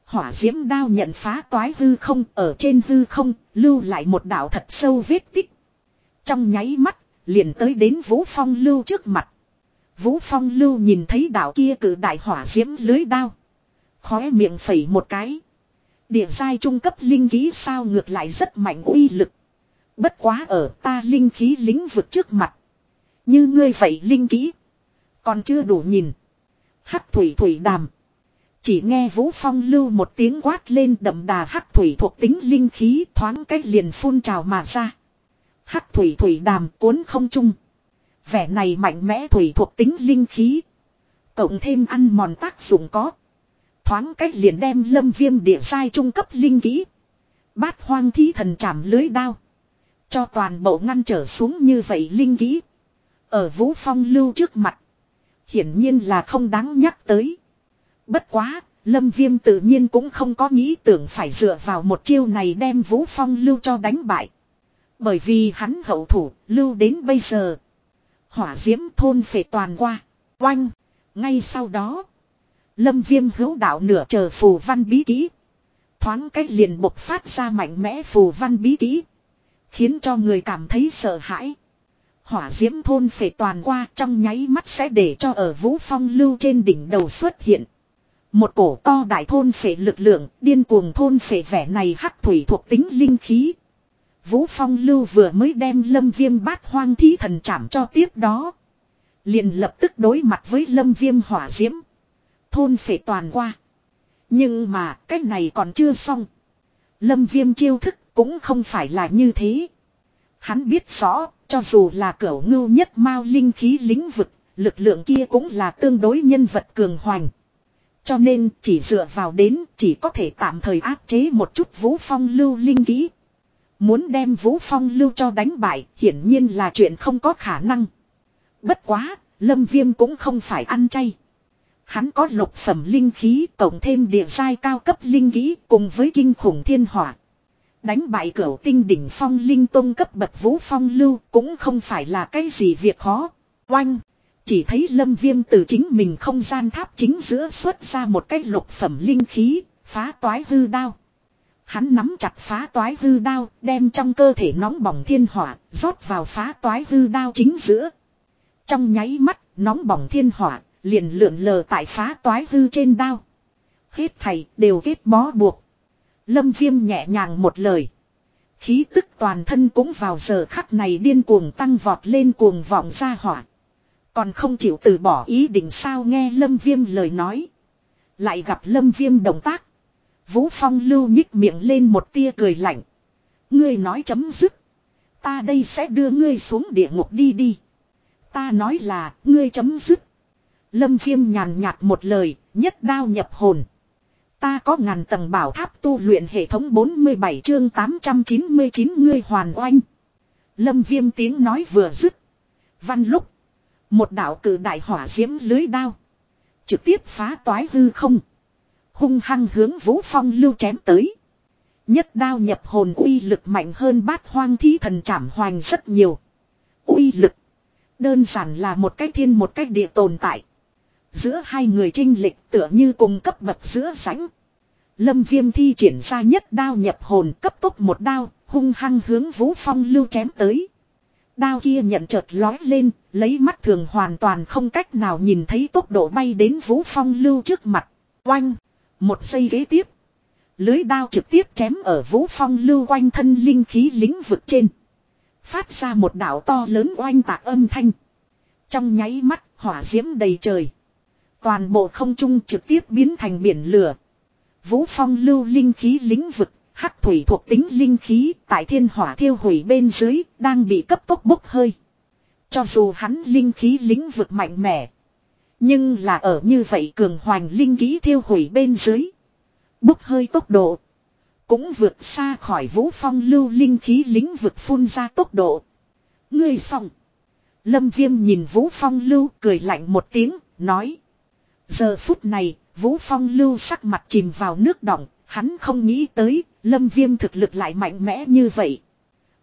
Hỏa diễm đao nhận phá toái hư không ở trên hư không, lưu lại một đạo thật sâu vết tích. Trong nháy mắt, liền tới đến vũ phong lưu trước mặt. Vũ phong lưu nhìn thấy đạo kia cử đại hỏa diễm lưới đao. Khóe miệng phẩy một cái. Địa giai trung cấp linh khí sao ngược lại rất mạnh uy lực. Bất quá ở ta linh khí lĩnh vực trước mặt. Như ngươi vậy linh khí Còn chưa đủ nhìn. Hắc thủy thủy đàm. Chỉ nghe Vũ Phong lưu một tiếng quát lên đậm đà hắc thủy thuộc tính linh khí thoáng cách liền phun trào mà ra. Hắc thủy thủy đàm cuốn không chung. Vẻ này mạnh mẽ thủy thuộc tính linh khí. Cộng thêm ăn mòn tác dụng có. Thoáng cách liền đem lâm viêm địa sai trung cấp linh kỹ. Bát hoang thí thần chảm lưới đao. Cho toàn bộ ngăn trở xuống như vậy linh kỹ. Ở vũ phong lưu trước mặt. Hiển nhiên là không đáng nhắc tới. Bất quá, Lâm Viêm tự nhiên cũng không có nghĩ tưởng phải dựa vào một chiêu này đem Vũ Phong lưu cho đánh bại. Bởi vì hắn hậu thủ, lưu đến bây giờ. Hỏa diễm thôn phệ toàn qua. Oanh! Ngay sau đó, Lâm Viêm hữu đạo nửa chờ phù văn bí kỹ. Thoáng cách liền bộc phát ra mạnh mẽ phù văn bí kỹ. Khiến cho người cảm thấy sợ hãi. Hỏa diễm thôn phệ toàn qua trong nháy mắt sẽ để cho ở vũ phong lưu trên đỉnh đầu xuất hiện. Một cổ to đại thôn phệ lực lượng, điên cuồng thôn phệ vẻ này hắc thủy thuộc tính linh khí. Vũ Phong Lưu vừa mới đem lâm viêm bát hoang thí thần chảm cho tiếp đó. Liền lập tức đối mặt với lâm viêm hỏa diễm. Thôn phệ toàn qua. Nhưng mà cái này còn chưa xong. Lâm viêm chiêu thức cũng không phải là như thế. Hắn biết rõ, cho dù là cửu ngưu nhất mao linh khí lĩnh vực, lực lượng kia cũng là tương đối nhân vật cường hoành. Cho nên chỉ dựa vào đến chỉ có thể tạm thời áp chế một chút vũ phong lưu linh kỹ. Muốn đem vũ phong lưu cho đánh bại hiển nhiên là chuyện không có khả năng. Bất quá, lâm viêm cũng không phải ăn chay. Hắn có lục phẩm linh khí cộng thêm địa giai cao cấp linh khí cùng với kinh khủng thiên hỏa. Đánh bại cửu tinh đỉnh phong linh tông cấp bậc vũ phong lưu cũng không phải là cái gì việc khó. Oanh! Chỉ thấy lâm viêm từ chính mình không gian tháp chính giữa xuất ra một cái lục phẩm linh khí, phá toái hư đao. Hắn nắm chặt phá toái hư đao, đem trong cơ thể nóng bỏng thiên hỏa, rót vào phá toái hư đao chính giữa. Trong nháy mắt, nóng bỏng thiên hỏa, liền lượn lờ tại phá toái hư trên đao. Hết thầy đều kết bó buộc. Lâm viêm nhẹ nhàng một lời. Khí tức toàn thân cũng vào giờ khắc này điên cuồng tăng vọt lên cuồng vọng ra hỏa. Còn không chịu từ bỏ ý định sao nghe Lâm Viêm lời nói. Lại gặp Lâm Viêm động tác. Vũ Phong lưu nhích miệng lên một tia cười lạnh. Ngươi nói chấm dứt. Ta đây sẽ đưa ngươi xuống địa ngục đi đi. Ta nói là, ngươi chấm dứt. Lâm Phiêm nhàn nhạt một lời, nhất đao nhập hồn. Ta có ngàn tầng bảo tháp tu luyện hệ thống 47 chương 899 ngươi hoàn oanh. Lâm Viêm tiếng nói vừa dứt. Văn lúc. Một đạo cử đại hỏa diễm lưới đao. Trực tiếp phá toái hư không. Hung hăng hướng vũ phong lưu chém tới. Nhất đao nhập hồn uy lực mạnh hơn bát hoang thí thần chảm hoành rất nhiều. uy lực. Đơn giản là một cách thiên một cách địa tồn tại. Giữa hai người trinh lịch tựa như cùng cấp bậc giữa sánh. Lâm viêm thi triển ra nhất đao nhập hồn cấp tốc một đao, hung hăng hướng vũ phong lưu chém tới. Đao kia nhận chợt lói lên, lấy mắt thường hoàn toàn không cách nào nhìn thấy tốc độ bay đến Vũ Phong lưu trước mặt. Oanh! Một giây ghế tiếp. Lưới đao trực tiếp chém ở Vũ Phong lưu quanh thân linh khí lĩnh vực trên. Phát ra một đảo to lớn oanh tạc âm thanh. Trong nháy mắt, hỏa diễm đầy trời. Toàn bộ không trung trực tiếp biến thành biển lửa. Vũ Phong lưu linh khí lĩnh vực Hắc thủy thuộc tính linh khí tại thiên hỏa thiêu hủy bên dưới đang bị cấp tốc bốc hơi. Cho dù hắn linh khí lĩnh vực mạnh mẽ. Nhưng là ở như vậy cường hoành linh khí thiêu hủy bên dưới. Bốc hơi tốc độ. Cũng vượt xa khỏi vũ phong lưu linh khí lĩnh vực phun ra tốc độ. Ngươi xong. Lâm Viêm nhìn Vũ Phong Lưu cười lạnh một tiếng, nói. Giờ phút này, Vũ Phong Lưu sắc mặt chìm vào nước đỏng, hắn không nghĩ tới, Lâm Viêm thực lực lại mạnh mẽ như vậy.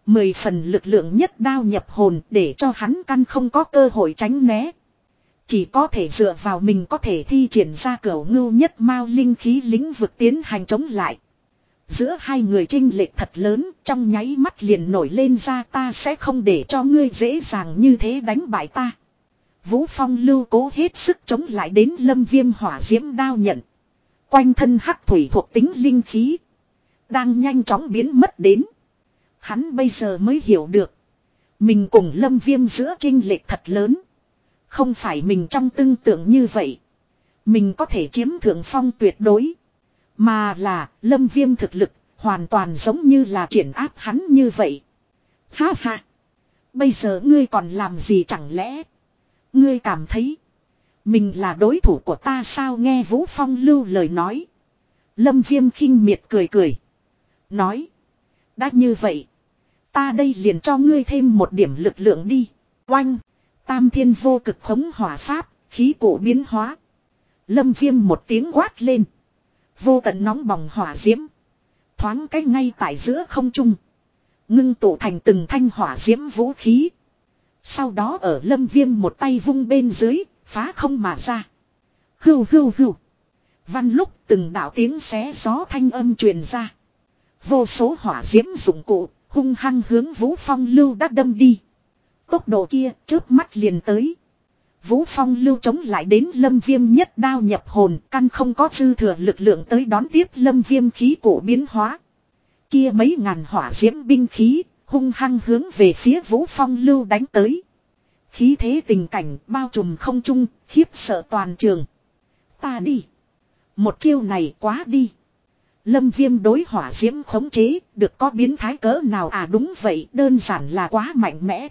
Mười phần lực lượng nhất đao nhập hồn để cho hắn căn không có cơ hội tránh né. Chỉ có thể dựa vào mình có thể thi triển ra cửa ngưu nhất mao linh khí lĩnh vực tiến hành chống lại. Giữa hai người trinh lệch thật lớn, trong nháy mắt liền nổi lên ra ta sẽ không để cho ngươi dễ dàng như thế đánh bại ta. Vũ Phong lưu cố hết sức chống lại đến lâm viêm hỏa diễm đao nhận. Quanh thân hắc thủy thuộc tính linh khí. Đang nhanh chóng biến mất đến. Hắn bây giờ mới hiểu được. Mình cùng lâm viêm giữa trinh lệch thật lớn. Không phải mình trong tương tượng như vậy. Mình có thể chiếm thượng phong tuyệt đối. Mà là, lâm viêm thực lực, hoàn toàn giống như là triển áp hắn như vậy. Ha ha. Bây giờ ngươi còn làm gì chẳng lẽ. Ngươi cảm thấy. Mình là đối thủ của ta sao nghe Vũ Phong lưu lời nói. Lâm viêm khinh miệt cười cười. Nói. Đã như vậy. Ta đây liền cho ngươi thêm một điểm lực lượng đi. Oanh. Tam thiên vô cực khống hỏa pháp. Khí cổ biến hóa. Lâm viêm một tiếng quát lên. Vô tận nóng bỏng hỏa diễm. Thoáng cách ngay tại giữa không trung. Ngưng tụ thành từng thanh hỏa diễm vũ khí. Sau đó ở lâm viêm một tay vung bên dưới, phá không mà ra. Hưu hưu hưu. Văn lúc từng đạo tiếng xé gió thanh âm truyền ra. Vô số hỏa diễm dụng cụ, hung hăng hướng Vũ Phong lưu đã đâm đi. Tốc độ kia chớp mắt liền tới. Vũ Phong lưu chống lại đến lâm viêm nhất đao nhập hồn căn không có dư thừa lực lượng tới đón tiếp lâm viêm khí cổ biến hóa. Kia mấy ngàn hỏa diễm binh khí hung hăng hướng về phía Vũ Phong lưu đánh tới. Khí thế tình cảnh bao trùm không trung, khiếp sợ toàn trường. Ta đi. Một chiêu này quá đi. Lâm viêm đối hỏa diễm khống chế, được có biến thái cỡ nào à đúng vậy, đơn giản là quá mạnh mẽ.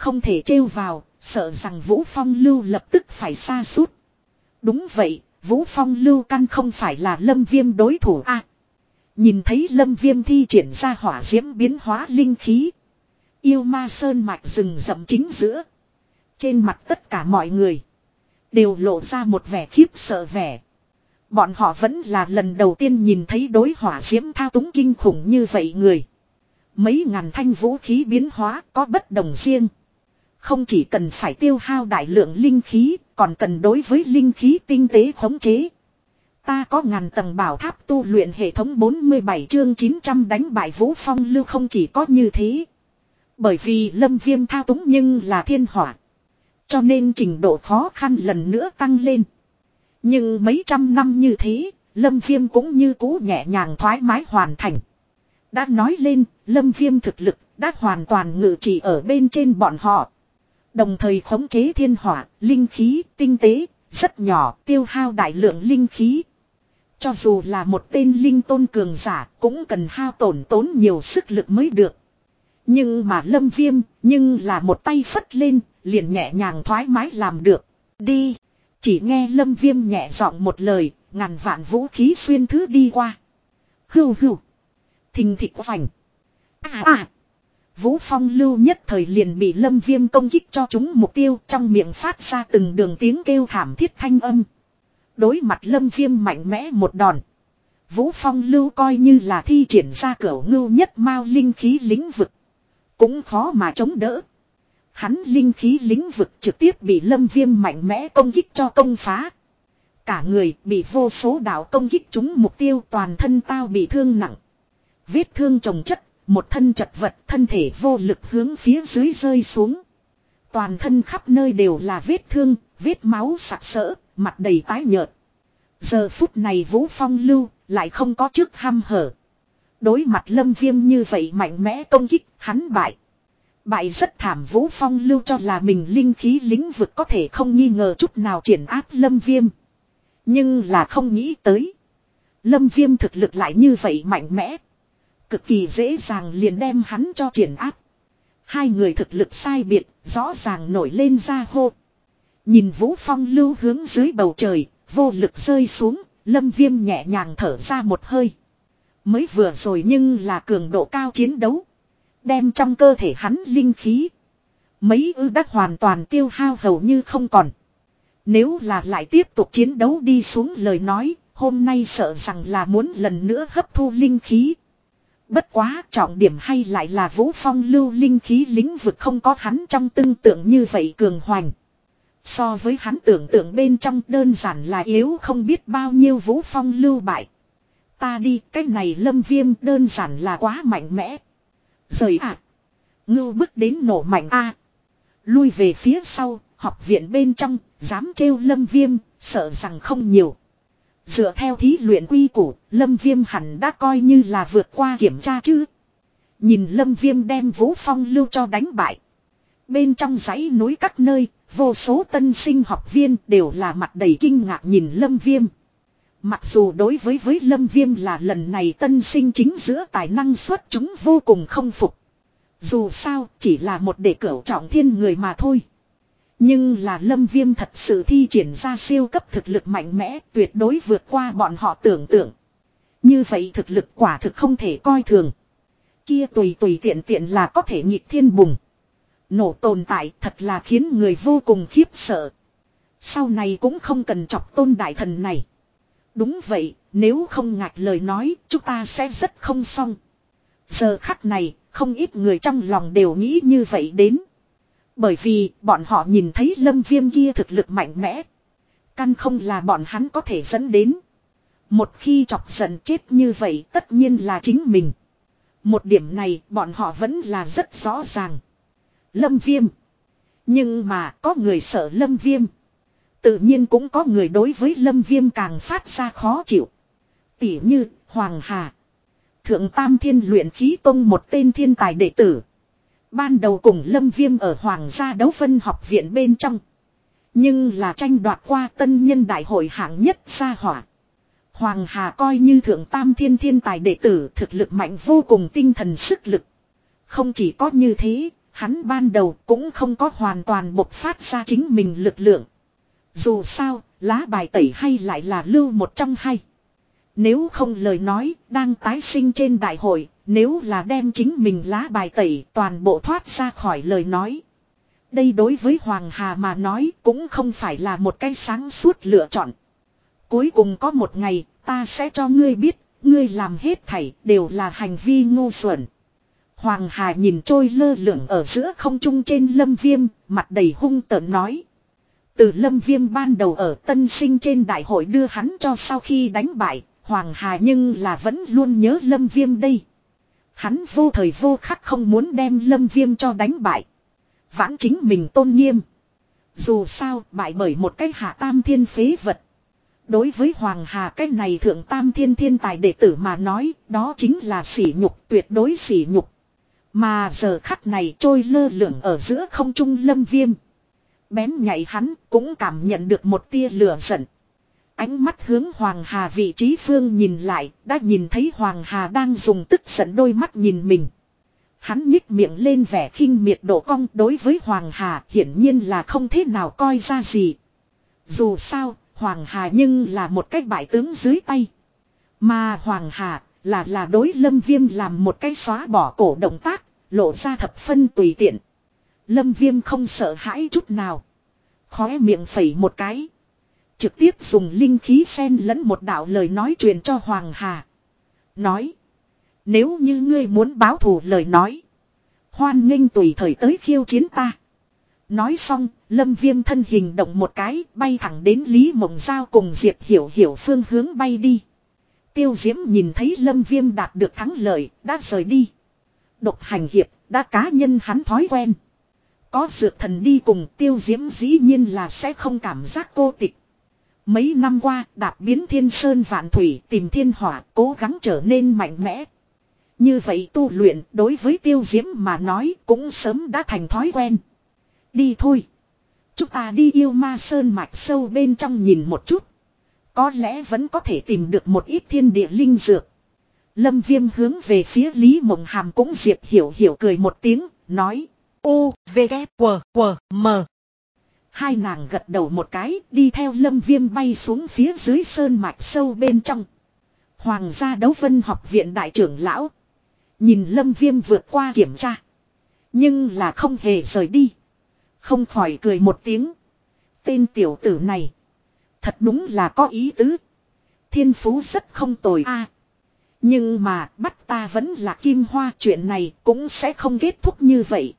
Không thể trêu vào, sợ rằng Vũ Phong lưu lập tức phải xa suốt. Đúng vậy, Vũ Phong lưu căn không phải là lâm viêm đối thủ a Nhìn thấy lâm viêm thi triển ra hỏa diễm biến hóa linh khí. Yêu ma sơn mạch rừng rậm chính giữa. Trên mặt tất cả mọi người. Đều lộ ra một vẻ khiếp sợ vẻ. Bọn họ vẫn là lần đầu tiên nhìn thấy đối hỏa diễm thao túng kinh khủng như vậy người. Mấy ngàn thanh vũ khí biến hóa có bất đồng riêng. Không chỉ cần phải tiêu hao đại lượng linh khí, còn cần đối với linh khí tinh tế khống chế. Ta có ngàn tầng bảo tháp tu luyện hệ thống 47 chương 900 đánh bại vũ phong lưu không chỉ có như thế. Bởi vì lâm viêm thao túng nhưng là thiên hỏa. Cho nên trình độ khó khăn lần nữa tăng lên. Nhưng mấy trăm năm như thế, lâm viêm cũng như cũ nhẹ nhàng thoải mái hoàn thành. Đã nói lên, lâm viêm thực lực đã hoàn toàn ngự trị ở bên trên bọn họ. Đồng thời khống chế thiên hỏa, linh khí, tinh tế, rất nhỏ, tiêu hao đại lượng linh khí. Cho dù là một tên linh tôn cường giả cũng cần hao tổn tốn nhiều sức lực mới được. Nhưng mà lâm viêm, nhưng là một tay phất lên, liền nhẹ nhàng thoải mái làm được. Đi. Chỉ nghe lâm viêm nhẹ giọng một lời, ngàn vạn vũ khí xuyên thứ đi qua. Hưu hưu. Thình thịt vành. À à. Vũ Phong lưu nhất thời liền bị lâm viêm công kích cho chúng mục tiêu, trong miệng phát ra từng đường tiếng kêu thảm thiết thanh âm. Đối mặt lâm viêm mạnh mẽ một đòn. Vũ Phong lưu coi như là thi triển ra cửa ngưu nhất mao linh khí lĩnh vực. Cũng khó mà chống đỡ. Hắn linh khí lĩnh vực trực tiếp bị lâm viêm mạnh mẽ công kích cho công phá. Cả người bị vô số đạo công kích chúng mục tiêu, toàn thân tao bị thương nặng. Vết thương trồng chất một thân chật vật thân thể vô lực hướng phía dưới rơi xuống. Toàn thân khắp nơi đều là vết thương, vết máu sặc sỡ, mặt đầy tái nhợt. Giờ phút này Vũ Phong lưu, lại không có trước ham hở. Đối mặt lâm viêm như vậy mạnh mẽ công kích, hắn bại. Bại rất thảm Vũ Phong lưu cho là mình linh khí lĩnh vực có thể không nghi ngờ chút nào triển áp lâm viêm. Nhưng là không nghĩ tới. Lâm viêm thực lực lại như vậy mạnh mẽ. Cực kỳ dễ dàng liền đem hắn cho triển áp. Hai người thực lực sai biệt, rõ ràng nổi lên ra hô. Nhìn Vũ Phong lưu hướng dưới bầu trời, vô lực rơi xuống, lâm viêm nhẹ nhàng thở ra một hơi. Mới vừa rồi nhưng là cường độ cao chiến đấu. Đem trong cơ thể hắn linh khí, Mấy ư đắc hoàn toàn tiêu hao hầu như không còn. Nếu là lại tiếp tục chiến đấu đi xuống lời nói, hôm nay sợ rằng là muốn lần nữa hấp thu linh khí. Bất quá trọng điểm hay lại là vũ phong lưu linh khí lĩnh vực không có hắn trong tương tượng như vậy cường hoành. So với hắn tưởng tượng bên trong đơn giản là yếu không biết bao nhiêu vũ phong lưu bại. Ta đi cái này lâm viêm đơn giản là quá mạnh mẽ. Rời ạ. À. Ngưu bước đến nổ mạnh a Lui về phía sau, học viện bên trong, dám trêu lâm viêm, sợ rằng không nhiều. Dựa theo thí luyện quy củ, lâm viêm hẳn đã coi như là vượt qua kiểm tra chứ. Nhìn lâm viêm đem vũ phong lưu cho đánh bại. Bên trong dãy núi các nơi, vô số tân sinh học viên đều là mặt đầy kinh ngạc nhìn lâm viêm. Mặc dù đối với với lâm viêm là lần này tân sinh chính giữa tài năng xuất chúng vô cùng không phục. Dù sao chỉ là một đệ cửu trọng thiên người mà thôi. Nhưng là lâm viêm thật sự thi triển ra siêu cấp thực lực mạnh mẽ tuyệt đối vượt qua bọn họ tưởng tượng. Như vậy thực lực quả thực không thể coi thường. Kia tùy tùy tiện tiện là có thể nhịp thiên bùng. Nổ tồn tại thật là khiến người vô cùng khiếp sợ. Sau này cũng không cần chọc tôn đại thần này. Đúng vậy, nếu không ngạc lời nói, chúng ta sẽ rất không xong. Giờ khắc này, không ít người trong lòng đều nghĩ như vậy đến. Bởi vì bọn họ nhìn thấy lâm viêm kia thực lực mạnh mẽ. Căn không là bọn hắn có thể dẫn đến. Một khi chọc giận chết như vậy tất nhiên là chính mình. Một điểm này bọn họ vẫn là rất rõ ràng. Lâm viêm. Nhưng mà có người sợ lâm viêm. Tự nhiên cũng có người đối với lâm viêm càng phát ra khó chịu. Tỉ như Hoàng Hà. Thượng Tam Thiên luyện khí công một tên thiên tài đệ tử. Ban đầu cùng Lâm Viêm ở Hoàng gia đấu phân học viện bên trong. Nhưng là tranh đoạt qua tân nhân đại hội hạng nhất xa hỏa. Hoàng Hà coi như thượng tam thiên thiên tài đệ tử thực lực mạnh vô cùng tinh thần sức lực. Không chỉ có như thế, hắn ban đầu cũng không có hoàn toàn bộc phát ra chính mình lực lượng. Dù sao, lá bài tẩy hay lại là lưu một trong hai. Nếu không lời nói, đang tái sinh trên đại hội, nếu là đem chính mình lá bài tẩy toàn bộ thoát ra khỏi lời nói. Đây đối với Hoàng Hà mà nói cũng không phải là một cái sáng suốt lựa chọn. Cuối cùng có một ngày, ta sẽ cho ngươi biết, ngươi làm hết thảy đều là hành vi ngu xuẩn. Hoàng Hà nhìn trôi lơ lửng ở giữa không trung trên lâm viêm, mặt đầy hung tợn nói. Từ lâm viêm ban đầu ở tân sinh trên đại hội đưa hắn cho sau khi đánh bại, Hoàng Hà nhưng là vẫn luôn nhớ lâm viêm đây. Hắn vô thời vô khắc không muốn đem lâm viêm cho đánh bại. Vãn chính mình tôn nghiêm. Dù sao, bại bởi một cái hạ tam thiên phế vật. Đối với Hoàng Hà cái này thượng tam thiên thiên tài đệ tử mà nói, đó chính là sỉ nhục, tuyệt đối sỉ nhục. Mà giờ khắc này trôi lơ lửng ở giữa không trung lâm viêm. Bén nhảy hắn cũng cảm nhận được một tia lửa giận. Ánh mắt hướng Hoàng Hà vị trí phương nhìn lại, đã nhìn thấy Hoàng Hà đang dùng tức giận đôi mắt nhìn mình. Hắn nhích miệng lên vẻ khinh miệt độ cong đối với Hoàng Hà hiển nhiên là không thế nào coi ra gì. Dù sao, Hoàng Hà nhưng là một cái bại tướng dưới tay. Mà Hoàng Hà là là đối lâm viêm làm một cái xóa bỏ cổ động tác, lộ ra thập phân tùy tiện. Lâm viêm không sợ hãi chút nào. Khóe miệng phẩy một cái. Trực tiếp dùng linh khí sen lẫn một đạo lời nói truyền cho Hoàng Hà. Nói. Nếu như ngươi muốn báo thù lời nói. Hoan nghênh tùy thời tới khiêu chiến ta. Nói xong, Lâm Viêm thân hình động một cái, bay thẳng đến Lý Mộng Giao cùng Diệp Hiểu Hiểu phương hướng bay đi. Tiêu Diễm nhìn thấy Lâm Viêm đạt được thắng lợi, đã rời đi. Độc hành hiệp, đã cá nhân hắn thói quen. Có dược thần đi cùng Tiêu Diễm dĩ nhiên là sẽ không cảm giác cô tịch. Mấy năm qua, đạp biến thiên sơn vạn thủy tìm thiên hỏa, cố gắng trở nên mạnh mẽ. Như vậy tu luyện đối với tiêu diễm mà nói cũng sớm đã thành thói quen. Đi thôi. Chúng ta đi yêu ma sơn mạch sâu bên trong nhìn một chút. Có lẽ vẫn có thể tìm được một ít thiên địa linh dược. Lâm viêm hướng về phía Lý Mộng Hàm cũng diệp hiểu hiểu cười một tiếng, nói. U, V, K, W, W, M. Hai nàng gật đầu một cái, đi theo lâm viêm bay xuống phía dưới sơn mạch sâu bên trong. Hoàng gia đấu vân học viện đại trưởng lão. Nhìn lâm viêm vượt qua kiểm tra. Nhưng là không hề rời đi. Không khỏi cười một tiếng. Tên tiểu tử này. Thật đúng là có ý tứ. Thiên phú rất không tồi a. nhưng mà, bắt ta vẫn là kim hoa, chuyện này cũng sẽ không kết thúc như vậy.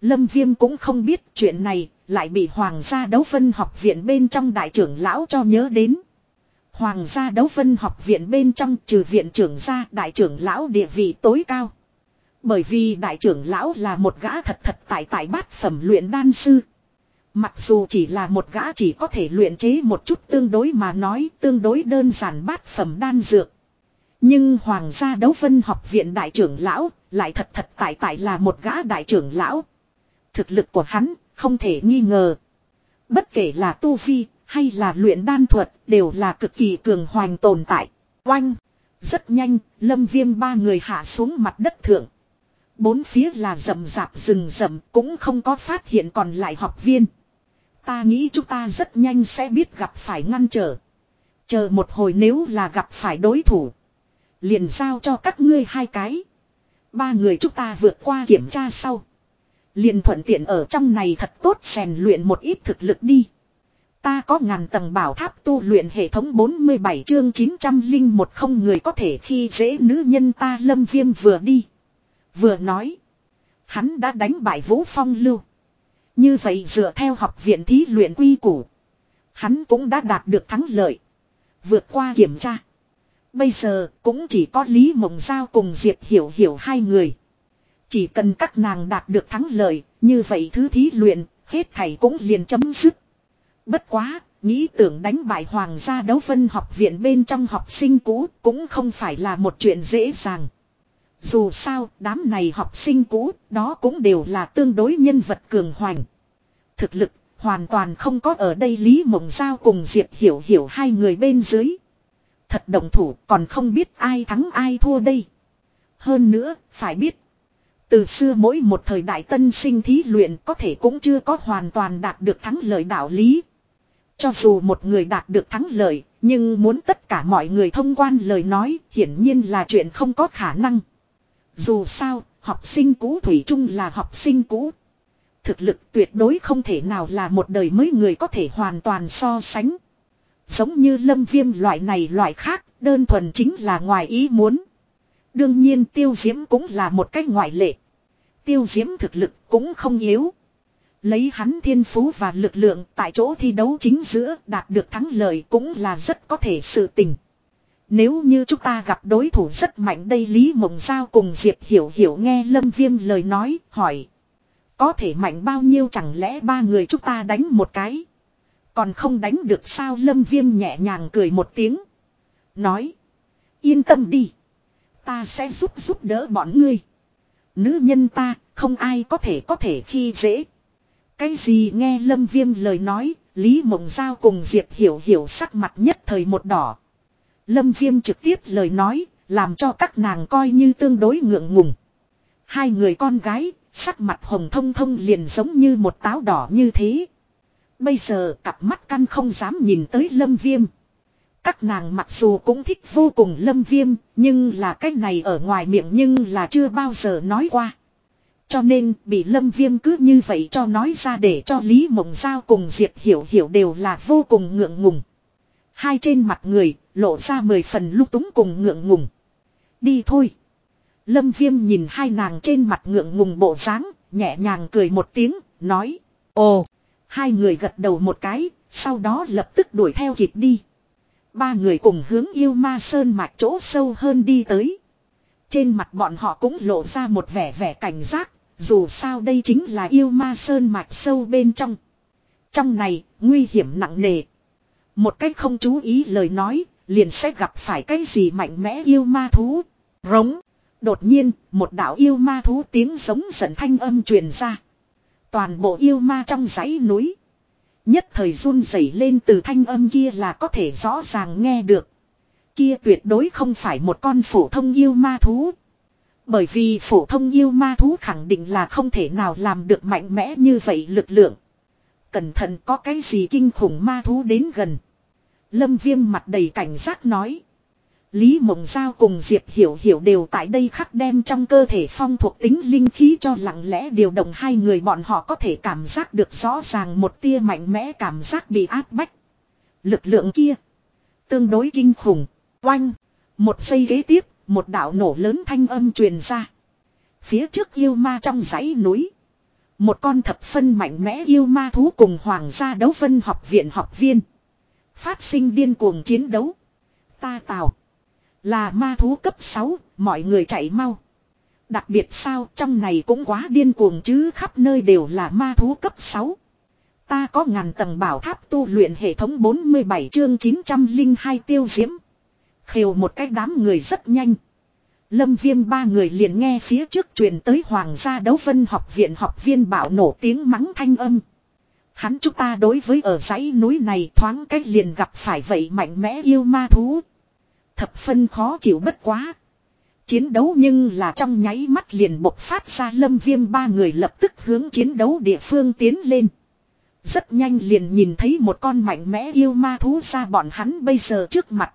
Lâm Viêm cũng không biết chuyện này, lại bị Hoàng gia đấu Phân học viện bên trong đại trưởng lão cho nhớ đến. Hoàng gia đấu Phân học viện bên trong trừ viện trưởng gia đại trưởng lão địa vị tối cao. Bởi vì đại trưởng lão là một gã thật thật tại tại bát phẩm luyện đan sư. Mặc dù chỉ là một gã chỉ có thể luyện chế một chút tương đối mà nói tương đối đơn giản bát phẩm đan dược. Nhưng Hoàng gia đấu Phân học viện đại trưởng lão lại thật thật tại tại là một gã đại trưởng lão. Thực lực của hắn không thể nghi ngờ. Bất kể là tu vi hay là luyện đan thuật đều là cực kỳ cường hoành tồn tại. Oanh! Rất nhanh, lâm viêm ba người hạ xuống mặt đất thượng. Bốn phía là rậm rạp rừng rậm cũng không có phát hiện còn lại học viên. Ta nghĩ chúng ta rất nhanh sẽ biết gặp phải ngăn trở. Chờ một hồi nếu là gặp phải đối thủ. Liền giao cho các ngươi hai cái. Ba người chúng ta vượt qua kiểm tra sau. Liền thuận tiện ở trong này thật tốt rèn luyện một ít thực lực đi. Ta có ngàn tầng bảo tháp tu luyện hệ thống 47 chương 900 linh một không người có thể khi dễ nữ nhân ta lâm viêm vừa đi. Vừa nói. Hắn đã đánh bại vũ phong lưu. Như vậy dựa theo học viện thí luyện quy củ. Hắn cũng đã đạt được thắng lợi. Vượt qua kiểm tra. Bây giờ cũng chỉ có Lý Mộng Giao cùng Diệp Hiểu Hiểu hai người. Chỉ cần các nàng đạt được thắng lợi, như vậy thứ thí luyện, hết thảy cũng liền chấm dứt. Bất quá, nghĩ tưởng đánh bại hoàng gia đấu vân học viện bên trong học sinh cũ cũng không phải là một chuyện dễ dàng. Dù sao, đám này học sinh cũ, đó cũng đều là tương đối nhân vật cường hoành. Thực lực, hoàn toàn không có ở đây Lý Mộng Giao cùng Diệp Hiểu Hiểu hai người bên dưới. Thật đồng thủ còn không biết ai thắng ai thua đây. Hơn nữa, phải biết. Từ xưa mỗi một thời đại tân sinh thí luyện có thể cũng chưa có hoàn toàn đạt được thắng lợi đạo lý. Cho dù một người đạt được thắng lợi, nhưng muốn tất cả mọi người thông quan lời nói hiển nhiên là chuyện không có khả năng. Dù sao, học sinh cũ Thủy chung là học sinh cũ. Thực lực tuyệt đối không thể nào là một đời mới người có thể hoàn toàn so sánh. Giống như lâm viêm loại này loại khác, đơn thuần chính là ngoài ý muốn. Đương nhiên tiêu diễm cũng là một cách ngoại lệ. Tiêu diễm thực lực cũng không yếu. Lấy hắn thiên phú và lực lượng tại chỗ thi đấu chính giữa đạt được thắng lợi cũng là rất có thể sự tình. Nếu như chúng ta gặp đối thủ rất mạnh đây Lý Mộng Giao cùng Diệp Hiểu Hiểu nghe Lâm Viêm lời nói, hỏi. Có thể mạnh bao nhiêu chẳng lẽ ba người chúng ta đánh một cái. Còn không đánh được sao Lâm Viêm nhẹ nhàng cười một tiếng. Nói. Yên tâm đi. Ta sẽ giúp giúp đỡ bọn ngươi. Nữ nhân ta, không ai có thể có thể khi dễ. Cái gì nghe Lâm Viêm lời nói, Lý Mộng Giao cùng Diệp Hiểu Hiểu sắc mặt nhất thời một đỏ. Lâm Viêm trực tiếp lời nói, làm cho các nàng coi như tương đối ngượng ngùng. Hai người con gái, sắc mặt hồng thông thông liền giống như một táo đỏ như thế. Bây giờ cặp mắt căn không dám nhìn tới Lâm Viêm. Các nàng mặc dù cũng thích vô cùng Lâm Viêm, nhưng là cách này ở ngoài miệng nhưng là chưa bao giờ nói qua. Cho nên bị Lâm Viêm cứ như vậy cho nói ra để cho Lý Mộng Giao cùng Diệp Hiểu Hiểu đều là vô cùng ngượng ngùng. Hai trên mặt người lộ ra mười phần lúc túng cùng ngượng ngùng. Đi thôi. Lâm Viêm nhìn hai nàng trên mặt ngượng ngùng bộ dáng nhẹ nhàng cười một tiếng, nói. Ồ, hai người gật đầu một cái, sau đó lập tức đuổi theo kịp đi. Ba người cùng hướng yêu ma sơn mạch chỗ sâu hơn đi tới. Trên mặt bọn họ cũng lộ ra một vẻ vẻ cảnh giác, dù sao đây chính là yêu ma sơn mạch sâu bên trong. Trong này, nguy hiểm nặng nề. Một cách không chú ý lời nói, liền sẽ gặp phải cái gì mạnh mẽ yêu ma thú. Rống. Đột nhiên, một đạo yêu ma thú tiếng giống giận thanh âm truyền ra. Toàn bộ yêu ma trong dãy núi. Nhất thời run rẩy lên từ thanh âm kia là có thể rõ ràng nghe được. Kia tuyệt đối không phải một con phổ thông yêu ma thú. Bởi vì phổ thông yêu ma thú khẳng định là không thể nào làm được mạnh mẽ như vậy lực lượng. Cẩn thận có cái gì kinh khủng ma thú đến gần. Lâm viêm mặt đầy cảnh giác nói. Lý Mộng Giao cùng Diệp Hiểu Hiểu đều tại đây khắc đem trong cơ thể phong thuộc tính linh khí cho lặng lẽ điều động hai người bọn họ có thể cảm giác được rõ ràng một tia mạnh mẽ cảm giác bị áp bách. Lực lượng kia. Tương đối kinh khủng. Oanh. Một giây ghế tiếp, một đạo nổ lớn thanh âm truyền ra. Phía trước yêu ma trong dãy núi. Một con thập phân mạnh mẽ yêu ma thú cùng hoàng gia đấu phân học viện học viên. Phát sinh điên cuồng chiến đấu. Ta tào. Là ma thú cấp 6, mọi người chạy mau. Đặc biệt sao trong này cũng quá điên cuồng chứ khắp nơi đều là ma thú cấp 6. Ta có ngàn tầng bảo tháp tu luyện hệ thống 47 chương 902 tiêu diễm. Khều một cái đám người rất nhanh. Lâm viêm ba người liền nghe phía trước truyền tới Hoàng gia đấu vân học viện học viên bảo nổ tiếng mắng thanh âm. Hắn chúng ta đối với ở dãy núi này thoáng cách liền gặp phải vậy mạnh mẽ yêu ma thú. Thập phân khó chịu bất quá. Chiến đấu nhưng là trong nháy mắt liền bộc phát ra lâm viêm ba người lập tức hướng chiến đấu địa phương tiến lên. Rất nhanh liền nhìn thấy một con mạnh mẽ yêu ma thú ra bọn hắn bây giờ trước mặt.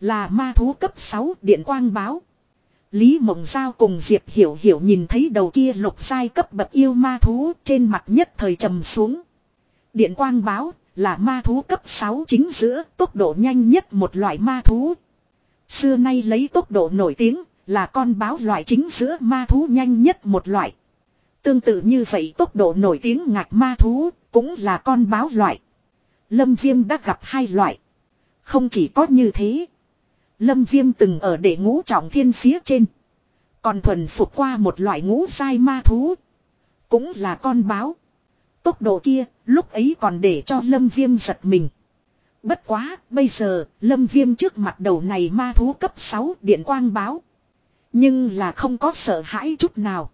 Là ma thú cấp 6 điện quang báo. Lý Mộng Giao cùng Diệp Hiểu Hiểu nhìn thấy đầu kia lục sai cấp bậc yêu ma thú trên mặt nhất thời trầm xuống. Điện quang báo là ma thú cấp 6 chính giữa tốc độ nhanh nhất một loại ma thú. Xưa nay lấy tốc độ nổi tiếng là con báo loại chính giữa ma thú nhanh nhất một loại. Tương tự như vậy tốc độ nổi tiếng ngạc ma thú cũng là con báo loại. Lâm Viêm đã gặp hai loại. Không chỉ có như thế. Lâm Viêm từng ở để ngũ trọng thiên phía trên. Còn thuần phục qua một loại ngũ sai ma thú. Cũng là con báo. Tốc độ kia, lúc ấy còn để cho Lâm Viêm giật mình. Bất quá, bây giờ, Lâm Viêm trước mặt đầu này ma thú cấp 6 điện quang báo. Nhưng là không có sợ hãi chút nào.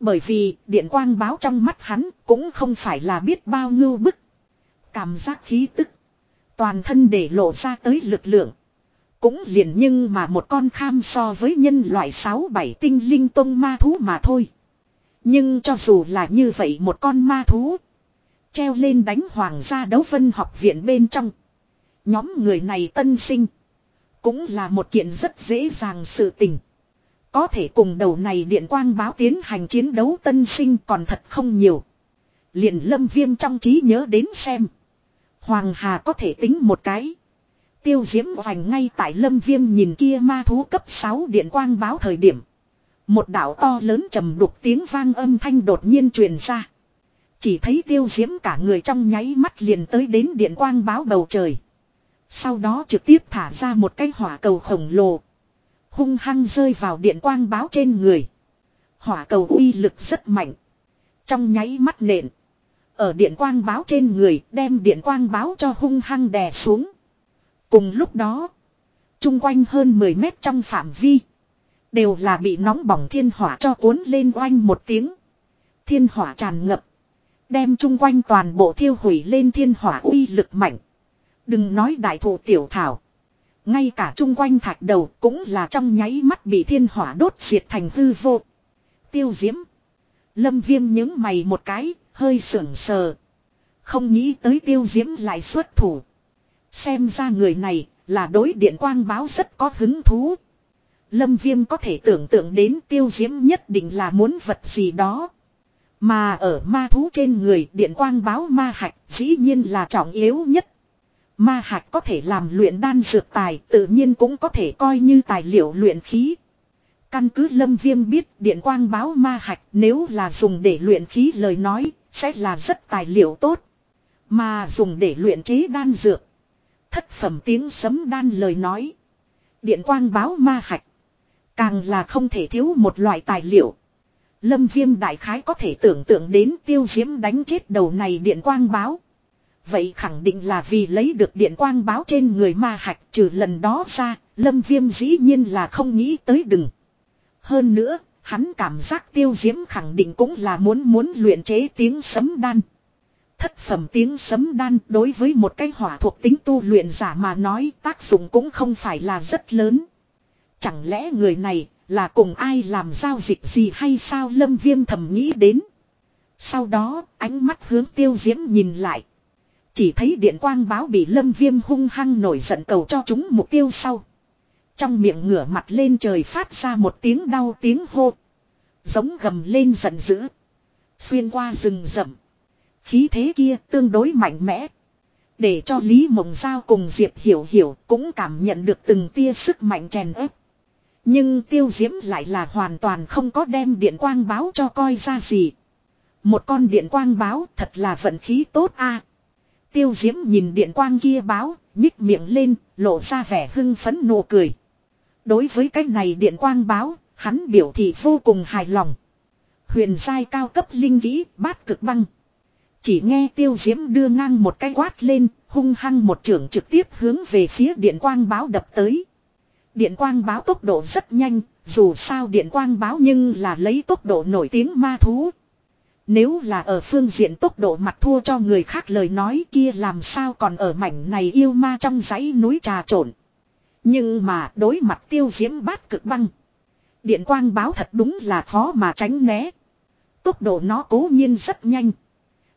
Bởi vì, điện quang báo trong mắt hắn cũng không phải là biết bao ngưu bức. Cảm giác khí tức. Toàn thân để lộ ra tới lực lượng. Cũng liền nhưng mà một con kham so với nhân loại 6-7 tinh linh tông ma thú mà thôi. Nhưng cho dù là như vậy một con ma thú. Treo lên đánh hoàng gia đấu vân học viện bên trong. Nhóm người này tân sinh. Cũng là một kiện rất dễ dàng sự tình. Có thể cùng đầu này điện quang báo tiến hành chiến đấu tân sinh còn thật không nhiều. liền lâm viêm trong trí nhớ đến xem. Hoàng Hà có thể tính một cái. Tiêu diễm vành ngay tại lâm viêm nhìn kia ma thú cấp 6 điện quang báo thời điểm. Một đảo to lớn trầm đục tiếng vang âm thanh đột nhiên truyền ra. Chỉ thấy tiêu diễm cả người trong nháy mắt liền tới đến điện quang báo bầu trời. Sau đó trực tiếp thả ra một cái hỏa cầu khổng lồ. Hung hăng rơi vào điện quang báo trên người. Hỏa cầu uy lực rất mạnh. Trong nháy mắt nện. Ở điện quang báo trên người, đem điện quang báo cho hung hăng đè xuống. Cùng lúc đó. Trung quanh hơn 10 mét trong phạm vi. Đều là bị nóng bỏng thiên hỏa cho cuốn lên oanh một tiếng. Thiên hỏa tràn ngập. Đem chung quanh toàn bộ thiêu hủy lên thiên hỏa uy lực mạnh. Đừng nói đại thụ tiểu thảo. Ngay cả chung quanh thạch đầu cũng là trong nháy mắt bị thiên hỏa đốt diệt thành hư vô. Tiêu diễm. Lâm viêm những mày một cái, hơi sưởng sờ. Không nghĩ tới tiêu diễm lại xuất thủ. Xem ra người này là đối điện quang báo rất có hứng thú. Lâm viêm có thể tưởng tượng đến tiêu diễm nhất định là muốn vật gì đó. Mà ở ma thú trên người điện quang báo ma hạch dĩ nhiên là trọng yếu nhất. Ma hạch có thể làm luyện đan dược tài, tự nhiên cũng có thể coi như tài liệu luyện khí. Căn cứ lâm viêm biết, điện quang báo ma hạch, nếu là dùng để luyện khí lời nói, sẽ là rất tài liệu tốt. Mà dùng để luyện chế đan dược. Thất phẩm tiếng sấm đan lời nói. Điện quang báo ma hạch. Càng là không thể thiếu một loại tài liệu. Lâm viêm đại khái có thể tưởng tượng đến tiêu diễm đánh chết đầu này điện quang báo. Vậy khẳng định là vì lấy được điện quang báo trên người ma hạch trừ lần đó ra, lâm viêm dĩ nhiên là không nghĩ tới đừng. Hơn nữa, hắn cảm giác tiêu diễm khẳng định cũng là muốn muốn luyện chế tiếng sấm đan. Thất phẩm tiếng sấm đan đối với một cái hỏa thuộc tính tu luyện giả mà nói tác dụng cũng không phải là rất lớn. Chẳng lẽ người này là cùng ai làm giao dịch gì hay sao lâm viêm thầm nghĩ đến. Sau đó ánh mắt hướng tiêu diễm nhìn lại. Chỉ thấy điện quang báo bị lâm viêm hung hăng nổi giận cầu cho chúng mục tiêu sau. Trong miệng ngửa mặt lên trời phát ra một tiếng đau tiếng hô. Giống gầm lên giận dữ. Xuyên qua rừng rậm. Khí thế kia tương đối mạnh mẽ. Để cho Lý Mộng Giao cùng Diệp Hiểu Hiểu cũng cảm nhận được từng tia sức mạnh chèn ép. Nhưng tiêu diễm lại là hoàn toàn không có đem điện quang báo cho coi ra gì. Một con điện quang báo thật là vận khí tốt a. Tiêu diễm nhìn điện quang kia báo, nhích miệng lên, lộ ra vẻ hưng phấn nụ cười. Đối với cái này điện quang báo, hắn biểu thị vô cùng hài lòng. Huyền giai cao cấp linh kỹ bát cực băng. Chỉ nghe tiêu diễm đưa ngang một cái quát lên, hung hăng một trưởng trực tiếp hướng về phía điện quang báo đập tới. Điện quang báo tốc độ rất nhanh, dù sao điện quang báo nhưng là lấy tốc độ nổi tiếng ma thú. Nếu là ở phương diện tốc độ mặt thua cho người khác lời nói kia làm sao còn ở mảnh này yêu ma trong dãy núi trà trộn. Nhưng mà đối mặt tiêu diễm bát cực băng. Điện quang báo thật đúng là khó mà tránh né. Tốc độ nó cố nhiên rất nhanh.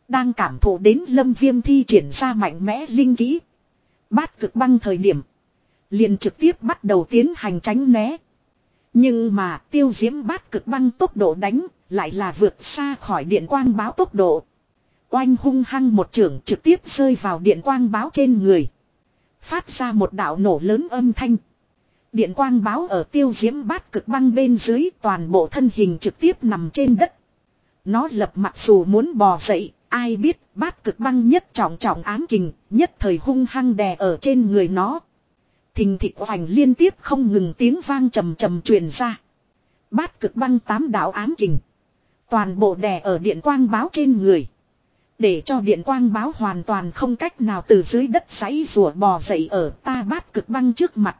Đang cảm thụ đến lâm viêm thi triển ra mạnh mẽ linh kỹ. Bát cực băng thời điểm. Liền trực tiếp bắt đầu tiến hành tránh né. Nhưng mà tiêu diễm bát cực băng tốc độ đánh lại là vượt xa khỏi điện quang báo tốc độ. Oanh hung hăng một trưởng trực tiếp rơi vào điện quang báo trên người. Phát ra một đạo nổ lớn âm thanh. Điện quang báo ở tiêu diễm bát cực băng bên dưới toàn bộ thân hình trực tiếp nằm trên đất. Nó lập mặc dù muốn bò dậy, ai biết bát cực băng nhất trọng trọng ám kình, nhất thời hung hăng đè ở trên người nó. Thình thịt hoành liên tiếp không ngừng tiếng vang trầm trầm truyền ra. Bát cực băng tám đạo ám kình. Toàn bộ đè ở điện quang báo trên người. Để cho điện quang báo hoàn toàn không cách nào từ dưới đất giấy rùa bò dậy ở ta bát cực băng trước mặt.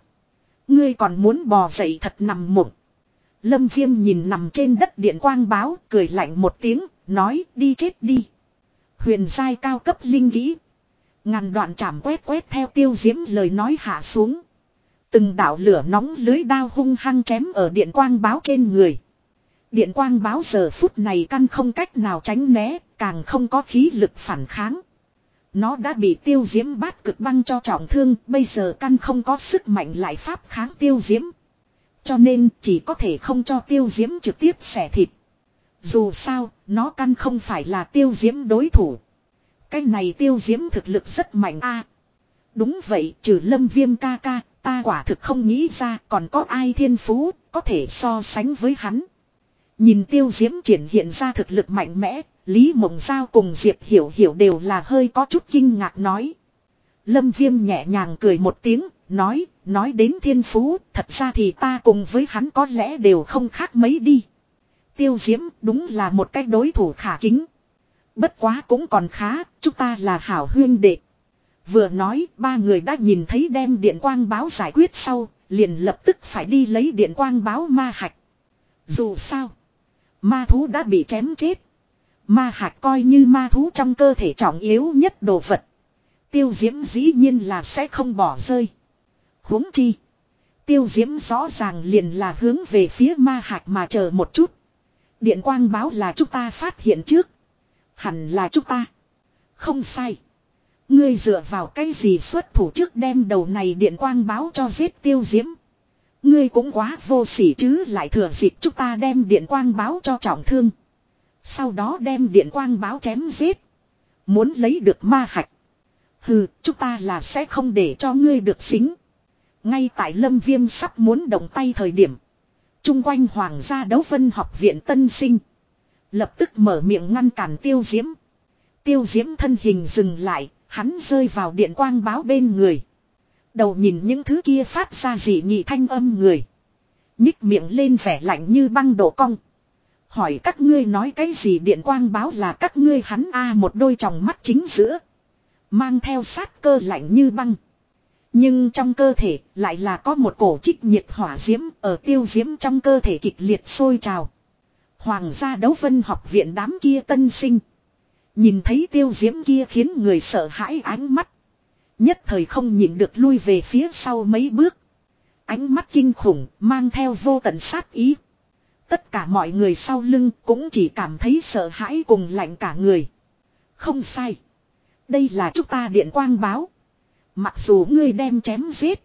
Ngươi còn muốn bò dậy thật nằm mộng. Lâm viêm nhìn nằm trên đất điện quang báo, cười lạnh một tiếng, nói đi chết đi. Huyền giai cao cấp linh kỹ. Ngàn đoạn chạm quét quét theo tiêu diễm lời nói hạ xuống. Từng đạo lửa nóng lưới đao hung hăng chém ở điện quang báo trên người. Điện quang báo giờ phút này căn không cách nào tránh né, càng không có khí lực phản kháng. Nó đã bị tiêu diễm bát cực băng cho trọng thương, bây giờ căn không có sức mạnh lại pháp kháng tiêu diễm. Cho nên chỉ có thể không cho tiêu diễm trực tiếp xẻ thịt. Dù sao, nó căn không phải là tiêu diễm đối thủ. Cái này tiêu diễm thực lực rất mạnh a. đúng vậy, trừ lâm viêm ca ca, ta quả thực không nghĩ ra còn có ai thiên phú, có thể so sánh với hắn. Nhìn tiêu diễm triển hiện ra thực lực mạnh mẽ, Lý Mộng Giao cùng Diệp Hiểu Hiểu đều là hơi có chút kinh ngạc nói. Lâm Viêm nhẹ nhàng cười một tiếng, nói, nói đến thiên phú, thật ra thì ta cùng với hắn có lẽ đều không khác mấy đi. Tiêu diễm đúng là một cái đối thủ khả kính. Bất quá cũng còn khá, chúng ta là hảo huyên đệ. Vừa nói, ba người đã nhìn thấy đem điện quang báo giải quyết sau, liền lập tức phải đi lấy điện quang báo ma hạch. Dù sao, Ma thú đã bị chém chết. Ma hạt coi như ma thú trong cơ thể trọng yếu nhất đồ vật. Tiêu diễm dĩ nhiên là sẽ không bỏ rơi. huống chi. Tiêu diễm rõ ràng liền là hướng về phía ma hạt mà chờ một chút. Điện quang báo là chúng ta phát hiện trước. Hẳn là chúng ta. Không sai. Ngươi dựa vào cái gì xuất thủ trước đem đầu này điện quang báo cho giết tiêu diễm. Ngươi cũng quá vô sỉ chứ lại thừa dịp chúng ta đem điện quang báo cho trọng thương. Sau đó đem điện quang báo chém giết. Muốn lấy được ma hạch. Hừ, chúng ta là sẽ không để cho ngươi được xính. Ngay tại lâm viêm sắp muốn động tay thời điểm. Trung quanh hoàng gia đấu vân học viện tân sinh. Lập tức mở miệng ngăn cản tiêu diễm. Tiêu diễm thân hình dừng lại, hắn rơi vào điện quang báo bên người. Đầu nhìn những thứ kia phát ra dị nhị thanh âm người. Nhích miệng lên vẻ lạnh như băng độ cong. Hỏi các ngươi nói cái gì điện quang báo là các ngươi hắn a một đôi tròng mắt chính giữa. Mang theo sát cơ lạnh như băng. Nhưng trong cơ thể lại là có một cổ trích nhiệt hỏa diễm ở tiêu diễm trong cơ thể kịch liệt sôi trào. Hoàng gia đấu vân học viện đám kia tân sinh. Nhìn thấy tiêu diễm kia khiến người sợ hãi ánh mắt. Nhất thời không nhịn được lui về phía sau mấy bước. Ánh mắt kinh khủng mang theo vô tận sát ý. Tất cả mọi người sau lưng cũng chỉ cảm thấy sợ hãi cùng lạnh cả người. Không sai. Đây là chúng ta điện quang báo. Mặc dù ngươi đem chém giết.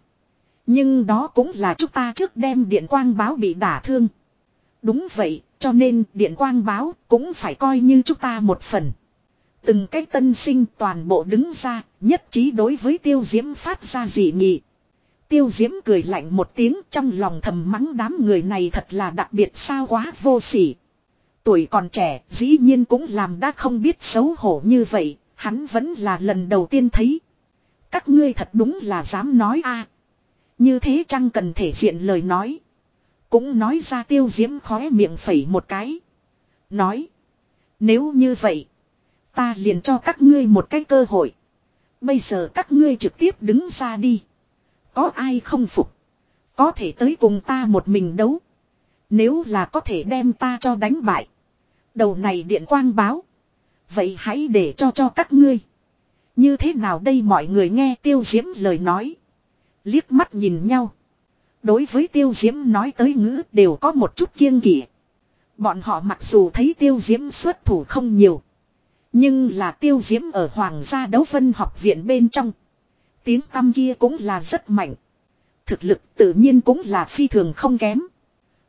Nhưng đó cũng là chúng ta trước đem điện quang báo bị đả thương. Đúng vậy, cho nên điện quang báo cũng phải coi như chúng ta một phần. Từng cái tân sinh toàn bộ đứng ra, nhất trí đối với tiêu diễm phát ra dị nghị. Tiêu diễm cười lạnh một tiếng trong lòng thầm mắng đám người này thật là đặc biệt sao quá vô sỉ. Tuổi còn trẻ dĩ nhiên cũng làm đã không biết xấu hổ như vậy, hắn vẫn là lần đầu tiên thấy. Các ngươi thật đúng là dám nói a Như thế chăng cần thể diện lời nói. Cũng nói ra tiêu diễm khóe miệng phẩy một cái. Nói. Nếu như vậy. Ta liền cho các ngươi một cái cơ hội. Bây giờ các ngươi trực tiếp đứng ra đi. Có ai không phục. Có thể tới cùng ta một mình đấu. Nếu là có thể đem ta cho đánh bại. Đầu này điện quang báo. Vậy hãy để cho cho các ngươi. Như thế nào đây mọi người nghe tiêu diễm lời nói. Liếc mắt nhìn nhau. Đối với tiêu diễm nói tới ngữ đều có một chút kiêng kỵ. Bọn họ mặc dù thấy tiêu diễm xuất thủ không nhiều. Nhưng là tiêu diễm ở Hoàng gia đấu phân học viện bên trong. Tiếng tâm kia cũng là rất mạnh. Thực lực tự nhiên cũng là phi thường không kém.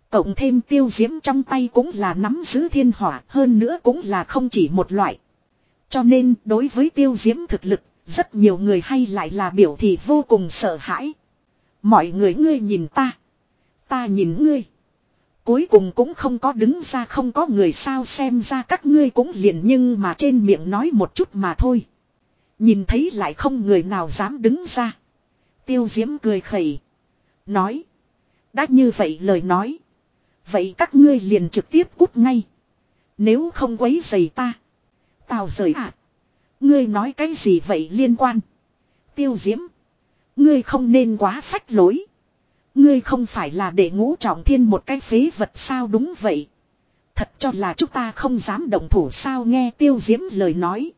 Cộng thêm tiêu diễm trong tay cũng là nắm giữ thiên hỏa hơn nữa cũng là không chỉ một loại. Cho nên đối với tiêu diễm thực lực, rất nhiều người hay lại là biểu thị vô cùng sợ hãi. Mọi người ngươi nhìn ta. Ta nhìn ngươi. Cuối cùng cũng không có đứng ra, không có người sao xem ra các ngươi cũng liền nhưng mà trên miệng nói một chút mà thôi. Nhìn thấy lại không người nào dám đứng ra. Tiêu diễm cười khẩy. Nói. Đã như vậy lời nói. Vậy các ngươi liền trực tiếp cút ngay. Nếu không quấy giày ta. Tào rời ạ. À. Ngươi nói cái gì vậy liên quan. Tiêu diễm. Ngươi không nên quá phách lối. Ngươi không phải là để ngũ trọng thiên một cái phế vật sao đúng vậy. Thật cho là chúng ta không dám động thủ sao nghe tiêu diễm lời nói.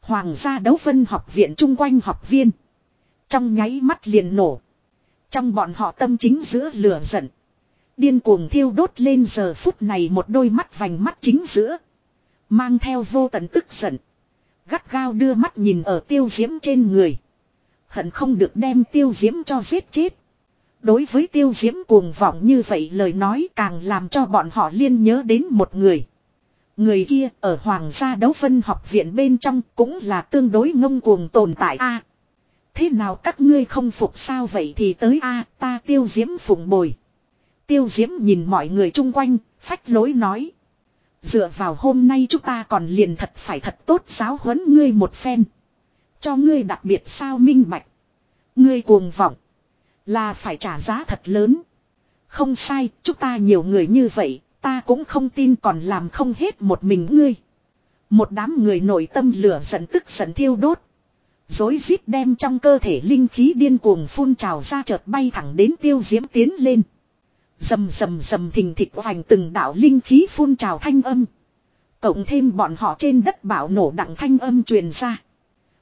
Hoàng gia đấu vân học viện chung quanh học viên. Trong nháy mắt liền nổ. Trong bọn họ tâm chính giữa lửa giận. Điên cuồng thiêu đốt lên giờ phút này một đôi mắt vành mắt chính giữa. Mang theo vô tận tức giận. Gắt gao đưa mắt nhìn ở tiêu diễm trên người. Hận không được đem tiêu diễm cho giết chết. Đối với tiêu diễm cuồng vọng như vậy lời nói càng làm cho bọn họ liên nhớ đến một người. Người kia ở Hoàng gia đấu phân học viện bên trong cũng là tương đối ngông cuồng tồn tại a. thế nào các ngươi không phục sao vậy thì tới a ta tiêu diễm phụng bồi. Tiêu diễm nhìn mọi người chung quanh, phách lối nói. Dựa vào hôm nay chúng ta còn liền thật phải thật tốt giáo huấn ngươi một phen. Cho ngươi đặc biệt sao minh bạch. Ngươi cuồng vọng. Là phải trả giá thật lớn. Không sai, chúng ta nhiều người như vậy, ta cũng không tin còn làm không hết một mình ngươi. Một đám người nổi tâm lửa giận tức giận thiêu đốt. Dối rít đem trong cơ thể linh khí điên cuồng phun trào ra chợt bay thẳng đến tiêu diễm tiến lên. Dầm dầm dầm thình thịch hoành từng đạo linh khí phun trào thanh âm. Cộng thêm bọn họ trên đất bảo nổ đặng thanh âm truyền ra.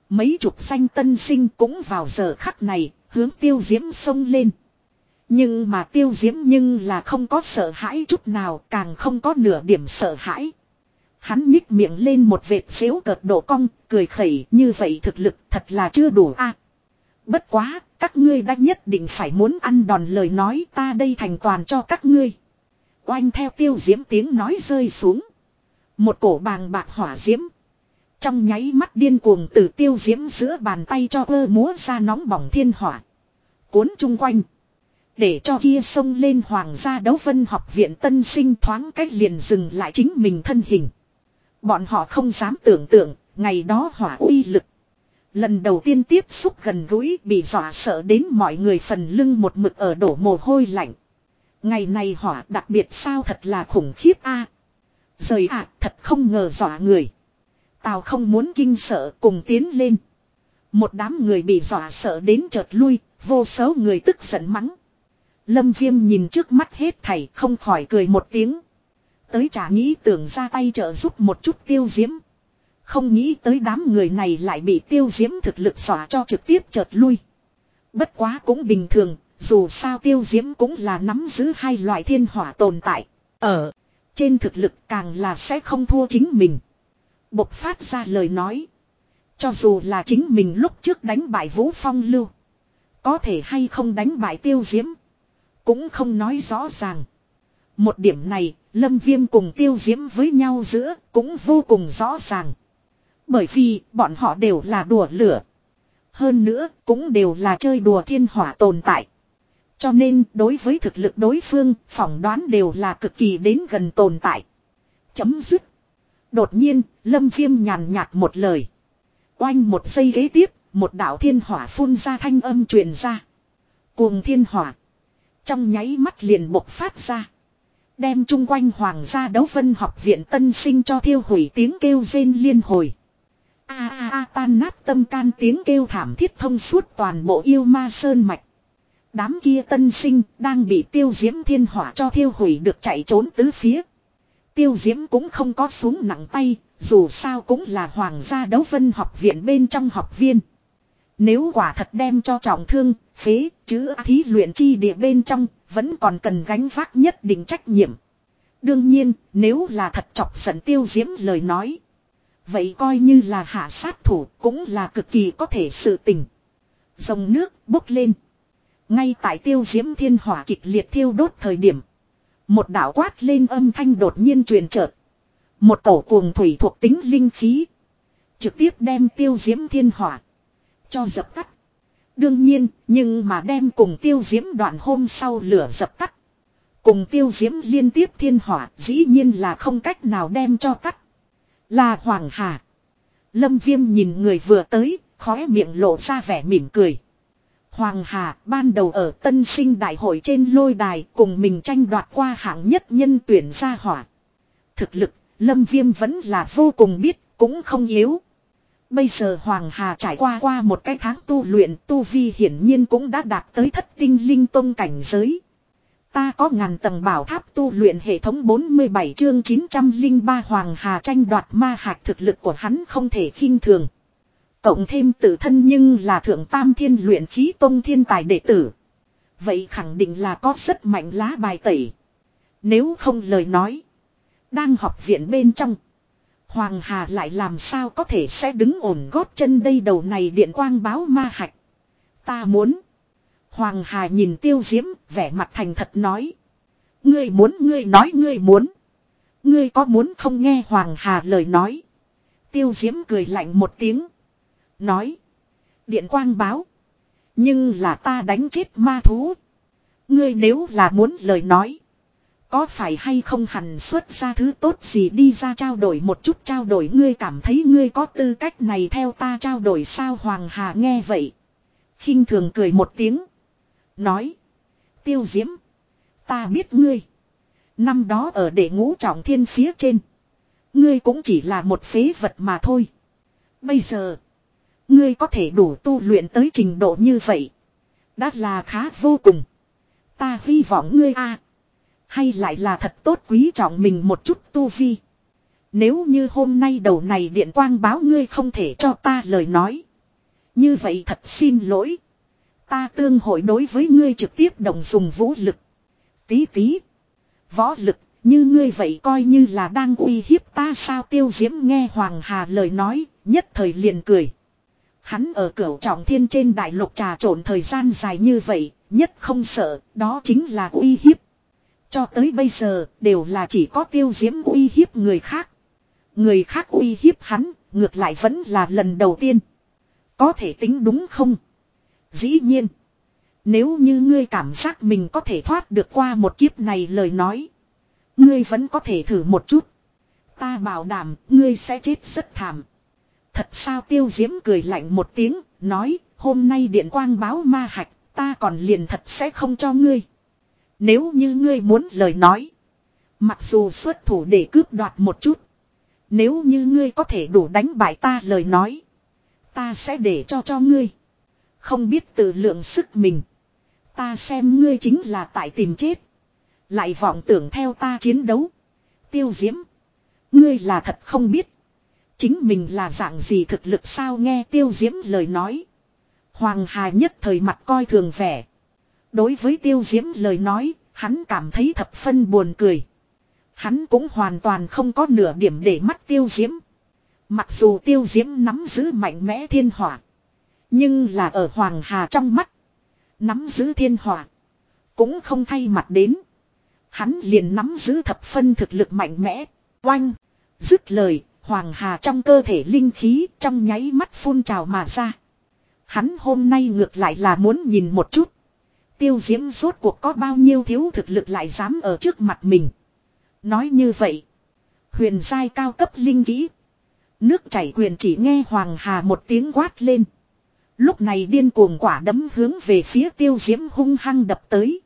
Mấy chục xanh tân sinh cũng vào giờ khắc này, hướng tiêu diễm sông lên. Nhưng mà tiêu diễm nhưng là không có sợ hãi chút nào, càng không có nửa điểm sợ hãi. Hắn nhích miệng lên một vệt xíu cợt độ cong, cười khẩy như vậy thực lực thật là chưa đủ a. bất quá, các ngươi đã nhất định phải muốn ăn đòn lời nói ta đây thành toàn cho các ngươi. Oanh theo tiêu diễm tiếng nói rơi xuống. Một cổ bàng bạc hỏa diễm. Trong nháy mắt điên cuồng từ tiêu diễm giữa bàn tay cho ơ múa ra nóng bỏng thiên hỏa. Cuốn chung quanh. Để cho kia sông lên hoàng gia đấu vân học viện tân sinh thoáng cách liền dừng lại chính mình thân hình. Bọn họ không dám tưởng tượng, ngày đó hỏa uy lực. Lần đầu tiên tiếp xúc gần gũi bị dọa sợ đến mọi người phần lưng một mực ở đổ mồ hôi lạnh. Ngày này hỏa đặc biệt sao thật là khủng khiếp a Rời ạ thật không ngờ dọa người. Tào không muốn kinh sợ cùng tiến lên. Một đám người bị dọa sợ đến chợt lui, vô số người tức giận mắng. Lâm viêm nhìn trước mắt hết thảy không khỏi cười một tiếng. Tới chả nghĩ tưởng ra tay trợ giúp một chút tiêu diễm. Không nghĩ tới đám người này lại bị tiêu diễm thực lực dọa cho trực tiếp chợt lui. Bất quá cũng bình thường, dù sao tiêu diễm cũng là nắm giữ hai loại thiên hỏa tồn tại. Ở trên thực lực càng là sẽ không thua chính mình. Bộc phát ra lời nói. Cho dù là chính mình lúc trước đánh bại Vũ Phong Lưu. Có thể hay không đánh bại tiêu diễm. Cũng không nói rõ ràng. Một điểm này, Lâm Viêm cùng tiêu diễm với nhau giữa cũng vô cùng rõ ràng. Bởi vì bọn họ đều là đùa lửa. Hơn nữa cũng đều là chơi đùa thiên hỏa tồn tại. Cho nên đối với thực lực đối phương phỏng đoán đều là cực kỳ đến gần tồn tại. Chấm dứt. Đột nhiên Lâm Viêm nhàn nhạt một lời. Oanh một giây ghế tiếp, một đạo thiên hỏa phun ra thanh âm truyền ra. Cuồng thiên hỏa. Trong nháy mắt liền bộc phát ra. Đem chung quanh hoàng gia đấu vân học viện tân sinh cho thiêu hủy tiếng kêu rên liên hồi. A a a, tan nát tâm can tiếng kêu thảm thiết thông suốt toàn bộ yêu ma sơn mạch. Đám kia tân sinh đang bị tiêu diễm thiên hỏa cho thiêu hủy được chạy trốn tứ phía. Tiêu diễm cũng không có xuống nặng tay, dù sao cũng là hoàng gia đấu vân học viện bên trong học viên. Nếu quả thật đem cho trọng thương, phế, chứ thí luyện chi địa bên trong, vẫn còn cần gánh vác nhất định trách nhiệm. Đương nhiên, nếu là thật chọc giận tiêu diễm lời nói. Vậy coi như là hạ sát thủ, cũng là cực kỳ có thể sự tình. Dòng nước bốc lên. Ngay tại tiêu diễm thiên hỏa kịch liệt thiêu đốt thời điểm. Một đạo quát lên âm thanh đột nhiên truyền chợt. Một tổ cuồng thủy thuộc tính linh khí. Trực tiếp đem tiêu diễm thiên hỏa cho dập tắt. Đương nhiên, nhưng mà đem cùng tiêu diễm đoạn hôm sau lửa dập tắt. Cùng tiêu diễm liên tiếp thiên hỏa dĩ nhiên là không cách nào đem cho tắt. Là Hoàng Hà. Lâm Viêm nhìn người vừa tới, khóe miệng lộ ra vẻ mỉm cười. Hoàng Hà ban đầu ở tân sinh đại hội trên lôi đài cùng mình tranh đoạt qua hạng nhất nhân tuyển ra hỏa. Thực lực, Lâm Viêm vẫn là vô cùng biết, cũng không yếu. Bây giờ Hoàng Hà trải qua qua một cái tháng tu luyện tu vi hiển nhiên cũng đã đạt tới thất tinh linh tông cảnh giới. Ta có ngàn tầng bảo tháp tu luyện hệ thống 47 chương 903 Hoàng Hà tranh đoạt ma hạt thực lực của hắn không thể khinh thường. Cộng thêm tự thân nhưng là thượng tam thiên luyện khí tông thiên tài đệ tử. Vậy khẳng định là có rất mạnh lá bài tẩy. Nếu không lời nói. Đang học viện bên trong. Hoàng Hà lại làm sao có thể sẽ đứng ổn gót chân đây đầu này điện quang báo ma hạch. Ta muốn. Hoàng Hà nhìn tiêu diễm, vẻ mặt thành thật nói. Ngươi muốn ngươi nói ngươi muốn. Ngươi có muốn không nghe Hoàng Hà lời nói. Tiêu diễm cười lạnh một tiếng. Nói. Điện quang báo. Nhưng là ta đánh chết ma thú. Ngươi nếu là muốn lời nói. Có phải hay không hẳn xuất ra thứ tốt gì đi ra trao đổi một chút trao đổi ngươi cảm thấy ngươi có tư cách này theo ta trao đổi sao Hoàng Hà nghe vậy. khinh thường cười một tiếng. Nói. Tiêu diễm. Ta biết ngươi. Năm đó ở đệ ngũ trọng thiên phía trên. Ngươi cũng chỉ là một phế vật mà thôi. Bây giờ. Ngươi có thể đủ tu luyện tới trình độ như vậy. Đã là khá vô cùng. Ta hy vọng ngươi a hay lại là thật tốt quý trọng mình một chút tu vi. Nếu như hôm nay đầu này điện quang báo ngươi không thể cho ta lời nói. Như vậy thật xin lỗi. Ta tương hội đối với ngươi trực tiếp đồng dùng vũ lực. Tí tí. Võ lực, như ngươi vậy coi như là đang uy hiếp ta sao tiêu diễm nghe Hoàng Hà lời nói, nhất thời liền cười. Hắn ở cửa trọng thiên trên đại lục trà trộn thời gian dài như vậy, nhất không sợ, đó chính là uy hiếp. Cho tới bây giờ đều là chỉ có tiêu diễm uy hiếp người khác. Người khác uy hiếp hắn, ngược lại vẫn là lần đầu tiên. Có thể tính đúng không? Dĩ nhiên. Nếu như ngươi cảm giác mình có thể thoát được qua một kiếp này lời nói. Ngươi vẫn có thể thử một chút. Ta bảo đảm ngươi sẽ chết rất thảm. Thật sao tiêu diễm cười lạnh một tiếng, nói hôm nay điện quang báo ma hạch, ta còn liền thật sẽ không cho ngươi. Nếu như ngươi muốn lời nói. Mặc dù xuất thủ để cướp đoạt một chút. Nếu như ngươi có thể đủ đánh bại ta lời nói. Ta sẽ để cho cho ngươi. Không biết tự lượng sức mình. Ta xem ngươi chính là tại tìm chết. Lại vọng tưởng theo ta chiến đấu. Tiêu diễm. Ngươi là thật không biết. Chính mình là dạng gì thực lực sao nghe tiêu diễm lời nói. Hoàng Hà nhất thời mặt coi thường vẻ. Đối với tiêu diễm lời nói, hắn cảm thấy thập phân buồn cười. Hắn cũng hoàn toàn không có nửa điểm để mắt tiêu diễm. Mặc dù tiêu diễm nắm giữ mạnh mẽ thiên hỏa. Nhưng là ở Hoàng Hà trong mắt. Nắm giữ thiên hỏa. Cũng không thay mặt đến. Hắn liền nắm giữ thập phân thực lực mạnh mẽ. Oanh. Dứt lời. Hoàng Hà trong cơ thể linh khí trong nháy mắt phun trào mà ra. Hắn hôm nay ngược lại là muốn nhìn một chút. Tiêu diễm rốt cuộc có bao nhiêu thiếu thực lực lại dám ở trước mặt mình. Nói như vậy. Huyền giai cao cấp linh kỹ. Nước chảy quyền chỉ nghe Hoàng Hà một tiếng quát lên. Lúc này điên cuồng quả đấm hướng về phía tiêu diễm hung hăng đập tới.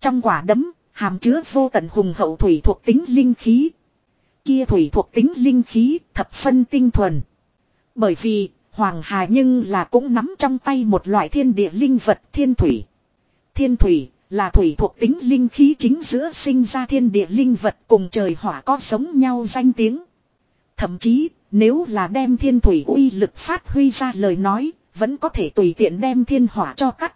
Trong quả đấm, hàm chứa vô tận hùng hậu thủy thuộc tính linh khí. Kia thủy thuộc tính linh khí thập phân tinh thuần. Bởi vì, Hoàng Hà nhưng là cũng nắm trong tay một loại thiên địa linh vật thiên thủy. Thiên thủy là thủy thuộc tính linh khí chính giữa sinh ra thiên địa linh vật cùng trời hỏa có giống nhau danh tiếng. Thậm chí, nếu là đem thiên thủy uy lực phát huy ra lời nói, vẫn có thể tùy tiện đem thiên hỏa cho cắt.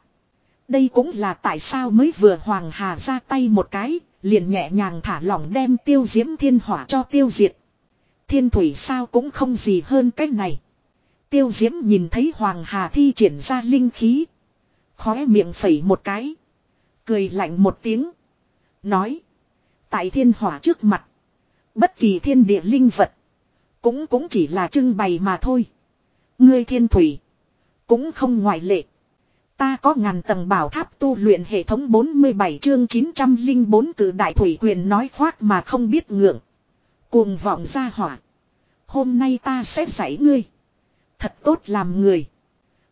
Đây cũng là tại sao mới vừa Hoàng Hà ra tay một cái, liền nhẹ nhàng thả lỏng đem tiêu diễm thiên hỏa cho tiêu diệt. Thiên thủy sao cũng không gì hơn cách này. Tiêu diễm nhìn thấy Hoàng Hà thi triển ra linh khí. Khóe miệng phẩy một cái. Cười lạnh một tiếng. Nói. Tại thiên hỏa trước mặt. Bất kỳ thiên địa linh vật. Cũng cũng chỉ là trưng bày mà thôi. Ngươi thiên thủy. Cũng không ngoại lệ. Ta có ngàn tầng bảo tháp tu luyện hệ thống 47 chương 904 cử đại thủy quyền nói khoác mà không biết ngượng. Cuồng vọng ra hỏa. Hôm nay ta sẽ dạy ngươi. Thật tốt làm người.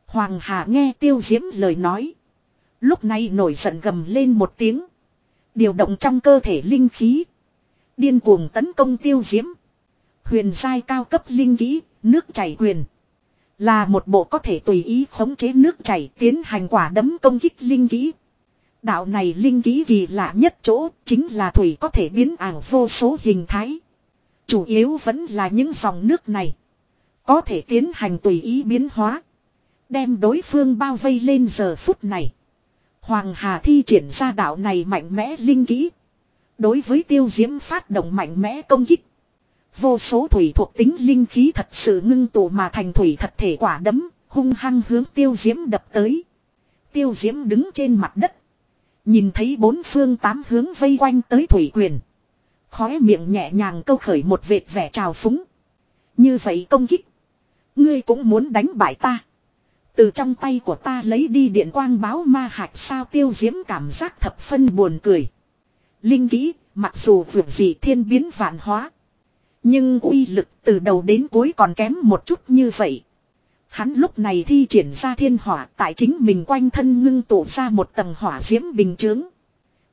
Hoàng Hà nghe tiêu diễm lời nói. Lúc này nổi giận gầm lên một tiếng. Điều động trong cơ thể linh khí. Điên cuồng tấn công tiêu diễm. Huyền giai cao cấp linh kỹ, nước chảy quyền. Là một bộ có thể tùy ý khống chế nước chảy tiến hành quả đấm công kích linh kỹ. Đạo này linh kỹ kỳ lạ nhất chỗ chính là thủy có thể biến ảo vô số hình thái. Chủ yếu vẫn là những dòng nước này. Có thể tiến hành tùy ý biến hóa. Đem đối phương bao vây lên giờ phút này. Hoàng Hà thi triển ra đạo này mạnh mẽ linh kỹ. Đối với tiêu diễm phát động mạnh mẽ công kích. Vô số thủy thuộc tính linh khí thật sự ngưng tụ mà thành thủy thật thể quả đấm, hung hăng hướng tiêu diễm đập tới. Tiêu diễm đứng trên mặt đất. Nhìn thấy bốn phương tám hướng vây quanh tới thủy quyền. Khóe miệng nhẹ nhàng câu khởi một vệt vẻ trào phúng. Như vậy công kích. Ngươi cũng muốn đánh bại ta. Từ trong tay của ta lấy đi điện quang báo ma hạch sao tiêu diễm cảm giác thập phân buồn cười. Linh kỹ, mặc dù vượt gì thiên biến vạn hóa. Nhưng uy lực từ đầu đến cuối còn kém một chút như vậy. Hắn lúc này thi triển ra thiên hỏa tại chính mình quanh thân ngưng tụ ra một tầng hỏa diễm bình chướng.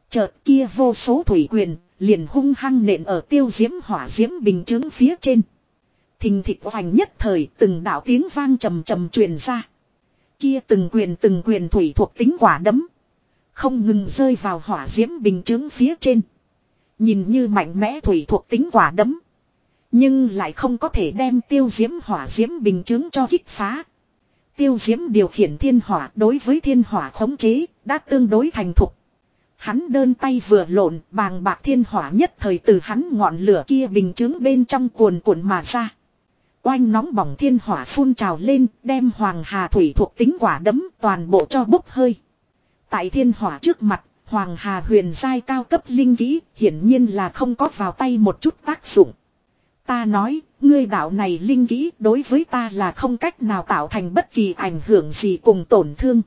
Chợt kia vô số thủy quyền, liền hung hăng nện ở tiêu diễm hỏa diễm bình chướng phía trên. Thình thịch hoành nhất thời từng đạo tiếng vang trầm trầm truyền ra. Kia từng quyền từng quyền thủy thuộc tính quả đấm. Không ngừng rơi vào hỏa diễm bình chướng phía trên. Nhìn như mạnh mẽ thủy thuộc tính quả đấm. Nhưng lại không có thể đem tiêu diễm hỏa diễm bình chứng cho kích phá. Tiêu diễm điều khiển thiên hỏa đối với thiên hỏa khống chế đã tương đối thành thục. Hắn đơn tay vừa lộn, bàng bạc thiên hỏa nhất thời từ hắn ngọn lửa kia bình chứng bên trong cuồn cuộn mà ra. Oanh nóng bỏng thiên hỏa phun trào lên, đem hoàng hà thủy thuộc tính quả đấm toàn bộ cho bốc hơi. Tại thiên hỏa trước mặt, Hoàng Hà huyền giai cao cấp linh kỹ hiển nhiên là không có vào tay một chút tác dụng. Ta nói, ngươi đạo này linh kỹ đối với ta là không cách nào tạo thành bất kỳ ảnh hưởng gì cùng tổn thương.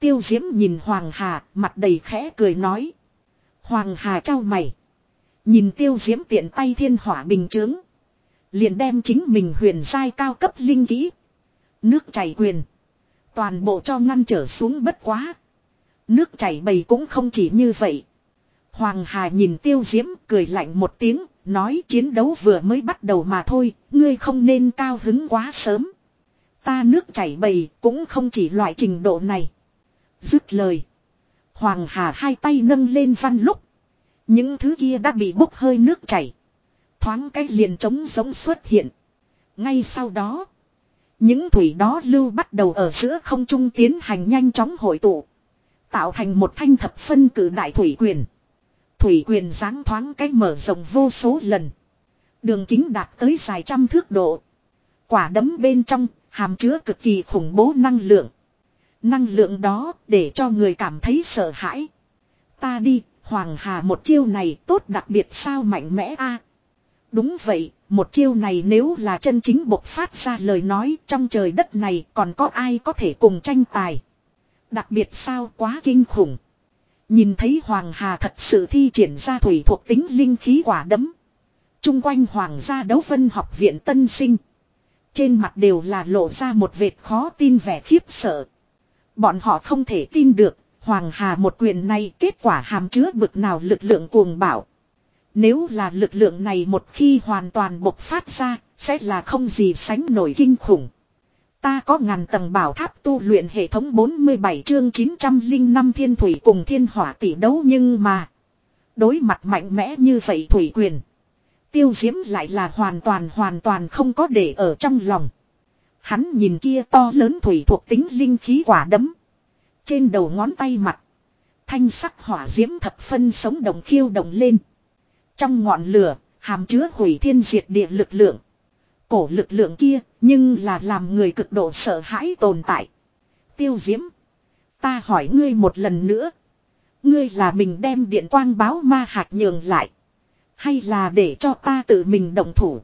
Tiêu Diễm nhìn Hoàng Hà, mặt đầy khẽ cười nói. Hoàng Hà trao mày. Nhìn Tiêu Diễm tiện tay thiên hỏa bình chướng. Liền đem chính mình huyền giai cao cấp linh kỹ. Nước chảy quyền. Toàn bộ cho ngăn trở xuống bất quá. Nước chảy bầy cũng không chỉ như vậy. Hoàng Hà nhìn Tiêu Diễm cười lạnh một tiếng, Nói chiến đấu vừa mới bắt đầu mà thôi, ngươi không nên cao hứng quá sớm. Ta nước chảy bầy cũng không chỉ loại trình độ này. Dứt lời. Hoàng Hà hai tay nâng lên văn lúc. Những thứ kia đã bị bốc hơi nước chảy. Thoáng cách liền trống giống xuất hiện. Ngay sau đó. Những thủy đó lưu bắt đầu ở giữa không trung tiến hành nhanh chóng hội tụ. Tạo thành một thanh thập phân cử đại thủy quyền thủy quyền dáng thoáng cách mở rộng vô số lần. Đường kính đạt tới dài trăm thước độ. Quả đấm bên trong, hàm chứa cực kỳ khủng bố năng lượng. Năng lượng đó để cho người cảm thấy sợ hãi. Ta đi, Hoàng Hà một chiêu này tốt đặc biệt sao mạnh mẽ a Đúng vậy, một chiêu này nếu là chân chính bộc phát ra lời nói trong trời đất này còn có ai có thể cùng tranh tài. Đặc biệt sao quá kinh khủng. Nhìn thấy Hoàng Hà thật sự thi triển ra thủy thuộc tính linh khí quả đấm. Trung quanh Hoàng gia đấu vân học viện tân sinh. Trên mặt đều là lộ ra một vệt khó tin vẻ khiếp sợ. Bọn họ không thể tin được, Hoàng Hà một quyền này kết quả hàm chứa bực nào lực lượng cuồng bảo. Nếu là lực lượng này một khi hoàn toàn bộc phát ra, sẽ là không gì sánh nổi kinh khủng. Ta có ngàn tầng bảo tháp tu luyện hệ thống 47 chương 905 thiên thủy cùng thiên hỏa tỷ đấu nhưng mà. Đối mặt mạnh mẽ như vậy thủy quyền. Tiêu diễm lại là hoàn toàn hoàn toàn không có để ở trong lòng. Hắn nhìn kia to lớn thủy thuộc tính linh khí quả đấm. Trên đầu ngón tay mặt. Thanh sắc hỏa diễm thập phân sống động khiêu động lên. Trong ngọn lửa, hàm chứa hủy thiên diệt địa lực lượng. Cổ lực lượng kia, nhưng là làm người cực độ sợ hãi tồn tại. Tiêu diễm. Ta hỏi ngươi một lần nữa. Ngươi là mình đem điện quang báo ma hạt nhường lại. Hay là để cho ta tự mình động thủ.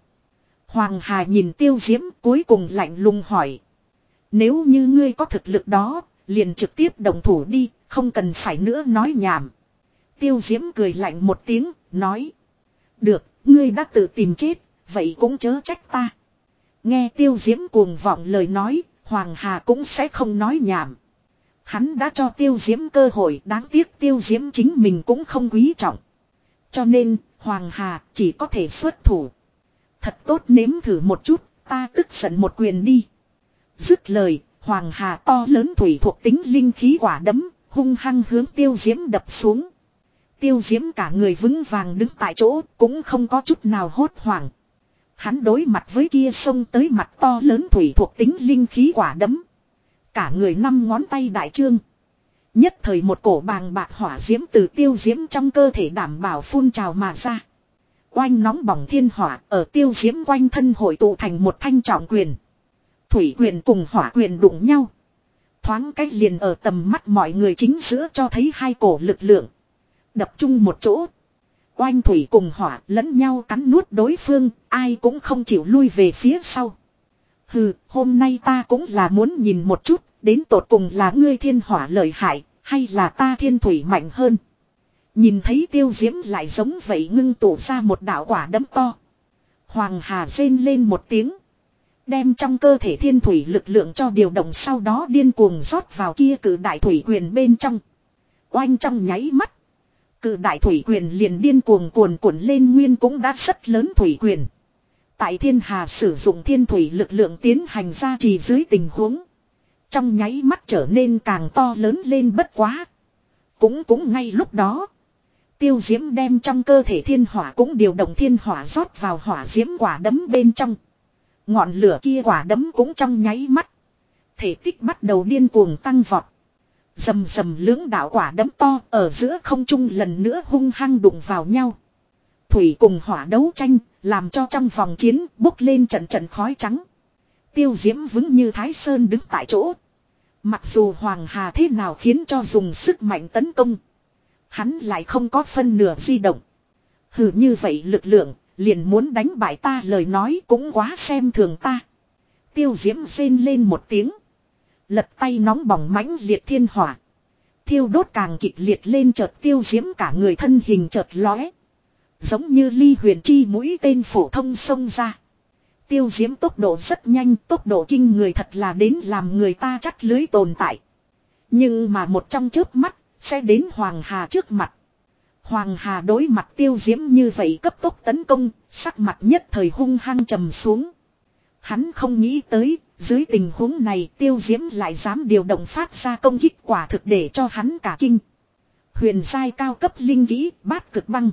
Hoàng Hà nhìn tiêu diễm cuối cùng lạnh lùng hỏi. Nếu như ngươi có thực lực đó, liền trực tiếp động thủ đi, không cần phải nữa nói nhảm. Tiêu diễm cười lạnh một tiếng, nói. Được, ngươi đã tự tìm chết, vậy cũng chớ trách ta. Nghe tiêu diễm cuồng vọng lời nói, Hoàng Hà cũng sẽ không nói nhảm. Hắn đã cho tiêu diễm cơ hội đáng tiếc tiêu diễm chính mình cũng không quý trọng. Cho nên, Hoàng Hà chỉ có thể xuất thủ. Thật tốt nếm thử một chút, ta tức giận một quyền đi. Dứt lời, Hoàng Hà to lớn thủy thuộc tính linh khí quả đấm, hung hăng hướng tiêu diễm đập xuống. Tiêu diễm cả người vững vàng đứng tại chỗ, cũng không có chút nào hốt hoảng. Hắn đối mặt với kia sông tới mặt to lớn thủy thuộc tính linh khí quả đấm. Cả người năm ngón tay đại trương. Nhất thời một cổ bàng bạc hỏa diễm từ tiêu diễm trong cơ thể đảm bảo phun trào mà ra. Oanh nóng bỏng thiên hỏa ở tiêu diễm quanh thân hội tụ thành một thanh trọng quyền. Thủy quyền cùng hỏa quyền đụng nhau. Thoáng cách liền ở tầm mắt mọi người chính giữa cho thấy hai cổ lực lượng. Đập chung một chỗ. Oanh thủy cùng hỏa lẫn nhau cắn nuốt đối phương, ai cũng không chịu lui về phía sau. Hừ, hôm nay ta cũng là muốn nhìn một chút, đến tột cùng là ngươi thiên hỏa lợi hại, hay là ta thiên thủy mạnh hơn. Nhìn thấy tiêu diễm lại giống vậy ngưng tụ ra một đạo quả đấm to. Hoàng Hà rên lên một tiếng. Đem trong cơ thể thiên thủy lực lượng cho điều động sau đó điên cuồng rót vào kia cử đại thủy quyền bên trong. Oanh trong nháy mắt. Cự đại thủy quyền liền điên cuồng cuồn cuộn lên nguyên cũng đã rất lớn thủy quyền. Tại thiên hà sử dụng thiên thủy lực lượng tiến hành ra trì dưới tình huống. Trong nháy mắt trở nên càng to lớn lên bất quá. Cũng cũng ngay lúc đó. Tiêu diễm đem trong cơ thể thiên hỏa cũng điều động thiên hỏa rót vào hỏa diễm quả đấm bên trong. Ngọn lửa kia quả đấm cũng trong nháy mắt. Thể tích bắt đầu điên cuồng tăng vọt. Dầm dầm lưỡng đạo quả đấm to ở giữa không trung lần nữa hung hăng đụng vào nhau. Thủy cùng hỏa đấu tranh, làm cho trong vòng chiến bốc lên trận trận khói trắng. Tiêu diễm vững như Thái Sơn đứng tại chỗ. Mặc dù Hoàng Hà thế nào khiến cho dùng sức mạnh tấn công. Hắn lại không có phân nửa di động. Hừ như vậy lực lượng, liền muốn đánh bại ta lời nói cũng quá xem thường ta. Tiêu diễm rên lên một tiếng. Lật tay nóng bỏng mãnh liệt thiên hỏa. Thiêu đốt càng kịch liệt lên chợt tiêu diễm cả người thân hình chợt lóe. Giống như ly huyền chi mũi tên phổ thông xông ra. Tiêu diễm tốc độ rất nhanh, tốc độ kinh người thật là đến làm người ta chắc lưới tồn tại. Nhưng mà một trong chớp mắt, sẽ đến Hoàng Hà trước mặt. Hoàng Hà đối mặt tiêu diễm như vậy cấp tốc tấn công, sắc mặt nhất thời hung hăng trầm xuống. Hắn không nghĩ tới, dưới tình huống này tiêu diễm lại dám điều động phát ra công kích quả thực để cho hắn cả kinh. Huyền giai cao cấp linh kỹ bát cực băng.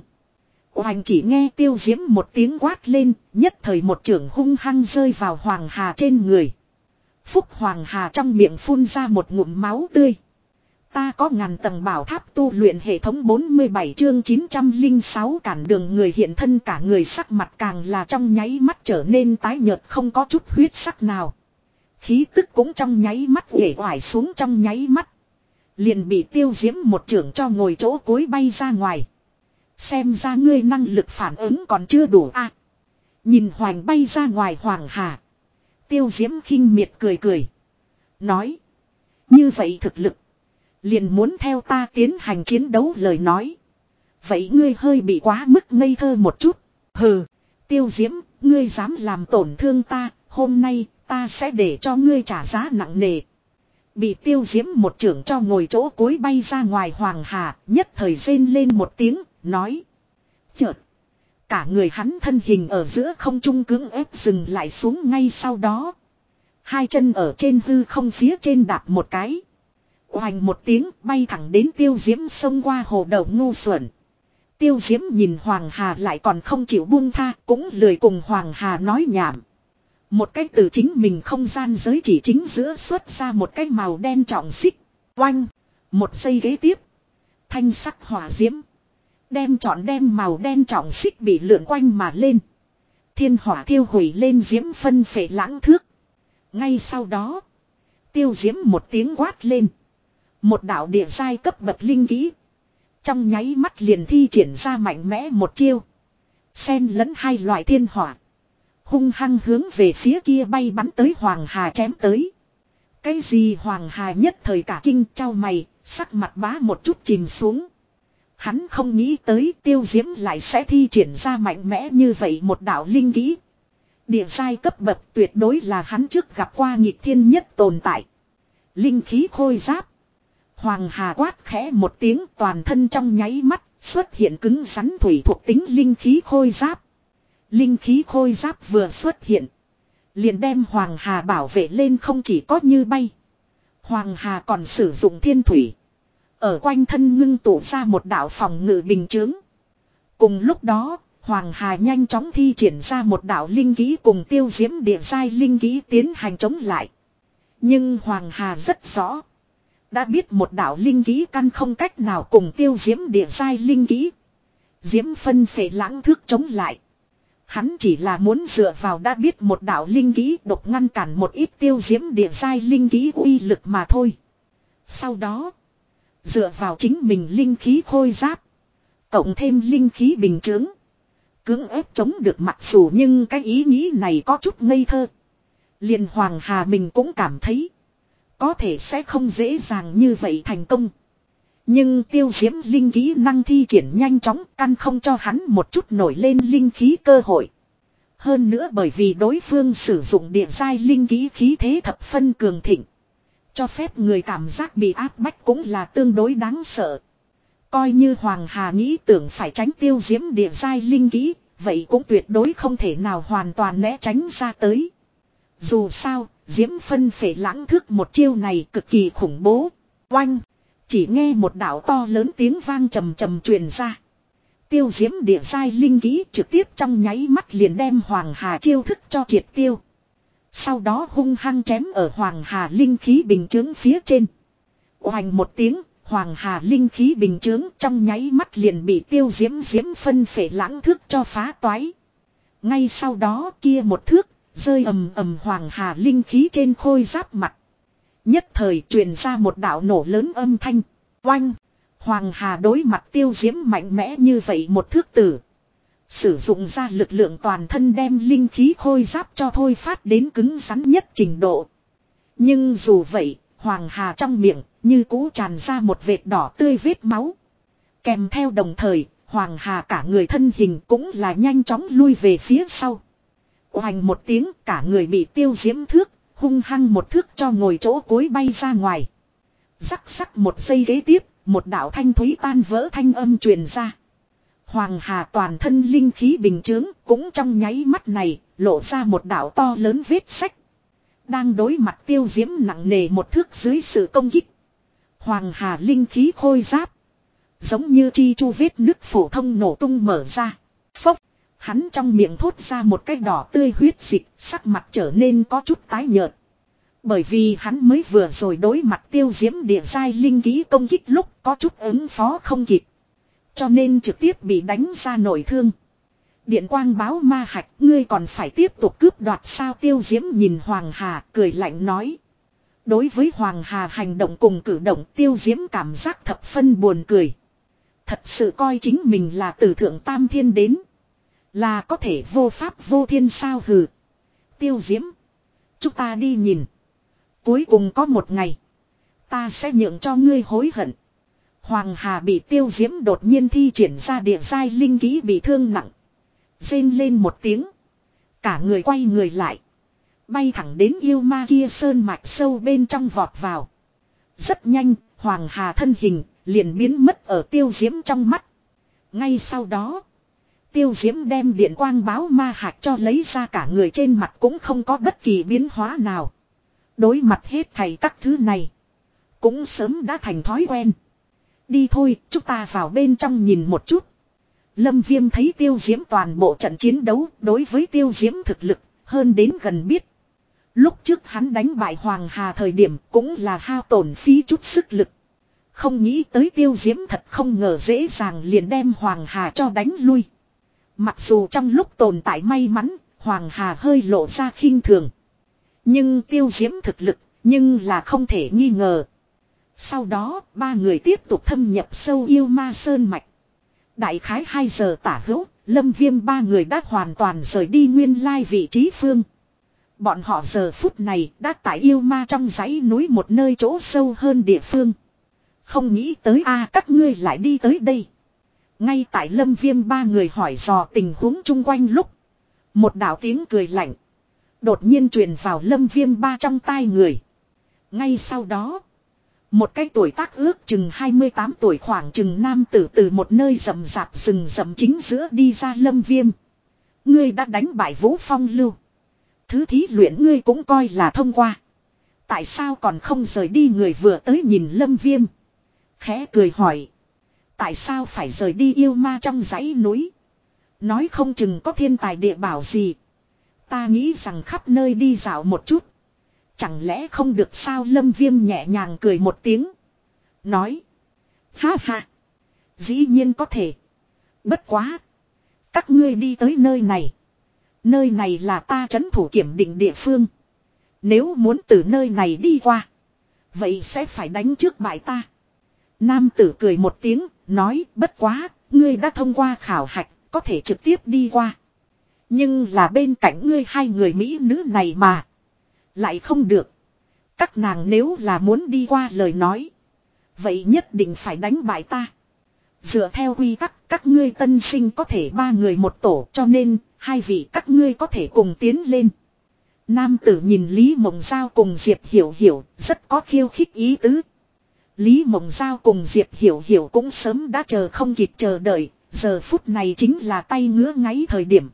Hoành chỉ nghe tiêu diễm một tiếng quát lên, nhất thời một trưởng hung hăng rơi vào Hoàng Hà trên người. Phúc Hoàng Hà trong miệng phun ra một ngụm máu tươi. Ta có ngàn tầng bảo tháp tu luyện hệ thống 47 chương 906 cản đường người hiện thân cả người sắc mặt càng là trong nháy mắt trở nên tái nhợt không có chút huyết sắc nào. Khí tức cũng trong nháy mắt uể oải xuống trong nháy mắt. Liền bị tiêu diễm một trưởng cho ngồi chỗ cối bay ra ngoài. Xem ra ngươi năng lực phản ứng còn chưa đủ a. nhìn hoàng bay ra ngoài hoàng hà. Tiêu diễm khinh miệt cười cười. Nói. Như vậy thực lực. Liền muốn theo ta tiến hành chiến đấu lời nói. Vậy ngươi hơi bị quá mức ngây thơ một chút. Hừ. Tiêu diễm, ngươi dám làm tổn thương ta. Hôm nay, ta sẽ để cho ngươi trả giá nặng nề. Bị tiêu diễm một trưởng cho ngồi chỗ cối bay ra ngoài hoàng hà. Nhất thời rên lên một tiếng, nói. Chợt. Cả người hắn thân hình ở giữa không trung cứng ép dừng lại xuống ngay sau đó. Hai chân ở trên hư không phía trên đạp một cái. Hoành một tiếng bay thẳng đến tiêu diễm xông qua hồ đầu ngu xuẩn. Tiêu diễm nhìn Hoàng Hà lại còn không chịu buông tha cũng lười cùng Hoàng Hà nói nhảm. Một cách từ chính mình không gian giới chỉ chính giữa xuất ra một cái màu đen trọng xích. Oanh. Một giây ghế tiếp. Thanh sắc hỏa diễm. Đem trọn đem màu đen trọng xích bị lượn quanh mà lên. Thiên hỏa thiêu hủy lên diễm phân phệ lãng thước. Ngay sau đó. Tiêu diễm một tiếng quát lên. Một đạo địa giai cấp bậc linh kỹ. Trong nháy mắt liền thi triển ra mạnh mẽ một chiêu. Xen lẫn hai loại thiên hỏa. Hung hăng hướng về phía kia bay bắn tới Hoàng Hà chém tới. Cái gì Hoàng Hà nhất thời cả kinh trao mày, sắc mặt bá một chút chìm xuống. Hắn không nghĩ tới tiêu diễm lại sẽ thi triển ra mạnh mẽ như vậy một đạo linh kỹ. Địa giai cấp bậc tuyệt đối là hắn trước gặp qua nhịp thiên nhất tồn tại. Linh khí khôi giáp. Hoàng Hà quát khẽ một tiếng toàn thân trong nháy mắt xuất hiện cứng rắn thủy thuộc tính linh khí khôi giáp. Linh khí khôi giáp vừa xuất hiện. Liền đem Hoàng Hà bảo vệ lên không chỉ có như bay. Hoàng Hà còn sử dụng thiên thủy. Ở quanh thân ngưng tụ ra một đạo phòng ngự bình chướng. Cùng lúc đó, Hoàng Hà nhanh chóng thi triển ra một đạo linh ký cùng tiêu diễm địa giai linh ký tiến hành chống lại. Nhưng Hoàng Hà rất rõ. Đã biết một đạo linh ký căn không cách nào cùng tiêu diễm địa giai linh ký. Diễm phân phệ lãng thước chống lại. Hắn chỉ là muốn dựa vào đã biết một đạo linh ký độc ngăn cản một ít tiêu diễm địa giai linh ký uy lực mà thôi. Sau đó, dựa vào chính mình linh khí khôi giáp, cộng thêm linh khí bình chướng, cưỡng ép chống được mặc dù nhưng cái ý nghĩ này có chút ngây thơ. liền Hoàng Hà mình cũng cảm thấy, có thể sẽ không dễ dàng như vậy thành công. Nhưng tiêu diễm linh kỹ năng thi triển nhanh chóng căn không cho hắn một chút nổi lên linh khí cơ hội. Hơn nữa bởi vì đối phương sử dụng địa giai linh kỹ khí thế thập phân cường thịnh. Cho phép người cảm giác bị áp bách cũng là tương đối đáng sợ. Coi như Hoàng Hà nghĩ tưởng phải tránh tiêu diễm địa giai linh kỹ, vậy cũng tuyệt đối không thể nào hoàn toàn né tránh ra tới. Dù sao, diễm phân phệ lãng thức một chiêu này cực kỳ khủng bố. Oanh! Chỉ nghe một đạo to lớn tiếng vang trầm trầm truyền ra. Tiêu diễm địa sai linh ký trực tiếp trong nháy mắt liền đem Hoàng Hà chiêu thức cho triệt tiêu. Sau đó hung hăng chém ở Hoàng Hà linh khí bình chướng phía trên. Hoành một tiếng, Hoàng Hà linh khí bình chướng trong nháy mắt liền bị tiêu diễm diễm phân phệ lãng thước cho phá toái. Ngay sau đó kia một thước, rơi ầm ầm Hoàng Hà linh khí trên khôi giáp mặt. Nhất thời truyền ra một đạo nổ lớn âm thanh. Oanh! Hoàng Hà đối mặt tiêu diễm mạnh mẽ như vậy một thước tử. Sử dụng ra lực lượng toàn thân đem linh khí khôi giáp cho thôi phát đến cứng rắn nhất trình độ. Nhưng dù vậy, Hoàng Hà trong miệng như cũ tràn ra một vệt đỏ tươi vết máu. Kèm theo đồng thời, Hoàng Hà cả người thân hình cũng là nhanh chóng lui về phía sau. Hoành một tiếng cả người bị tiêu diễm thước, hung hăng một thước cho ngồi chỗ cối bay ra ngoài. Rắc rắc một giây ghế tiếp, một đạo thanh thúy tan vỡ thanh âm truyền ra. Hoàng Hà toàn thân linh khí bình chướng cũng trong nháy mắt này lộ ra một đạo to lớn vết sách. Đang đối mặt tiêu diễm nặng nề một thước dưới sự công kích. Hoàng Hà linh khí khôi giáp. Giống như chi chu vết nước phổ thông nổ tung mở ra. Phốc. Hắn trong miệng thốt ra một cái đỏ tươi huyết dịch, sắc mặt trở nên có chút tái nhợt. Bởi vì hắn mới vừa rồi đối mặt tiêu diễm địa giai linh ký công kích lúc có chút ứng phó không kịp. Cho nên trực tiếp bị đánh ra nổi thương. Điện quang báo ma hạch ngươi còn phải tiếp tục cướp đoạt sao tiêu diễm nhìn Hoàng Hà cười lạnh nói. Đối với Hoàng Hà hành động cùng cử động tiêu diễm cảm giác thập phân buồn cười. Thật sự coi chính mình là từ thượng tam thiên đến. Là có thể vô pháp vô thiên sao hừ. Tiêu diễm. Chúng ta đi nhìn. Cuối cùng có một ngày. Ta sẽ nhượng cho ngươi hối hận. Hoàng Hà bị tiêu diễm đột nhiên thi triển ra địa giai linh ký bị thương nặng. Rên lên một tiếng. Cả người quay người lại. Bay thẳng đến yêu ma kia sơn mạch sâu bên trong vọt vào. Rất nhanh, Hoàng Hà thân hình liền biến mất ở tiêu diễm trong mắt. Ngay sau đó, tiêu diễm đem điện quang báo ma hạt cho lấy ra cả người trên mặt cũng không có bất kỳ biến hóa nào. Đối mặt hết thầy các thứ này, cũng sớm đã thành thói quen. Đi thôi, chúng ta vào bên trong nhìn một chút. Lâm Viêm thấy tiêu diễm toàn bộ trận chiến đấu đối với tiêu diễm thực lực, hơn đến gần biết. Lúc trước hắn đánh bại Hoàng Hà thời điểm cũng là hao tổn phí chút sức lực. Không nghĩ tới tiêu diễm thật không ngờ dễ dàng liền đem Hoàng Hà cho đánh lui. Mặc dù trong lúc tồn tại may mắn, Hoàng Hà hơi lộ ra khinh thường. Nhưng tiêu diễm thực lực, nhưng là không thể nghi ngờ. Sau đó, ba người tiếp tục thâm nhập sâu yêu ma sơn mạch. Đại khái 2 giờ tả hữu, lâm viêm ba người đã hoàn toàn rời đi nguyên lai vị trí phương. Bọn họ giờ phút này đã tại yêu ma trong dãy núi một nơi chỗ sâu hơn địa phương. Không nghĩ tới a các ngươi lại đi tới đây. Ngay tại lâm viêm ba người hỏi dò tình huống chung quanh lúc. Một đảo tiếng cười lạnh. Đột nhiên truyền vào lâm viêm ba trong tai người. Ngay sau đó. Một cái tuổi tác ước chừng 28 tuổi khoảng chừng nam tử từ một nơi rầm rạp rừng rầm chính giữa đi ra lâm viêm. Ngươi đã đánh bại vũ phong lưu. Thứ thí luyện ngươi cũng coi là thông qua. Tại sao còn không rời đi người vừa tới nhìn lâm viêm. Khẽ cười hỏi. Tại sao phải rời đi yêu ma trong dãy núi. Nói không chừng có thiên tài địa bảo gì. Ta nghĩ rằng khắp nơi đi dạo một chút. Chẳng lẽ không được sao lâm viêm nhẹ nhàng cười một tiếng. Nói. Ha ha. Dĩ nhiên có thể. Bất quá. Các ngươi đi tới nơi này. Nơi này là ta trấn thủ kiểm định địa phương. Nếu muốn từ nơi này đi qua. Vậy sẽ phải đánh trước bại ta. Nam tử cười một tiếng, nói bất quá, ngươi đã thông qua khảo hạch, có thể trực tiếp đi qua. Nhưng là bên cạnh ngươi hai người Mỹ nữ này mà. Lại không được. Các nàng nếu là muốn đi qua lời nói. Vậy nhất định phải đánh bại ta. Dựa theo quy tắc các ngươi tân sinh có thể ba người một tổ cho nên hai vị các ngươi có thể cùng tiến lên. Nam tử nhìn Lý Mộng Giao cùng Diệp Hiểu Hiểu rất có khiêu khích ý tứ. Lý Mộng Giao cùng Diệp Hiểu Hiểu cũng sớm đã chờ không kịp chờ đợi, giờ phút này chính là tay ngứa ngáy thời điểm.